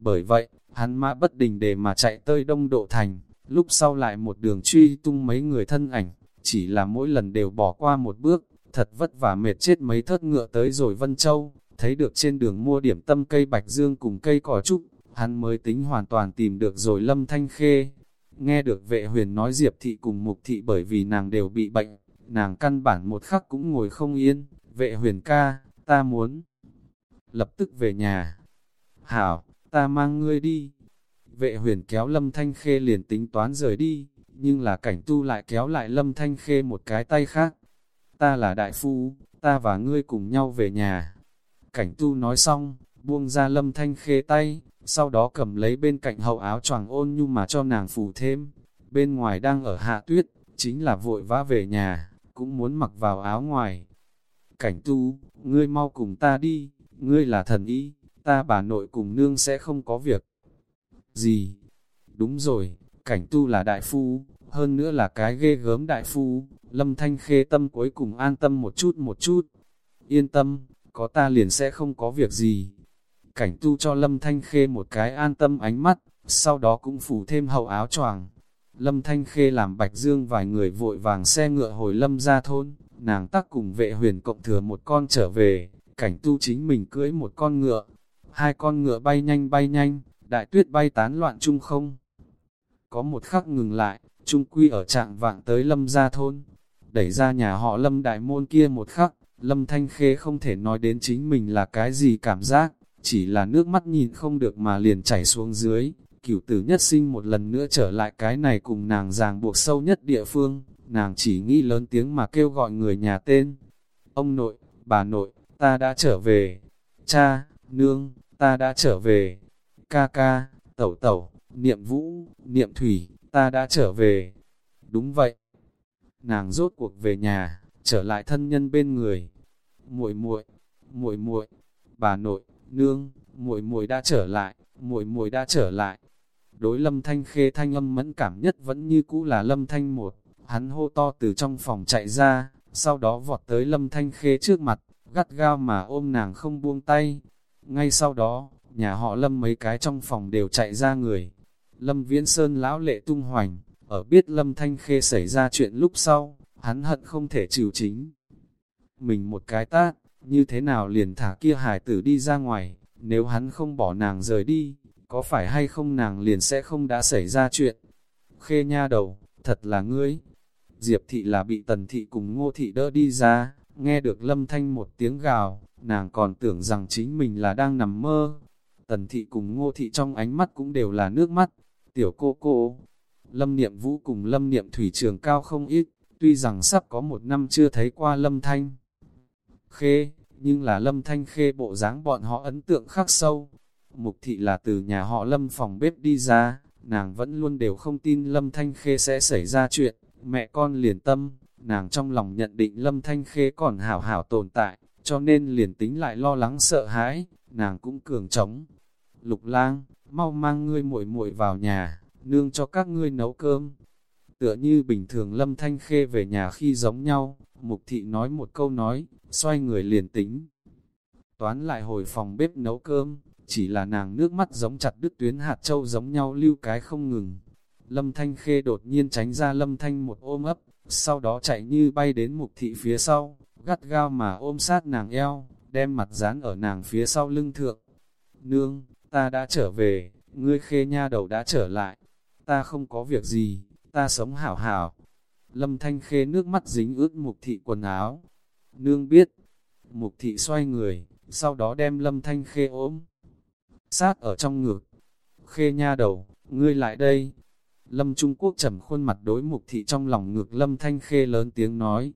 Bởi vậy, hắn mã bất đình để mà chạy tới đông độ thành, lúc sau lại một đường truy tung mấy người thân ảnh, chỉ là mỗi lần đều bỏ qua một bước, thật vất vả mệt chết mấy thớt ngựa tới rồi Vân Châu, thấy được trên đường mua điểm tâm cây bạch dương cùng cây cỏ trúc, hắn mới tính hoàn toàn tìm được rồi lâm thanh khê. Nghe được vệ huyền nói Diệp thị cùng mục thị bởi vì nàng đều bị bệnh, nàng căn bản một khắc cũng ngồi không yên, vệ huyền ca, ta muốn lập tức về nhà. Hảo, ta mang ngươi đi. Vệ huyền kéo lâm thanh khê liền tính toán rời đi, nhưng là cảnh tu lại kéo lại lâm thanh khê một cái tay khác. Ta là đại phu, ta và ngươi cùng nhau về nhà. Cảnh tu nói xong, buông ra lâm thanh khê tay, sau đó cầm lấy bên cạnh hậu áo choàng ôn nhu mà cho nàng phủ thêm. Bên ngoài đang ở hạ tuyết, chính là vội vã về nhà, cũng muốn mặc vào áo ngoài. Cảnh tu, ngươi mau cùng ta đi, ngươi là thần y, ta bà nội cùng nương sẽ không có việc. Gì? Đúng rồi, cảnh tu là đại phu, hơn nữa là cái ghê gớm đại phu, lâm thanh khê tâm cuối cùng an tâm một chút một chút. Yên tâm, có ta liền sẽ không có việc gì. Cảnh tu cho Lâm Thanh Khê một cái an tâm ánh mắt, sau đó cũng phủ thêm hậu áo choàng. Lâm Thanh Khê làm Bạch Dương vài người vội vàng xe ngựa hồi Lâm ra thôn, nàng tắc cùng vệ huyền cộng thừa một con trở về, cảnh tu chính mình cưỡi một con ngựa. Hai con ngựa bay nhanh bay nhanh, đại tuyết bay tán loạn chung không. Có một khắc ngừng lại, trung quy ở trạng vạng tới Lâm ra thôn, đẩy ra nhà họ Lâm đại môn kia một khắc, Lâm Thanh Khê không thể nói đến chính mình là cái gì cảm giác, chỉ là nước mắt nhìn không được mà liền chảy xuống dưới. Cửu tử nhất sinh một lần nữa trở lại cái này cùng nàng ràng buộc sâu nhất địa phương, nàng chỉ nghĩ lớn tiếng mà kêu gọi người nhà tên. Ông nội, bà nội, ta đã trở về. Cha, nương, ta đã trở về. Ca ca, tẩu tẩu, niệm vũ, niệm thủy, ta đã trở về. Đúng vậy. Nàng rốt cuộc về nhà, trở lại thân nhân bên người. Muội muội, muội muội, bà nội, nương, muội muội đã trở lại, muội muội đã trở lại. Đối Lâm Thanh Khê thanh âm mẫn cảm nhất vẫn như cũ là Lâm Thanh một, hắn hô to từ trong phòng chạy ra, sau đó vọt tới Lâm Thanh Khê trước mặt, gắt gao mà ôm nàng không buông tay. Ngay sau đó, nhà họ Lâm mấy cái trong phòng đều chạy ra người. Lâm Viễn Sơn lão lệ tung hoành, ở biết Lâm Thanh Khê xảy ra chuyện lúc sau, hắn hận không thể chịu chính. Mình một cái tát, như thế nào liền thả kia hải tử đi ra ngoài, nếu hắn không bỏ nàng rời đi, có phải hay không nàng liền sẽ không đã xảy ra chuyện. Khê nha đầu, thật là ngươi. Diệp thị là bị tần thị cùng ngô thị đỡ đi ra, nghe được lâm thanh một tiếng gào, nàng còn tưởng rằng chính mình là đang nằm mơ. Tần thị cùng ngô thị trong ánh mắt cũng đều là nước mắt. Tiểu cô cô, lâm niệm vũ cùng lâm niệm thủy trường cao không ít, Tuy rằng sắp có một năm chưa thấy qua lâm thanh khê, nhưng là lâm thanh khê bộ dáng bọn họ ấn tượng khắc sâu. Mục thị là từ nhà họ lâm phòng bếp đi ra, nàng vẫn luôn đều không tin lâm thanh khê sẽ xảy ra chuyện, mẹ con liền tâm, nàng trong lòng nhận định lâm thanh khê còn hảo hảo tồn tại, cho nên liền tính lại lo lắng sợ hãi, nàng cũng cường trống. Lục lang, mau mang ngươi muội muội vào nhà, nương cho các ngươi nấu cơm. Tựa như bình thường Lâm Thanh Khê về nhà khi giống nhau, Mục Thị nói một câu nói, xoay người liền tính. Toán lại hồi phòng bếp nấu cơm, chỉ là nàng nước mắt giống chặt đứt tuyến hạt châu giống nhau lưu cái không ngừng. Lâm Thanh Khê đột nhiên tránh ra Lâm Thanh một ôm ấp, sau đó chạy như bay đến Mục Thị phía sau, gắt gao mà ôm sát nàng eo, đem mặt dán ở nàng phía sau lưng thượng. Nương, ta đã trở về, ngươi khê nha đầu đã trở lại, ta không có việc gì, ta sống hảo hảo. Lâm Thanh Khê nước mắt dính ướt mục thị quần áo. Nương biết, mục thị xoay người, sau đó đem Lâm Thanh Khê ôm. Sát ở trong ngực. Khê nha đầu, ngươi lại đây. Lâm Trung Quốc trầm khuôn mặt đối mục thị trong lòng ngực Lâm Thanh Khê lớn tiếng nói.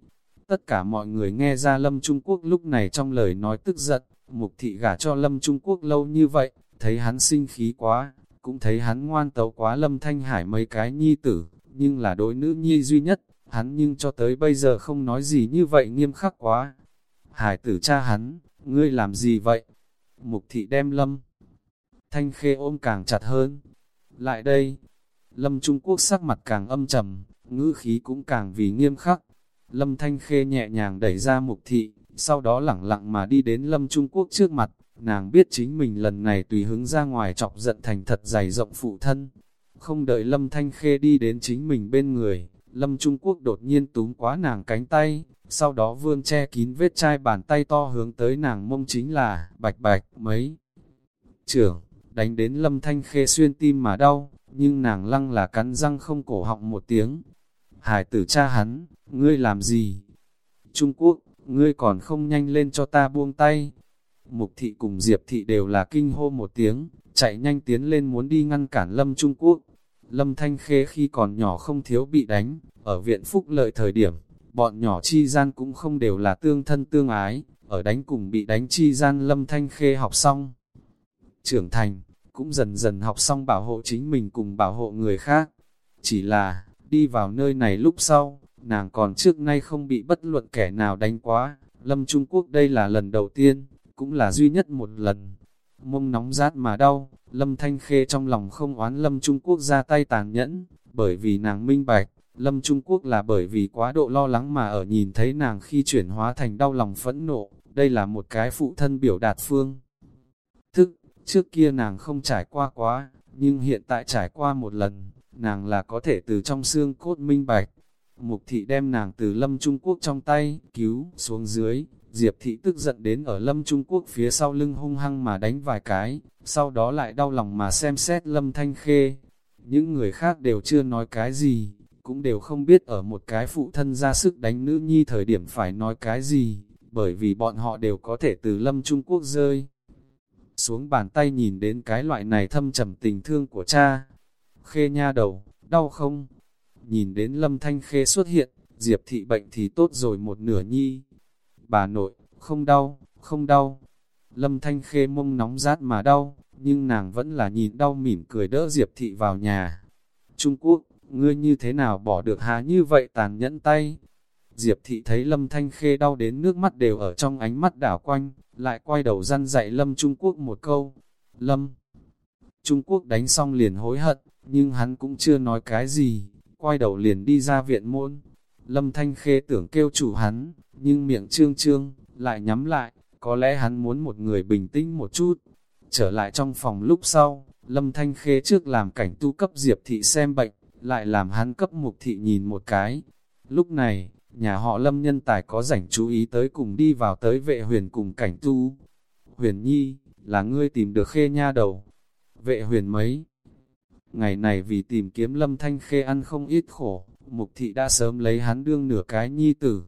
Tất cả mọi người nghe ra Lâm Trung Quốc lúc này trong lời nói tức giận, mục thị gả cho Lâm Trung Quốc lâu như vậy, thấy hắn sinh khí quá, cũng thấy hắn ngoan tấu quá Lâm Thanh Hải mấy cái nhi tử, nhưng là đối nữ nhi duy nhất, hắn nhưng cho tới bây giờ không nói gì như vậy nghiêm khắc quá. Hải tử cha hắn, ngươi làm gì vậy? Mục thị đem Lâm Thanh Khê ôm càng chặt hơn. Lại đây, Lâm Trung Quốc sắc mặt càng âm trầm, ngữ khí cũng càng vì nghiêm khắc. Lâm Thanh Khê nhẹ nhàng đẩy ra mục thị, sau đó lẳng lặng mà đi đến Lâm Trung Quốc trước mặt, nàng biết chính mình lần này tùy hứng ra ngoài chọc giận thành thật dày rộng phụ thân. Không đợi Lâm Thanh Khê đi đến chính mình bên người, Lâm Trung Quốc đột nhiên túm quá nàng cánh tay, sau đó vươn che kín vết chai bàn tay to hướng tới nàng mông chính là bạch bạch mấy. Trưởng, đánh đến Lâm Thanh Khê xuyên tim mà đau, nhưng nàng lăng là cắn răng không cổ họng một tiếng. Hải tử cha hắn, ngươi làm gì? Trung Quốc, ngươi còn không nhanh lên cho ta buông tay. Mục thị cùng Diệp thị đều là kinh hô một tiếng, chạy nhanh tiến lên muốn đi ngăn cản Lâm Trung Quốc. Lâm Thanh Khê khi còn nhỏ không thiếu bị đánh, ở viện phúc lợi thời điểm, bọn nhỏ chi gian cũng không đều là tương thân tương ái, ở đánh cùng bị đánh chi gian Lâm Thanh Khê học xong. Trưởng thành, cũng dần dần học xong bảo hộ chính mình cùng bảo hộ người khác. Chỉ là, đi vào nơi này lúc sau, nàng còn trước nay không bị bất luận kẻ nào đánh quá, Lâm Trung Quốc đây là lần đầu tiên, cũng là duy nhất một lần. Mông nóng rát mà đau, Lâm Thanh Khê trong lòng không oán Lâm Trung Quốc ra tay tàn nhẫn, bởi vì nàng minh bạch, Lâm Trung Quốc là bởi vì quá độ lo lắng mà ở nhìn thấy nàng khi chuyển hóa thành đau lòng phẫn nộ, đây là một cái phụ thân biểu đạt phương. Thức, trước kia nàng không trải qua quá, nhưng hiện tại trải qua một lần, nàng là có thể từ trong xương cốt minh bạch. Mục thị đem nàng từ Lâm Trung Quốc trong tay, cứu, xuống dưới, Diệp thị tức giận đến ở Lâm Trung Quốc phía sau lưng hung hăng mà đánh vài cái, sau đó lại đau lòng mà xem xét Lâm Thanh Khê. Những người khác đều chưa nói cái gì, cũng đều không biết ở một cái phụ thân ra sức đánh nữ nhi thời điểm phải nói cái gì, bởi vì bọn họ đều có thể từ Lâm Trung Quốc rơi. Xuống bàn tay nhìn đến cái loại này thâm trầm tình thương của cha. Khê nha đầu, đau không? Nhìn đến Lâm Thanh Khê xuất hiện, Diệp thị bệnh thì tốt rồi một nửa nhi, bà nội, không đau, không đau. Lâm Thanh Khê mông nóng rát mà đau, nhưng nàng vẫn là nhìn đau mỉm cười đỡ Diệp Thị vào nhà. Trung Quốc, ngươi như thế nào bỏ được hà như vậy tàn nhẫn tay? Diệp Thị thấy Lâm Thanh Khê đau đến nước mắt đều ở trong ánh mắt đảo quanh, lại quay đầu răn dạy Lâm Trung Quốc một câu. Lâm Trung Quốc đánh xong liền hối hận, nhưng hắn cũng chưa nói cái gì, quay đầu liền đi ra viện môn. Lâm Thanh Khê tưởng kêu chủ hắn, nhưng miệng trương trương, lại nhắm lại, có lẽ hắn muốn một người bình tĩnh một chút. Trở lại trong phòng lúc sau, Lâm Thanh Khê trước làm cảnh tu cấp Diệp Thị xem bệnh, lại làm hắn cấp Mục Thị nhìn một cái. Lúc này, nhà họ Lâm nhân tài có rảnh chú ý tới cùng đi vào tới vệ huyền cùng cảnh tu. Huyền Nhi, là ngươi tìm được khê nha đầu. Vệ huyền mấy? Ngày này vì tìm kiếm Lâm Thanh Khê ăn không ít khổ, Mục Thị đã sớm lấy hắn đương nửa cái nhi tử,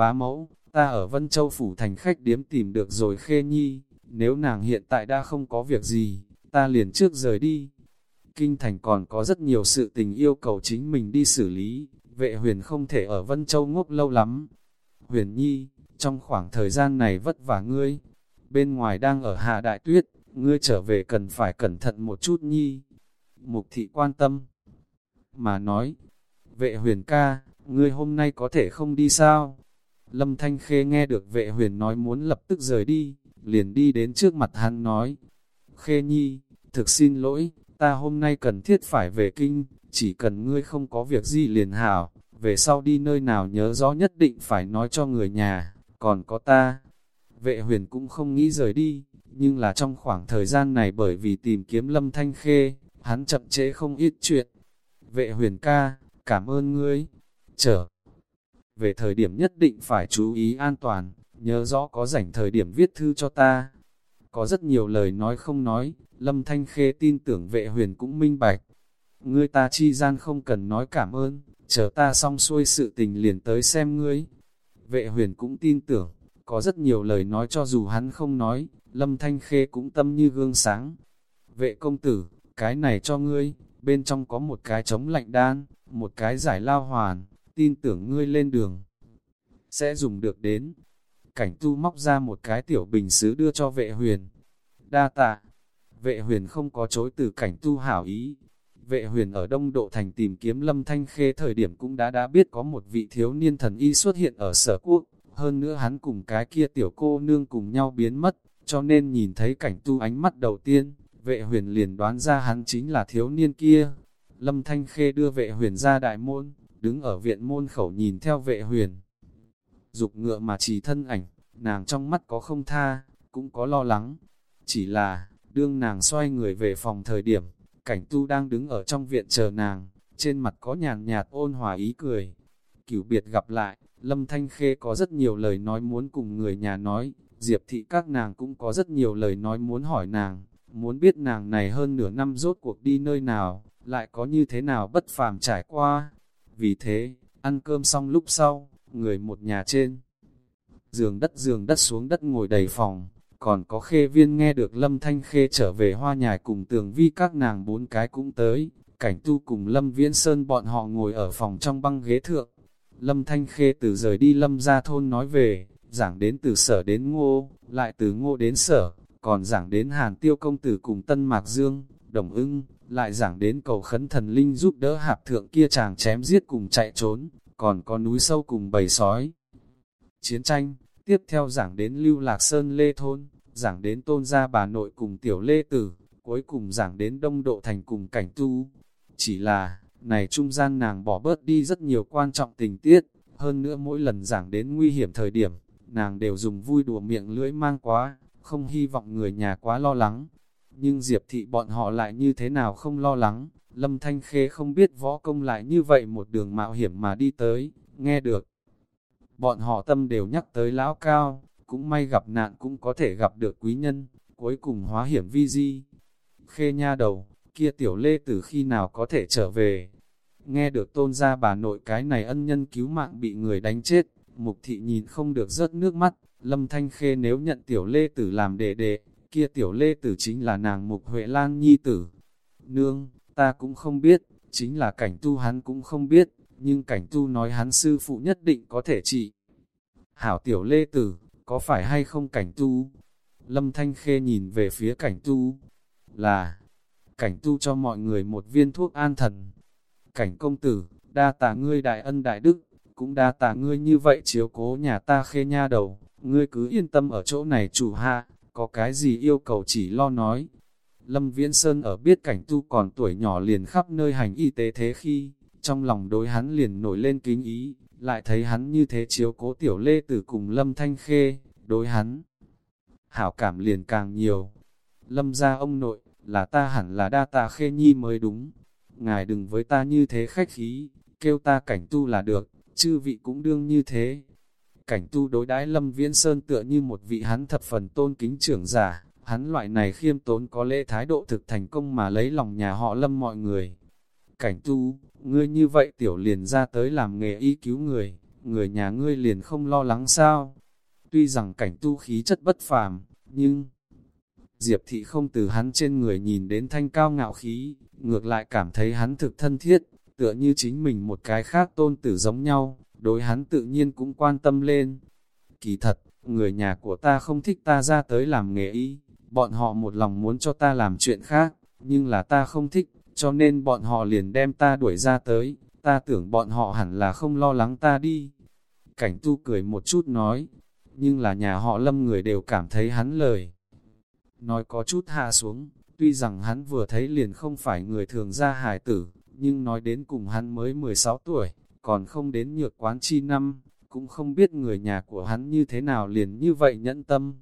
Bá mẫu, ta ở Vân Châu Phủ thành khách điếm tìm được rồi khê nhi, nếu nàng hiện tại đã không có việc gì, ta liền trước rời đi. Kinh thành còn có rất nhiều sự tình yêu cầu chính mình đi xử lý, vệ huyền không thể ở Vân Châu ngốc lâu lắm. Huyền nhi, trong khoảng thời gian này vất vả ngươi, bên ngoài đang ở hạ đại tuyết, ngươi trở về cần phải cẩn thận một chút nhi. Mục thị quan tâm, mà nói, vệ huyền ca, ngươi hôm nay có thể không đi sao? Lâm Thanh Khê nghe được vệ huyền nói muốn lập tức rời đi, liền đi đến trước mặt hắn nói. Khê Nhi, thực xin lỗi, ta hôm nay cần thiết phải về kinh, chỉ cần ngươi không có việc gì liền hảo, về sau đi nơi nào nhớ rõ nhất định phải nói cho người nhà, còn có ta. Vệ huyền cũng không nghĩ rời đi, nhưng là trong khoảng thời gian này bởi vì tìm kiếm lâm thanh khê, hắn chậm chế không ít chuyện. Vệ huyền ca, cảm ơn ngươi, trở. Về thời điểm nhất định phải chú ý an toàn, nhớ rõ có rảnh thời điểm viết thư cho ta. Có rất nhiều lời nói không nói, Lâm Thanh Khê tin tưởng vệ huyền cũng minh bạch. Ngươi ta chi gian không cần nói cảm ơn, chờ ta xong xuôi sự tình liền tới xem ngươi. Vệ huyền cũng tin tưởng, có rất nhiều lời nói cho dù hắn không nói, Lâm Thanh Khê cũng tâm như gương sáng. Vệ công tử, cái này cho ngươi, bên trong có một cái chống lạnh đan, một cái giải lao hoàn, tin tưởng ngươi lên đường. Sẽ dùng được đến. Cảnh tu móc ra một cái tiểu bình xứ đưa cho vệ huyền. Đa tạ. Vệ huyền không có chối từ cảnh tu hảo ý. Vệ huyền ở Đông Độ Thành tìm kiếm Lâm Thanh Khê thời điểm cũng đã đã biết có một vị thiếu niên thần y xuất hiện ở sở quốc. Hơn nữa hắn cùng cái kia tiểu cô nương cùng nhau biến mất, cho nên nhìn thấy cảnh tu ánh mắt đầu tiên, vệ huyền liền đoán ra hắn chính là thiếu niên kia. Lâm Thanh Khê đưa vệ huyền ra đại môn, đứng ở viện môn khẩu nhìn theo vệ huyền. Dục ngựa mà chỉ thân ảnh, nàng trong mắt có không tha, cũng có lo lắng. Chỉ là, đương nàng xoay người về phòng thời điểm, cảnh tu đang đứng ở trong viện chờ nàng, trên mặt có nhàn nhạt ôn hòa ý cười. Cửu biệt gặp lại, Lâm Thanh Khê có rất nhiều lời nói muốn cùng người nhà nói, Diệp thị các nàng cũng có rất nhiều lời nói muốn hỏi nàng, muốn biết nàng này hơn nửa năm rốt cuộc đi nơi nào, lại có như thế nào bất phàm trải qua. Vì thế, ăn cơm xong lúc sau, người một nhà trên. Giường đất giường đất xuống đất ngồi đầy phòng, còn có khê viên nghe được lâm thanh khê trở về hoa nhài cùng tường vi các nàng bốn cái cũng tới, cảnh tu cùng lâm viễn sơn bọn họ ngồi ở phòng trong băng ghế thượng. Lâm thanh khê từ rời đi lâm ra thôn nói về, giảng đến từ sở đến ngô, lại từ ngô đến sở, còn giảng đến hàn tiêu công tử cùng tân mạc dương, đồng ưng, lại giảng đến cầu khấn thần linh giúp đỡ hạp thượng kia chàng chém giết cùng chạy trốn, còn có núi sâu cùng bầy sói. Chiến tranh, tiếp theo giảng đến lưu lạc sơn lê thôn, giảng đến tôn gia bà nội cùng tiểu lê tử, cuối cùng giảng đến đông độ thành cùng cảnh tu. Chỉ là, này trung gian nàng bỏ bớt đi rất nhiều quan trọng tình tiết, hơn nữa mỗi lần giảng đến nguy hiểm thời điểm, nàng đều dùng vui đùa miệng lưỡi mang quá, không hy vọng người nhà quá lo lắng. Nhưng Diệp thị bọn họ lại như thế nào không lo lắng, Lâm Thanh Khê không biết võ công lại như vậy một đường mạo hiểm mà đi tới, nghe được. Bọn họ tâm đều nhắc tới lão cao, cũng may gặp nạn cũng có thể gặp được quý nhân, cuối cùng hóa hiểm vi di. Khê nha đầu, kia tiểu lê tử khi nào có thể trở về. Nghe được tôn ra bà nội cái này ân nhân cứu mạng bị người đánh chết, mục thị nhìn không được rớt nước mắt, lâm thanh khê nếu nhận tiểu lê tử làm đệ đệ, kia tiểu lê tử chính là nàng mục Huệ Lan nhi tử. Nương, ta cũng không biết, chính là cảnh tu hắn cũng không biết, nhưng cảnh tu nói hắn sư phụ nhất định có thể trị. Hảo tiểu lê tử, có phải hay không cảnh tu? Lâm Thanh Khê nhìn về phía cảnh tu, là, cảnh tu cho mọi người một viên thuốc an thần. Cảnh công tử, đa tạ ngươi đại ân đại đức, cũng đa tạ ngươi như vậy chiếu cố nhà ta khê nha đầu, ngươi cứ yên tâm ở chỗ này chủ hạ, có cái gì yêu cầu chỉ lo nói. Lâm Viễn Sơn ở biết cảnh tu còn tuổi nhỏ liền khắp nơi hành y tế thế khi, trong lòng đối hắn liền nổi lên kính ý, lại thấy hắn như thế chiếu cố tiểu lê tử cùng Lâm Thanh Khê, đối hắn. Hảo cảm liền càng nhiều. Lâm ra ông nội, là ta hẳn là đa tà khê nhi mới đúng. Ngài đừng với ta như thế khách khí, kêu ta cảnh tu là được, chư vị cũng đương như thế. Cảnh tu đối đãi Lâm Viễn Sơn tựa như một vị hắn thập phần tôn kính trưởng giả, hắn loại này khiêm tốn có lễ thái độ thực thành công mà lấy lòng nhà họ Lâm mọi người. Cảnh tu, ngươi như vậy tiểu liền ra tới làm nghề y cứu người, người nhà ngươi liền không lo lắng sao. Tuy rằng cảnh tu khí chất bất phàm, nhưng... Diệp thị không từ hắn trên người nhìn đến thanh cao ngạo khí, ngược lại cảm thấy hắn thực thân thiết, tựa như chính mình một cái khác tôn tử giống nhau, đối hắn tự nhiên cũng quan tâm lên. Kỳ thật, người nhà của ta không thích ta ra tới làm nghề y, bọn họ một lòng muốn cho ta làm chuyện khác, nhưng là ta không thích, cho nên bọn họ liền đem ta đuổi ra tới, ta tưởng bọn họ hẳn là không lo lắng ta đi. Cảnh tu cười một chút nói, nhưng là nhà họ lâm người đều cảm thấy hắn lời. nói có chút hạ xuống, tuy rằng hắn vừa thấy liền không phải người thường ra hài tử, nhưng nói đến cùng hắn mới 16 tuổi, còn không đến nhược quán chi năm, cũng không biết người nhà của hắn như thế nào liền như vậy nhẫn tâm.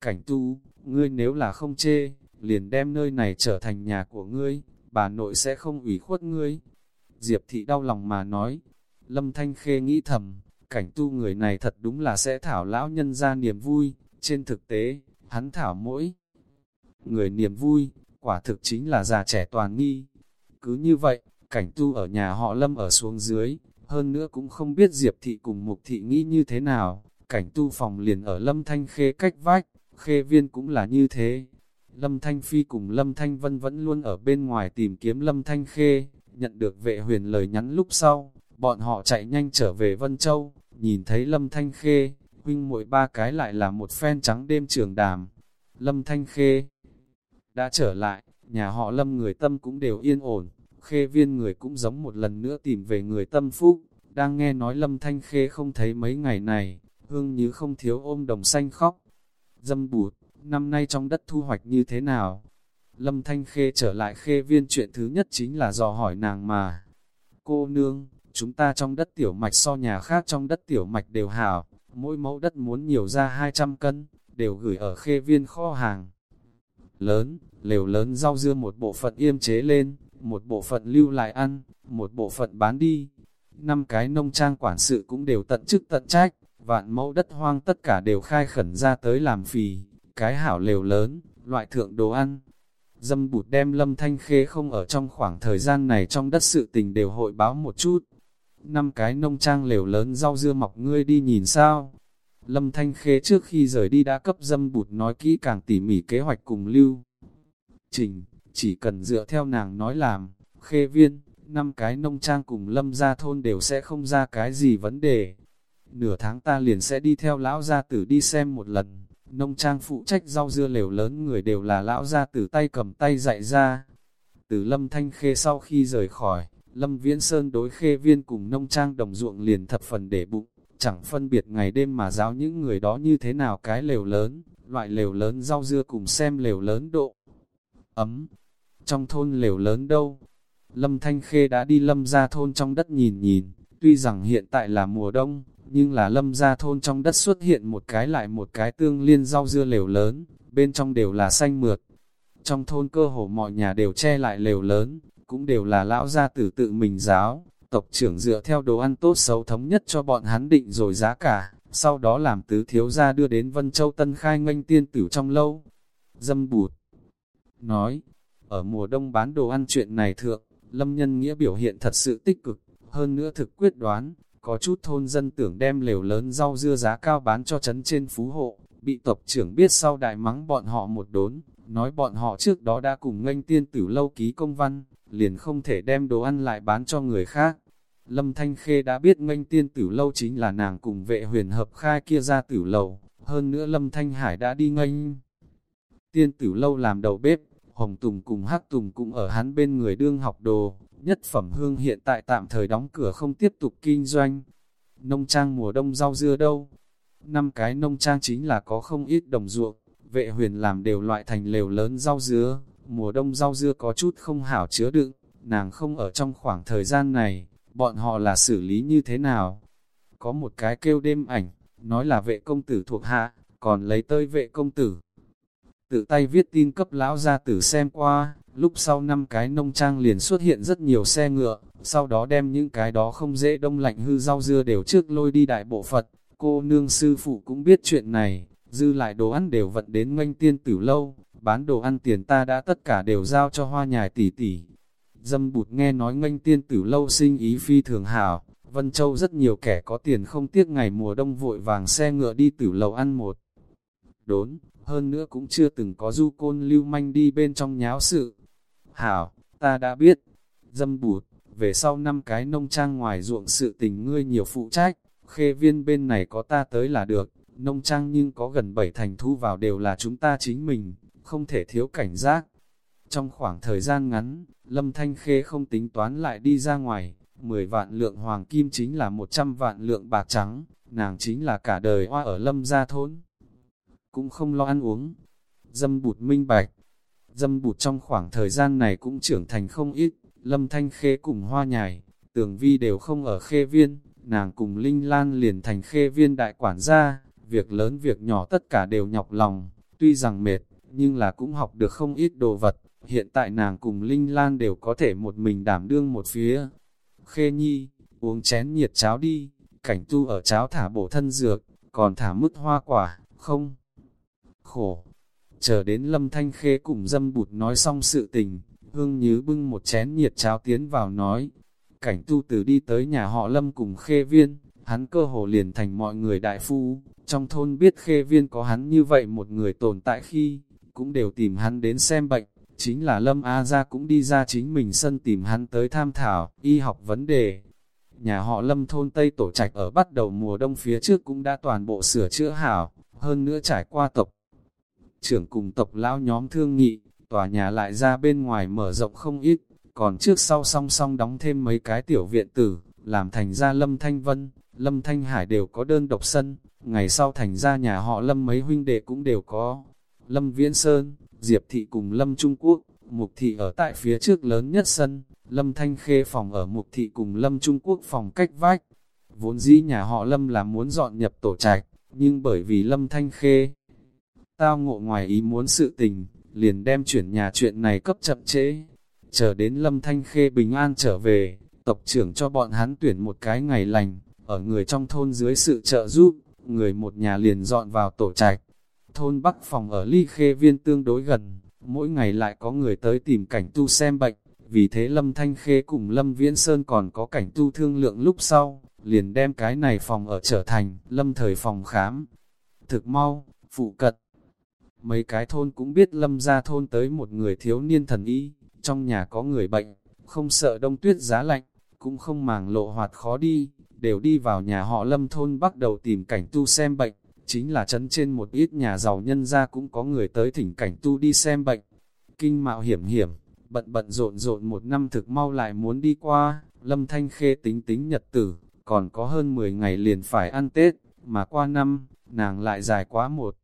Cảnh tu, ngươi nếu là không chê, liền đem nơi này trở thành nhà của ngươi, bà nội sẽ không ủy khuất ngươi. Diệp thị đau lòng mà nói, Lâm Thanh Khê nghĩ thầm, cảnh tu người này thật đúng là sẽ thảo lão nhân ra niềm vui, trên thực tế, hắn thảo mỗi người niềm vui, quả thực chính là già trẻ toàn nghi. Cứ như vậy, cảnh tu ở nhà họ Lâm ở xuống dưới, hơn nữa cũng không biết Diệp thị cùng Mục thị nghĩ như thế nào, cảnh tu phòng liền ở Lâm Thanh Khê cách vách, khê viên cũng là như thế. Lâm Thanh Phi cùng Lâm Thanh Vân vẫn luôn ở bên ngoài tìm kiếm Lâm Thanh Khê, nhận được vệ huyền lời nhắn lúc sau, bọn họ chạy nhanh trở về Vân Châu, nhìn thấy Lâm Thanh Khê, huynh muội ba cái lại là một phen trắng đêm trường đàm. Lâm Thanh Khê đã trở lại, nhà họ Lâm người tâm cũng đều yên ổn, khê viên người cũng giống một lần nữa tìm về người tâm phúc, đang nghe nói Lâm Thanh Khê không thấy mấy ngày này, hương như không thiếu ôm đồng xanh khóc. Dâm bụt, năm nay trong đất thu hoạch như thế nào? Lâm Thanh Khê trở lại khê viên chuyện thứ nhất chính là dò hỏi nàng mà. Cô nương, chúng ta trong đất tiểu mạch so nhà khác trong đất tiểu mạch đều hảo, mỗi mẫu đất muốn nhiều ra 200 cân, đều gửi ở khê viên kho hàng. Lớn, lều lớn rau dưa một bộ phận yêm chế lên, một bộ phận lưu lại ăn, một bộ phận bán đi. Năm cái nông trang quản sự cũng đều tận chức tận trách, vạn mẫu đất hoang tất cả đều khai khẩn ra tới làm phì, cái hảo lều lớn, loại thượng đồ ăn. Dâm bụt đem lâm thanh khê không ở trong khoảng thời gian này trong đất sự tình đều hội báo một chút. Năm cái nông trang lều lớn rau dưa mọc ngươi đi nhìn sao. Lâm Thanh Khê trước khi rời đi đã cấp dâm bụt nói kỹ càng tỉ mỉ kế hoạch cùng lưu. Trình, chỉ cần dựa theo nàng nói làm, khê viên, năm cái nông trang cùng lâm gia thôn đều sẽ không ra cái gì vấn đề. Nửa tháng ta liền sẽ đi theo lão gia tử đi xem một lần, nông trang phụ trách rau dưa lều lớn người đều là lão gia tử tay cầm tay dạy ra. Từ lâm thanh khê sau khi rời khỏi, lâm viễn sơn đối khê viên cùng nông trang đồng ruộng liền thập phần để bụng, chẳng phân biệt ngày đêm mà giáo những người đó như thế nào cái lều lớn, loại lều lớn rau dưa cùng xem lều lớn độ ấm, trong thôn lều lớn đâu. Lâm Thanh Khê đã đi lâm ra thôn trong đất nhìn nhìn, tuy rằng hiện tại là mùa đông, nhưng là lâm ra thôn trong đất xuất hiện một cái lại một cái tương liên rau dưa lều lớn, bên trong đều là xanh mượt. Trong thôn cơ hồ mọi nhà đều che lại lều lớn, cũng đều là lão gia tử tự mình giáo, tộc trưởng dựa theo đồ ăn tốt xấu thống nhất cho bọn hắn định rồi giá cả, sau đó làm tứ thiếu gia đưa đến Vân Châu Tân khai nganh tiên tử trong lâu. Dâm bụt nói, ở mùa đông bán đồ ăn chuyện này thượng, Lâm Nhân Nghĩa biểu hiện thật sự tích cực, hơn nữa thực quyết đoán, có chút thôn dân tưởng đem lều lớn rau dưa giá cao bán cho trấn trên phú hộ, bị tộc trưởng biết sau đại mắng bọn họ một đốn, nói bọn họ trước đó đã cùng nganh tiên tử lâu ký công văn, liền không thể đem đồ ăn lại bán cho người khác. Lâm Thanh Khê đã biết nganh tiên tử lâu chính là nàng cùng vệ huyền hợp khai kia ra tử lầu, hơn nữa Lâm Thanh Hải đã đi nganh. Tiên tử lâu làm đầu bếp, Hồng Tùng cùng Hắc Tùng cũng ở hắn bên người đương học đồ, nhất phẩm hương hiện tại tạm thời đóng cửa không tiếp tục kinh doanh. Nông trang mùa đông rau dưa đâu? Năm cái nông trang chính là có không ít đồng ruộng, vệ huyền làm đều loại thành lều lớn rau dưa, mùa đông rau dưa có chút không hảo chứa đựng, nàng không ở trong khoảng thời gian này, bọn họ là xử lý như thế nào? Có một cái kêu đêm ảnh, nói là vệ công tử thuộc hạ, còn lấy tơi vệ công tử tự tay viết tin cấp lão gia tử xem qua, lúc sau năm cái nông trang liền xuất hiện rất nhiều xe ngựa, sau đó đem những cái đó không dễ đông lạnh hư rau dưa đều trước lôi đi đại bộ Phật, cô nương sư phụ cũng biết chuyện này, dư lại đồ ăn đều vận đến nganh tiên tử lâu, bán đồ ăn tiền ta đã tất cả đều giao cho hoa nhài tỷ tỷ. Dâm bụt nghe nói nganh tiên tử lâu sinh ý phi thường hảo, Vân Châu rất nhiều kẻ có tiền không tiếc ngày mùa đông vội vàng xe ngựa đi tử lầu ăn một đốn, hơn nữa cũng chưa từng có du côn lưu manh đi bên trong nháo sự. Hảo, ta đã biết, dâm bụt, về sau năm cái nông trang ngoài ruộng sự tình ngươi nhiều phụ trách, khê viên bên này có ta tới là được, nông trang nhưng có gần bảy thành thu vào đều là chúng ta chính mình, không thể thiếu cảnh giác. Trong khoảng thời gian ngắn, Lâm Thanh Khê không tính toán lại đi ra ngoài, 10 vạn lượng hoàng kim chính là 100 vạn lượng bạc trắng, nàng chính là cả đời hoa ở Lâm gia thôn cũng không lo ăn uống. Dâm bụt minh bạch. Dâm bụt trong khoảng thời gian này cũng trưởng thành không ít, lâm thanh khê cùng hoa nhài, tường vi đều không ở khê viên, nàng cùng Linh Lan liền thành khê viên đại quản gia, việc lớn việc nhỏ tất cả đều nhọc lòng, tuy rằng mệt, nhưng là cũng học được không ít đồ vật, hiện tại nàng cùng Linh Lan đều có thể một mình đảm đương một phía. Khê Nhi, uống chén nhiệt cháo đi, cảnh tu ở cháo thả bổ thân dược, còn thả mứt hoa quả, không? Khổ! Chờ đến Lâm Thanh Khê cùng dâm bụt nói xong sự tình, Hương Nhứ bưng một chén nhiệt cháo tiến vào nói. Cảnh tu từ đi tới nhà họ Lâm cùng Khê Viên, hắn cơ hồ liền thành mọi người đại phu, trong thôn biết Khê Viên có hắn như vậy một người tồn tại khi, cũng đều tìm hắn đến xem bệnh, chính là Lâm A Gia cũng đi ra chính mình sân tìm hắn tới tham thảo, y học vấn đề. Nhà họ Lâm thôn Tây Tổ Trạch ở bắt đầu mùa đông phía trước cũng đã toàn bộ sửa chữa hảo, hơn nữa trải qua tộc. Trưởng cùng tộc lão nhóm thương nghị, tòa nhà lại ra bên ngoài mở rộng không ít, còn trước sau song song đóng thêm mấy cái tiểu viện tử, làm thành ra Lâm Thanh Vân, Lâm Thanh Hải đều có đơn độc sân, ngày sau thành ra nhà họ Lâm mấy huynh đệ cũng đều có. Lâm Viễn Sơn, Diệp Thị cùng Lâm Trung Quốc, Mục Thị ở tại phía trước lớn nhất sân, Lâm Thanh Khê phòng ở Mục Thị cùng Lâm Trung Quốc phòng cách vách. Vốn dĩ nhà họ Lâm là muốn dọn nhập tổ trạch, nhưng bởi vì Lâm Thanh Khê, tao ngộ ngoài ý muốn sự tình, liền đem chuyển nhà chuyện này cấp chậm trễ. Chờ đến Lâm Thanh Khê bình an trở về, tộc trưởng cho bọn hắn tuyển một cái ngày lành, ở người trong thôn dưới sự trợ giúp, người một nhà liền dọn vào tổ trạch. Thôn Bắc phòng ở ly khê viên tương đối gần, mỗi ngày lại có người tới tìm cảnh tu xem bệnh, vì thế Lâm Thanh Khê cùng Lâm Viễn Sơn còn có cảnh tu thương lượng lúc sau, liền đem cái này phòng ở trở thành Lâm thời phòng khám. Thực mau, phụ cận, mấy cái thôn cũng biết Lâm ra thôn tới một người thiếu niên thần y, trong nhà có người bệnh, không sợ đông tuyết giá lạnh, cũng không màng lộ hoạt khó đi, đều đi vào nhà họ Lâm thôn bắt đầu tìm cảnh tu xem bệnh, chính là chấn trên một ít nhà giàu nhân gia cũng có người tới thỉnh cảnh tu đi xem bệnh. Kinh mạo hiểm hiểm, bận bận rộn rộn một năm thực mau lại muốn đi qua, Lâm Thanh Khê tính tính nhật tử, còn có hơn 10 ngày liền phải ăn Tết, mà qua năm, nàng lại dài quá một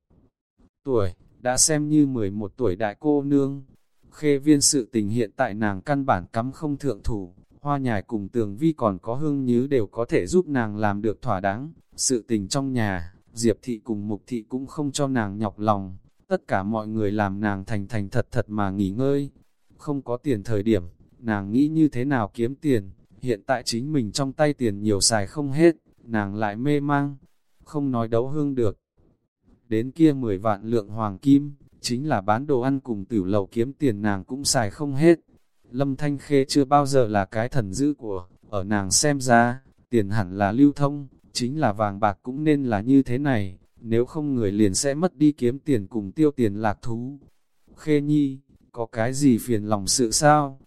tuổi, đã xem như 11 tuổi đại cô nương. Khê viên sự tình hiện tại nàng căn bản cắm không thượng thủ, hoa nhài cùng tường vi còn có hương nhứ đều có thể giúp nàng làm được thỏa đáng. Sự tình trong nhà, Diệp thị cùng mục thị cũng không cho nàng nhọc lòng, tất cả mọi người làm nàng thành thành thật thật mà nghỉ ngơi. Không có tiền thời điểm, nàng nghĩ như thế nào kiếm tiền, hiện tại chính mình trong tay tiền nhiều xài không hết, nàng lại mê mang, không nói đấu hương được. Đến kia 10 vạn lượng hoàng kim, chính là bán đồ ăn cùng tử lầu kiếm tiền nàng cũng xài không hết. Lâm Thanh Khê chưa bao giờ là cái thần dữ của, ở nàng xem ra, tiền hẳn là lưu thông, chính là vàng bạc cũng nên là như thế này, nếu không người liền sẽ mất đi kiếm tiền cùng tiêu tiền lạc thú. Khê Nhi, có cái gì phiền lòng sự sao?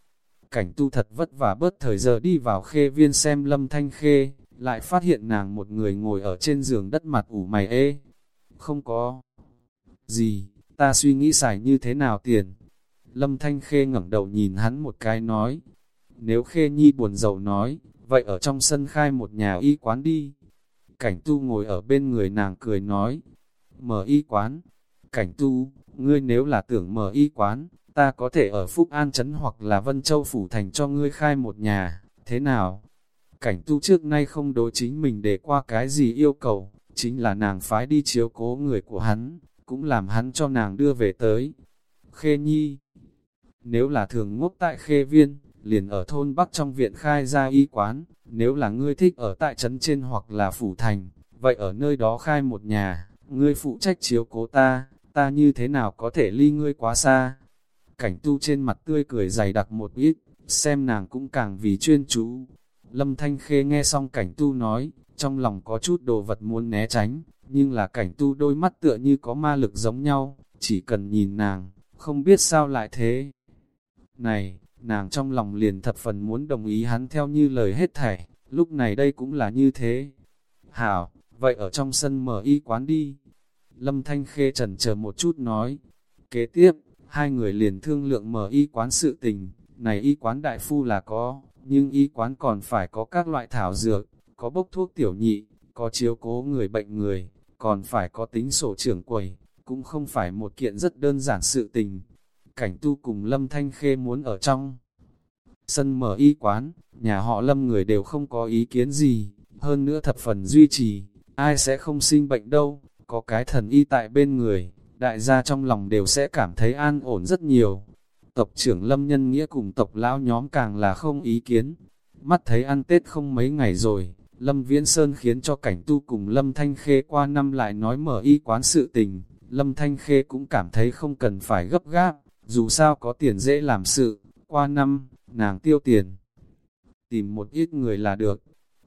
Cảnh tu thật vất vả bớt thời giờ đi vào khê viên xem lâm thanh khê, lại phát hiện nàng một người ngồi ở trên giường đất mặt ủ mày ê. Không có gì, ta suy nghĩ xài như thế nào tiền. Lâm thanh khê ngẩng đầu nhìn hắn một cái nói, nếu khê nhi buồn giàu nói, vậy ở trong sân khai một nhà y quán đi. Cảnh tu ngồi ở bên người nàng cười nói, mở y quán. Cảnh tu, ngươi nếu là tưởng mở y quán, ta có thể ở Phúc An Trấn hoặc là Vân Châu Phủ Thành cho ngươi khai một nhà, thế nào? Cảnh tu trước nay không đối chính mình để qua cái gì yêu cầu, chính là nàng phái đi chiếu cố người của hắn, cũng làm hắn cho nàng đưa về tới. Khê Nhi Nếu là thường ngốc tại Khê Viên, liền ở thôn Bắc trong viện khai ra y quán, nếu là ngươi thích ở tại trấn trên hoặc là phủ thành, vậy ở nơi đó khai một nhà, ngươi phụ trách chiếu cố ta, ta như thế nào có thể ly ngươi quá xa. Cảnh tu trên mặt tươi cười dày đặc một ít, xem nàng cũng càng vì chuyên chú. Lâm Thanh Khê nghe xong cảnh tu nói, trong lòng có chút đồ vật muốn né tránh, nhưng là cảnh tu đôi mắt tựa như có ma lực giống nhau, chỉ cần nhìn nàng, không biết sao lại thế. Này, nàng trong lòng liền thập phần muốn đồng ý hắn theo như lời hết thảy, lúc này đây cũng là như thế. Hảo, vậy ở trong sân mở y quán đi. Lâm Thanh Khê trần chờ một chút nói. Kế tiếp, hai người liền thương lượng mở y quán sự tình, này y quán đại phu là có, nhưng y quán còn phải có các loại thảo dược, có bốc thuốc tiểu nhị, có chiếu cố người bệnh người, còn phải có tính sổ trưởng quầy, cũng không phải một kiện rất đơn giản sự tình. Cảnh tu cùng Lâm Thanh Khê muốn ở trong sân mở y quán, nhà họ Lâm người đều không có ý kiến gì, hơn nữa thập phần duy trì, ai sẽ không sinh bệnh đâu, có cái thần y tại bên người, đại gia trong lòng đều sẽ cảm thấy an ổn rất nhiều. Tộc trưởng Lâm Nhân Nghĩa cùng tộc lão nhóm càng là không ý kiến, mắt thấy ăn Tết không mấy ngày rồi, Lâm Viễn Sơn khiến cho cảnh tu cùng Lâm Thanh Khê qua năm lại nói mở y quán sự tình, Lâm Thanh Khê cũng cảm thấy không cần phải gấp gáp, dù sao có tiền dễ làm sự, qua năm, nàng tiêu tiền. Tìm một ít người là được.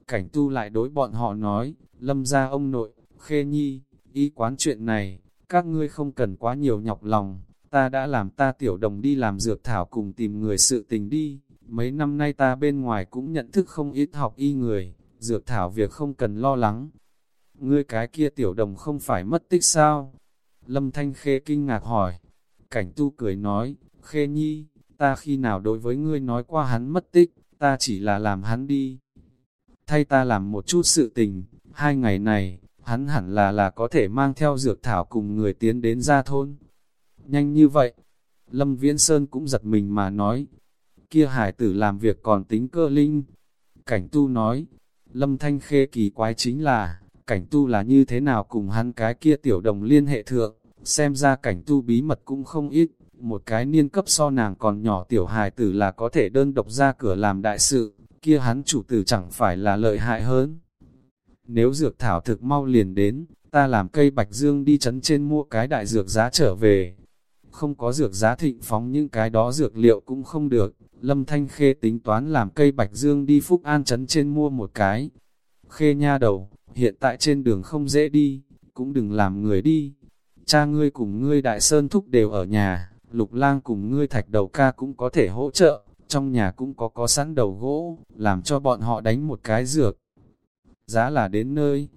Cảnh tu lại đối bọn họ nói, Lâm ra ông nội, Khê Nhi, y quán chuyện này, các ngươi không cần quá nhiều nhọc lòng, ta đã làm ta tiểu đồng đi làm dược thảo cùng tìm người sự tình đi, mấy năm nay ta bên ngoài cũng nhận thức không ít học y người, dược thảo việc không cần lo lắng. Ngươi cái kia tiểu đồng không phải mất tích sao? Lâm Thanh Khê kinh ngạc hỏi. Cảnh tu cười nói, Khê Nhi, ta khi nào đối với ngươi nói qua hắn mất tích, ta chỉ là làm hắn đi. Thay ta làm một chút sự tình, hai ngày này, hắn hẳn là là có thể mang theo dược thảo cùng người tiến đến gia thôn. Nhanh như vậy, Lâm Viễn Sơn cũng giật mình mà nói, kia hải tử làm việc còn tính cơ linh. Cảnh tu nói, Lâm Thanh Khê kỳ quái chính là, cảnh tu là như thế nào cùng hắn cái kia tiểu đồng liên hệ thượng, xem ra cảnh tu bí mật cũng không ít, một cái niên cấp so nàng còn nhỏ tiểu hài tử là có thể đơn độc ra cửa làm đại sự, kia hắn chủ tử chẳng phải là lợi hại hơn. Nếu dược thảo thực mau liền đến, ta làm cây bạch dương đi chấn trên mua cái đại dược giá trở về. Không có dược giá thịnh phóng những cái đó dược liệu cũng không được, Lâm Thanh Khê tính toán làm cây bạch dương đi Phúc An trấn trên mua một cái. Khê nha đầu, hiện tại trên đường không dễ đi, cũng đừng làm người đi. Cha ngươi cùng ngươi đại sơn thúc đều ở nhà, lục lang cùng ngươi thạch đầu ca cũng có thể hỗ trợ, trong nhà cũng có có sẵn đầu gỗ, làm cho bọn họ đánh một cái dược. Giá là đến nơi.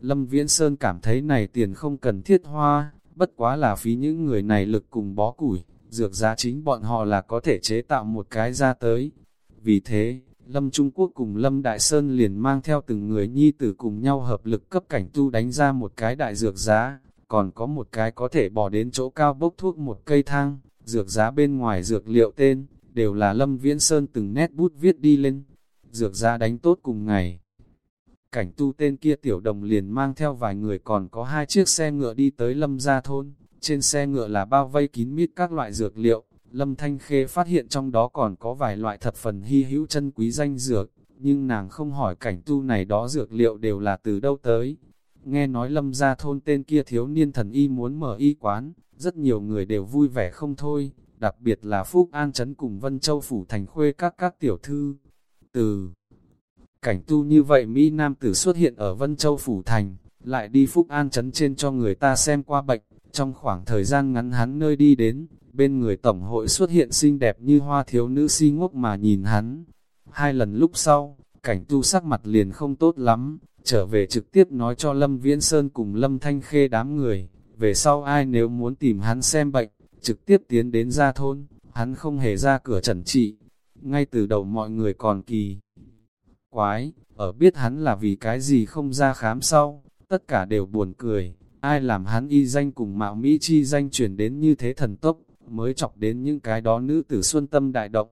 Lâm Viễn Sơn cảm thấy này tiền không cần thiết hoa, bất quá là phí những người này lực cùng bó củi, dược giá chính bọn họ là có thể chế tạo một cái ra tới. Vì thế, Lâm Trung Quốc cùng Lâm Đại Sơn liền mang theo từng người nhi tử cùng nhau hợp lực cấp cảnh tu đánh ra một cái đại dược giá, còn có một cái có thể bỏ đến chỗ cao bốc thuốc một cây thang, dược giá bên ngoài dược liệu tên, đều là Lâm Viễn Sơn từng nét bút viết đi lên. Dược giá đánh tốt cùng ngày. Cảnh tu tên kia tiểu đồng liền mang theo vài người còn có hai chiếc xe ngựa đi tới Lâm gia thôn, trên xe ngựa là bao vây kín mít các loại dược liệu, Lâm Thanh Khê phát hiện trong đó còn có vài loại thập phần hy hữu chân quý danh dược, nhưng nàng không hỏi cảnh tu này đó dược liệu đều là từ đâu tới. Nghe nói Lâm gia thôn tên kia thiếu niên thần y muốn mở y quán, rất nhiều người đều vui vẻ không thôi, đặc biệt là Phúc An Trấn cùng Vân Châu Phủ Thành Khuê các các tiểu thư. Từ cảnh tu như vậy Mỹ Nam tử xuất hiện ở Vân Châu Phủ Thành, lại đi Phúc An Trấn trên cho người ta xem qua bệnh, trong khoảng thời gian ngắn hắn nơi đi đến, bên người tổng hội xuất hiện xinh đẹp như hoa thiếu nữ si ngốc mà nhìn hắn. Hai lần lúc sau, cảnh tu sắc mặt liền không tốt lắm, trở về trực tiếp nói cho Lâm Viễn Sơn cùng Lâm Thanh Khê đám người, về sau ai nếu muốn tìm hắn xem bệnh, trực tiếp tiến đến gia thôn, hắn không hề ra cửa trần trị. Ngay từ đầu mọi người còn kỳ. Quái, ở biết hắn là vì cái gì không ra khám sau, tất cả đều buồn cười, ai làm hắn y danh cùng mạo Mỹ chi danh chuyển đến như thế thần tốc, mới chọc đến những cái đó nữ tử xuân tâm đại động.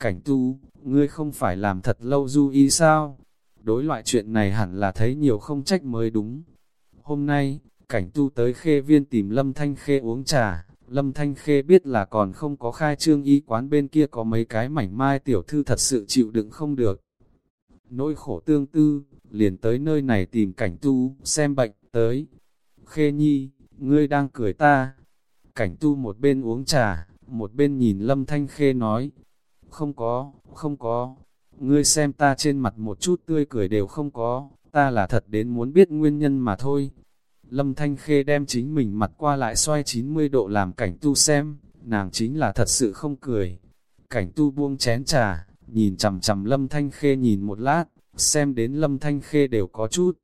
Cảnh tu, ngươi không phải làm thật lâu du y sao? Đối loại chuyện này hẳn là thấy nhiều không trách mới đúng. Hôm nay, cảnh tu tới khê viên tìm Lâm Thanh Khê uống trà, Lâm Thanh Khê biết là còn không có khai trương y quán bên kia có mấy cái mảnh mai tiểu thư thật sự chịu đựng không được. Nỗi khổ tương tư, liền tới nơi này tìm cảnh tu, xem bệnh, tới. Khê nhi, ngươi đang cười ta. Cảnh tu một bên uống trà, một bên nhìn Lâm Thanh Khê nói. Không có, không có. Ngươi xem ta trên mặt một chút tươi cười đều không có, ta là thật đến muốn biết nguyên nhân mà thôi. Lâm Thanh Khê đem chính mình mặt qua lại xoay 90 độ làm cảnh tu xem, nàng chính là thật sự không cười. Cảnh tu buông chén trà, nhìn chầm chầm Lâm Thanh Khê nhìn một lát, xem đến Lâm Thanh Khê đều có chút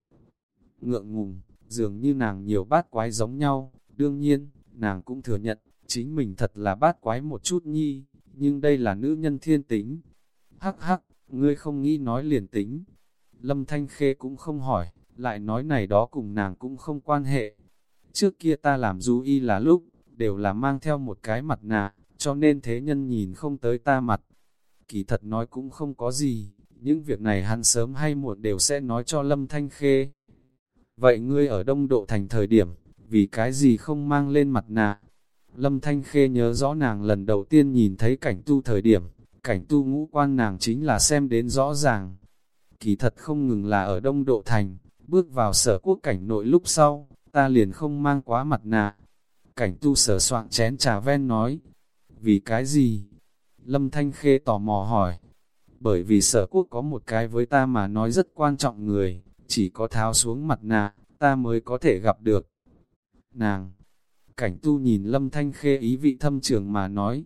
ngượng ngùng, dường như nàng nhiều bát quái giống nhau, đương nhiên, nàng cũng thừa nhận, chính mình thật là bát quái một chút nhi, nhưng đây là nữ nhân thiên tính. Hắc hắc, ngươi không nghĩ nói liền tính. Lâm Thanh Khê cũng không hỏi, lại nói này đó cùng nàng cũng không quan hệ. trước kia ta làm du y là lúc, đều là mang theo một cái mặt nạ, cho nên thế nhân nhìn không tới ta mặt. Kỳ thật nói cũng không có gì, những việc này hắn sớm hay muộn đều sẽ nói cho Lâm Thanh Khê. Vậy ngươi ở đông độ thành thời điểm, vì cái gì không mang lên mặt nạ? Lâm Thanh Khê nhớ rõ nàng lần đầu tiên nhìn thấy cảnh tu thời điểm, cảnh tu ngũ quan nàng chính là xem đến rõ ràng. Kỳ thật không ngừng là ở đông độ thành, bước vào sở quốc cảnh nội lúc sau, ta liền không mang quá mặt nạ. Cảnh tu sở soạn chén trà ven nói, vì cái gì? Lâm Thanh Khê tò mò hỏi, bởi vì sở quốc có một cái với ta mà nói rất quan trọng người, chỉ có tháo xuống mặt nạ, ta mới có thể gặp được. Nàng, cảnh tu nhìn Lâm Thanh Khê ý vị thâm trường mà nói,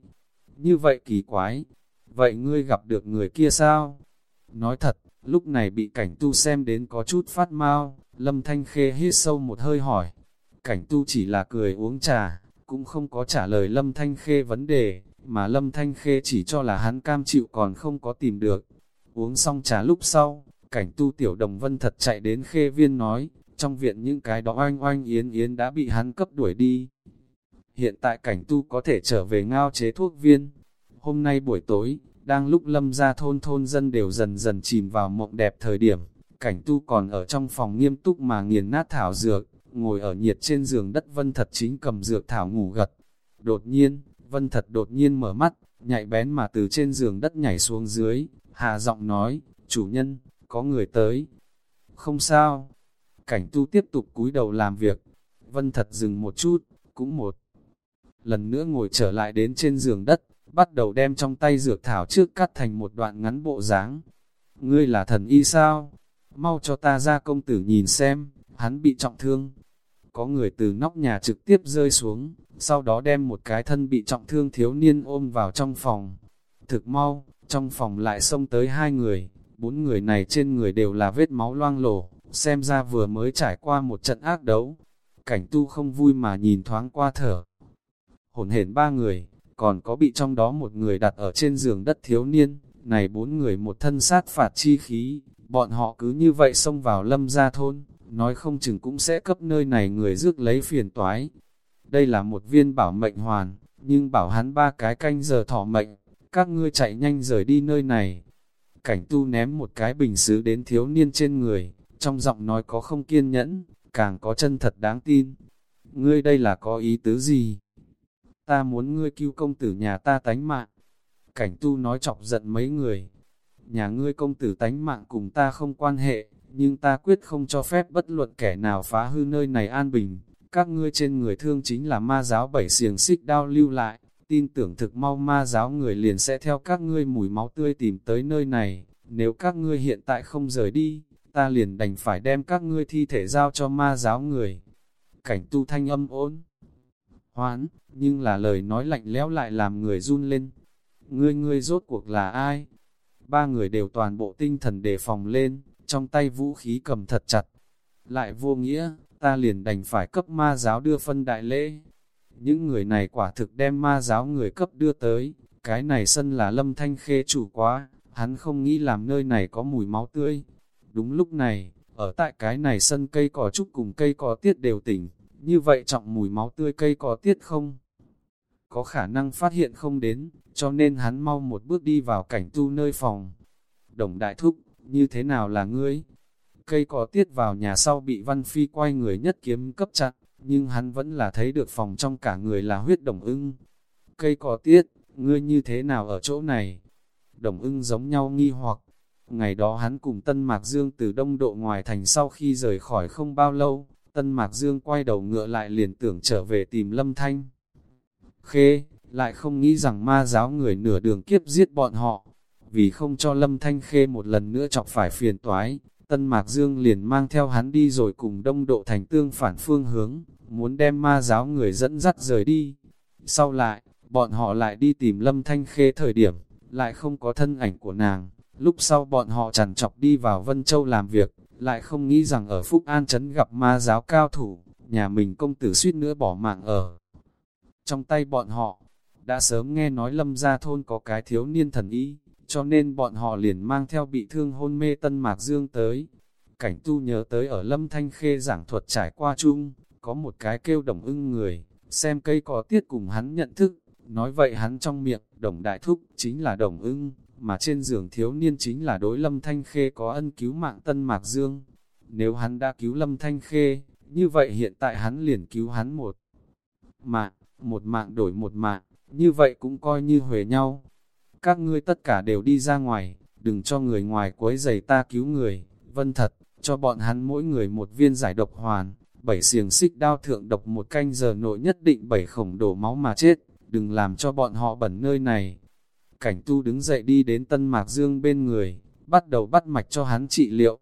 như vậy kỳ quái, vậy ngươi gặp được người kia sao? Nói thật, lúc này bị cảnh tu xem đến có chút phát mau, Lâm Thanh Khê hít sâu một hơi hỏi, cảnh tu chỉ là cười uống trà, cũng không có trả lời Lâm Thanh Khê vấn đề, mà Lâm Thanh Khê chỉ cho là hắn cam chịu còn không có tìm được. Uống xong trà lúc sau, cảnh tu tiểu đồng vân thật chạy đến Khê Viên nói, trong viện những cái đó oanh oanh yến yến đã bị hắn cấp đuổi đi. Hiện tại cảnh tu có thể trở về ngao chế thuốc viên. Hôm nay buổi tối, đang lúc lâm ra thôn thôn dân đều dần dần chìm vào mộng đẹp thời điểm, cảnh tu còn ở trong phòng nghiêm túc mà nghiền nát thảo dược, ngồi ở nhiệt trên giường đất vân thật chính cầm dược thảo ngủ gật. Đột nhiên, vân thật đột nhiên mở mắt, nhạy bén mà từ trên giường đất nhảy xuống dưới, hà giọng nói, chủ nhân, có người tới. Không sao. Cảnh tu tiếp tục cúi đầu làm việc. Vân thật dừng một chút, cũng một. Lần nữa ngồi trở lại đến trên giường đất, bắt đầu đem trong tay dược thảo trước cắt thành một đoạn ngắn bộ dáng. Ngươi là thần y sao? Mau cho ta ra công tử nhìn xem, hắn bị trọng thương. Có người từ nóc nhà trực tiếp rơi xuống, sau đó đem một cái thân bị trọng thương thiếu niên ôm vào trong phòng. Thực mau, trong phòng lại xông tới hai người, bốn người này trên người đều là vết máu loang lổ, xem ra vừa mới trải qua một trận ác đấu. Cảnh tu không vui mà nhìn thoáng qua thở. Hồn hển ba người, còn có bị trong đó một người đặt ở trên giường đất thiếu niên, này bốn người một thân sát phạt chi khí, bọn họ cứ như vậy xông vào lâm gia thôn, nói không chừng cũng sẽ cấp nơi này người rước lấy phiền toái. Đây là một viên bảo mệnh hoàn, nhưng bảo hắn ba cái canh giờ thọ mệnh, các ngươi chạy nhanh rời đi nơi này. Cảnh tu ném một cái bình xứ đến thiếu niên trên người, trong giọng nói có không kiên nhẫn, càng có chân thật đáng tin. Ngươi đây là có ý tứ gì? Ta muốn ngươi cứu công tử nhà ta tánh mạng. Cảnh tu nói chọc giận mấy người. Nhà ngươi công tử tánh mạng cùng ta không quan hệ, nhưng ta quyết không cho phép bất luận kẻ nào phá hư nơi này an bình. Các ngươi trên người thương chính là ma giáo bảy xiềng xích đao lưu lại, tin tưởng thực mau ma giáo người liền sẽ theo các ngươi mùi máu tươi tìm tới nơi này. Nếu các ngươi hiện tại không rời đi, ta liền đành phải đem các ngươi thi thể giao cho ma giáo người. Cảnh tu thanh âm ổn, hoán, nhưng là lời nói lạnh lẽo lại làm người run lên. Ngươi ngươi rốt cuộc là ai? Ba người đều toàn bộ tinh thần đề phòng lên, trong tay vũ khí cầm thật chặt. Lại vô nghĩa, ta liền đành phải cấp ma giáo đưa phân đại lễ. Những người này quả thực đem ma giáo người cấp đưa tới, cái này sân là lâm thanh khê chủ quá, hắn không nghĩ làm nơi này có mùi máu tươi. Đúng lúc này, ở tại cái này sân cây cỏ trúc cùng cây cỏ tiết đều tỉnh, như vậy trọng mùi máu tươi cây cỏ tiết không? Có khả năng phát hiện không đến, cho nên hắn mau một bước đi vào cảnh tu nơi phòng. Đồng đại thúc, như thế nào là ngươi? Cây cỏ tiết vào nhà sau bị văn phi quay người nhất kiếm cấp chặt, nhưng hắn vẫn là thấy được phòng trong cả người là huyết đồng ưng. Cây cỏ tiết, ngươi như thế nào ở chỗ này? Đồng ưng giống nhau nghi hoặc, ngày đó hắn cùng Tân Mạc Dương từ đông độ ngoài thành sau khi rời khỏi không bao lâu, Tân Mạc Dương quay đầu ngựa lại liền tưởng trở về tìm Lâm Thanh. Khê, lại không nghĩ rằng ma giáo người nửa đường kiếp giết bọn họ, vì không cho Lâm Thanh Khê một lần nữa chọc phải phiền toái, Tân Mạc Dương liền mang theo hắn đi rồi cùng đông độ thành tương phản phương hướng, muốn đem ma giáo người dẫn dắt rời đi. Sau lại, bọn họ lại đi tìm Lâm Thanh Khê thời điểm, lại không có thân ảnh của nàng. Lúc sau bọn họ chẳng chọc đi vào Vân Châu làm việc, lại không nghĩ rằng ở Phúc An Trấn gặp ma giáo cao thủ, nhà mình công tử suýt nữa bỏ mạng ở. Trong tay bọn họ, đã sớm nghe nói Lâm gia thôn có cái thiếu niên thần y, cho nên bọn họ liền mang theo bị thương hôn mê Tân Mạc Dương tới. Cảnh tu nhớ tới ở Lâm Thanh Khê giảng thuật trải qua chung, có một cái kêu đồng ưng người, xem cây có tiết cùng hắn nhận thức, nói vậy hắn trong miệng, đồng đại thúc, chính là đồng ưng, mà trên giường thiếu niên chính là đối lâm thanh khê có ân cứu mạng tân mạc dương. Nếu hắn đã cứu lâm thanh khê, như vậy hiện tại hắn liền cứu hắn một mạng, một mạng đổi một mạng, như vậy cũng coi như huề nhau. Các ngươi tất cả đều đi ra ngoài, đừng cho người ngoài quấy giày ta cứu người, vân thật, cho bọn hắn mỗi người một viên giải độc hoàn, bảy xiềng xích đao thượng độc một canh giờ nội nhất định bảy khổng đổ máu mà chết, đừng làm cho bọn họ bẩn nơi này. Cảnh tu đứng dậy đi đến Tân Mạc Dương bên người, bắt đầu bắt mạch cho hắn trị liệu.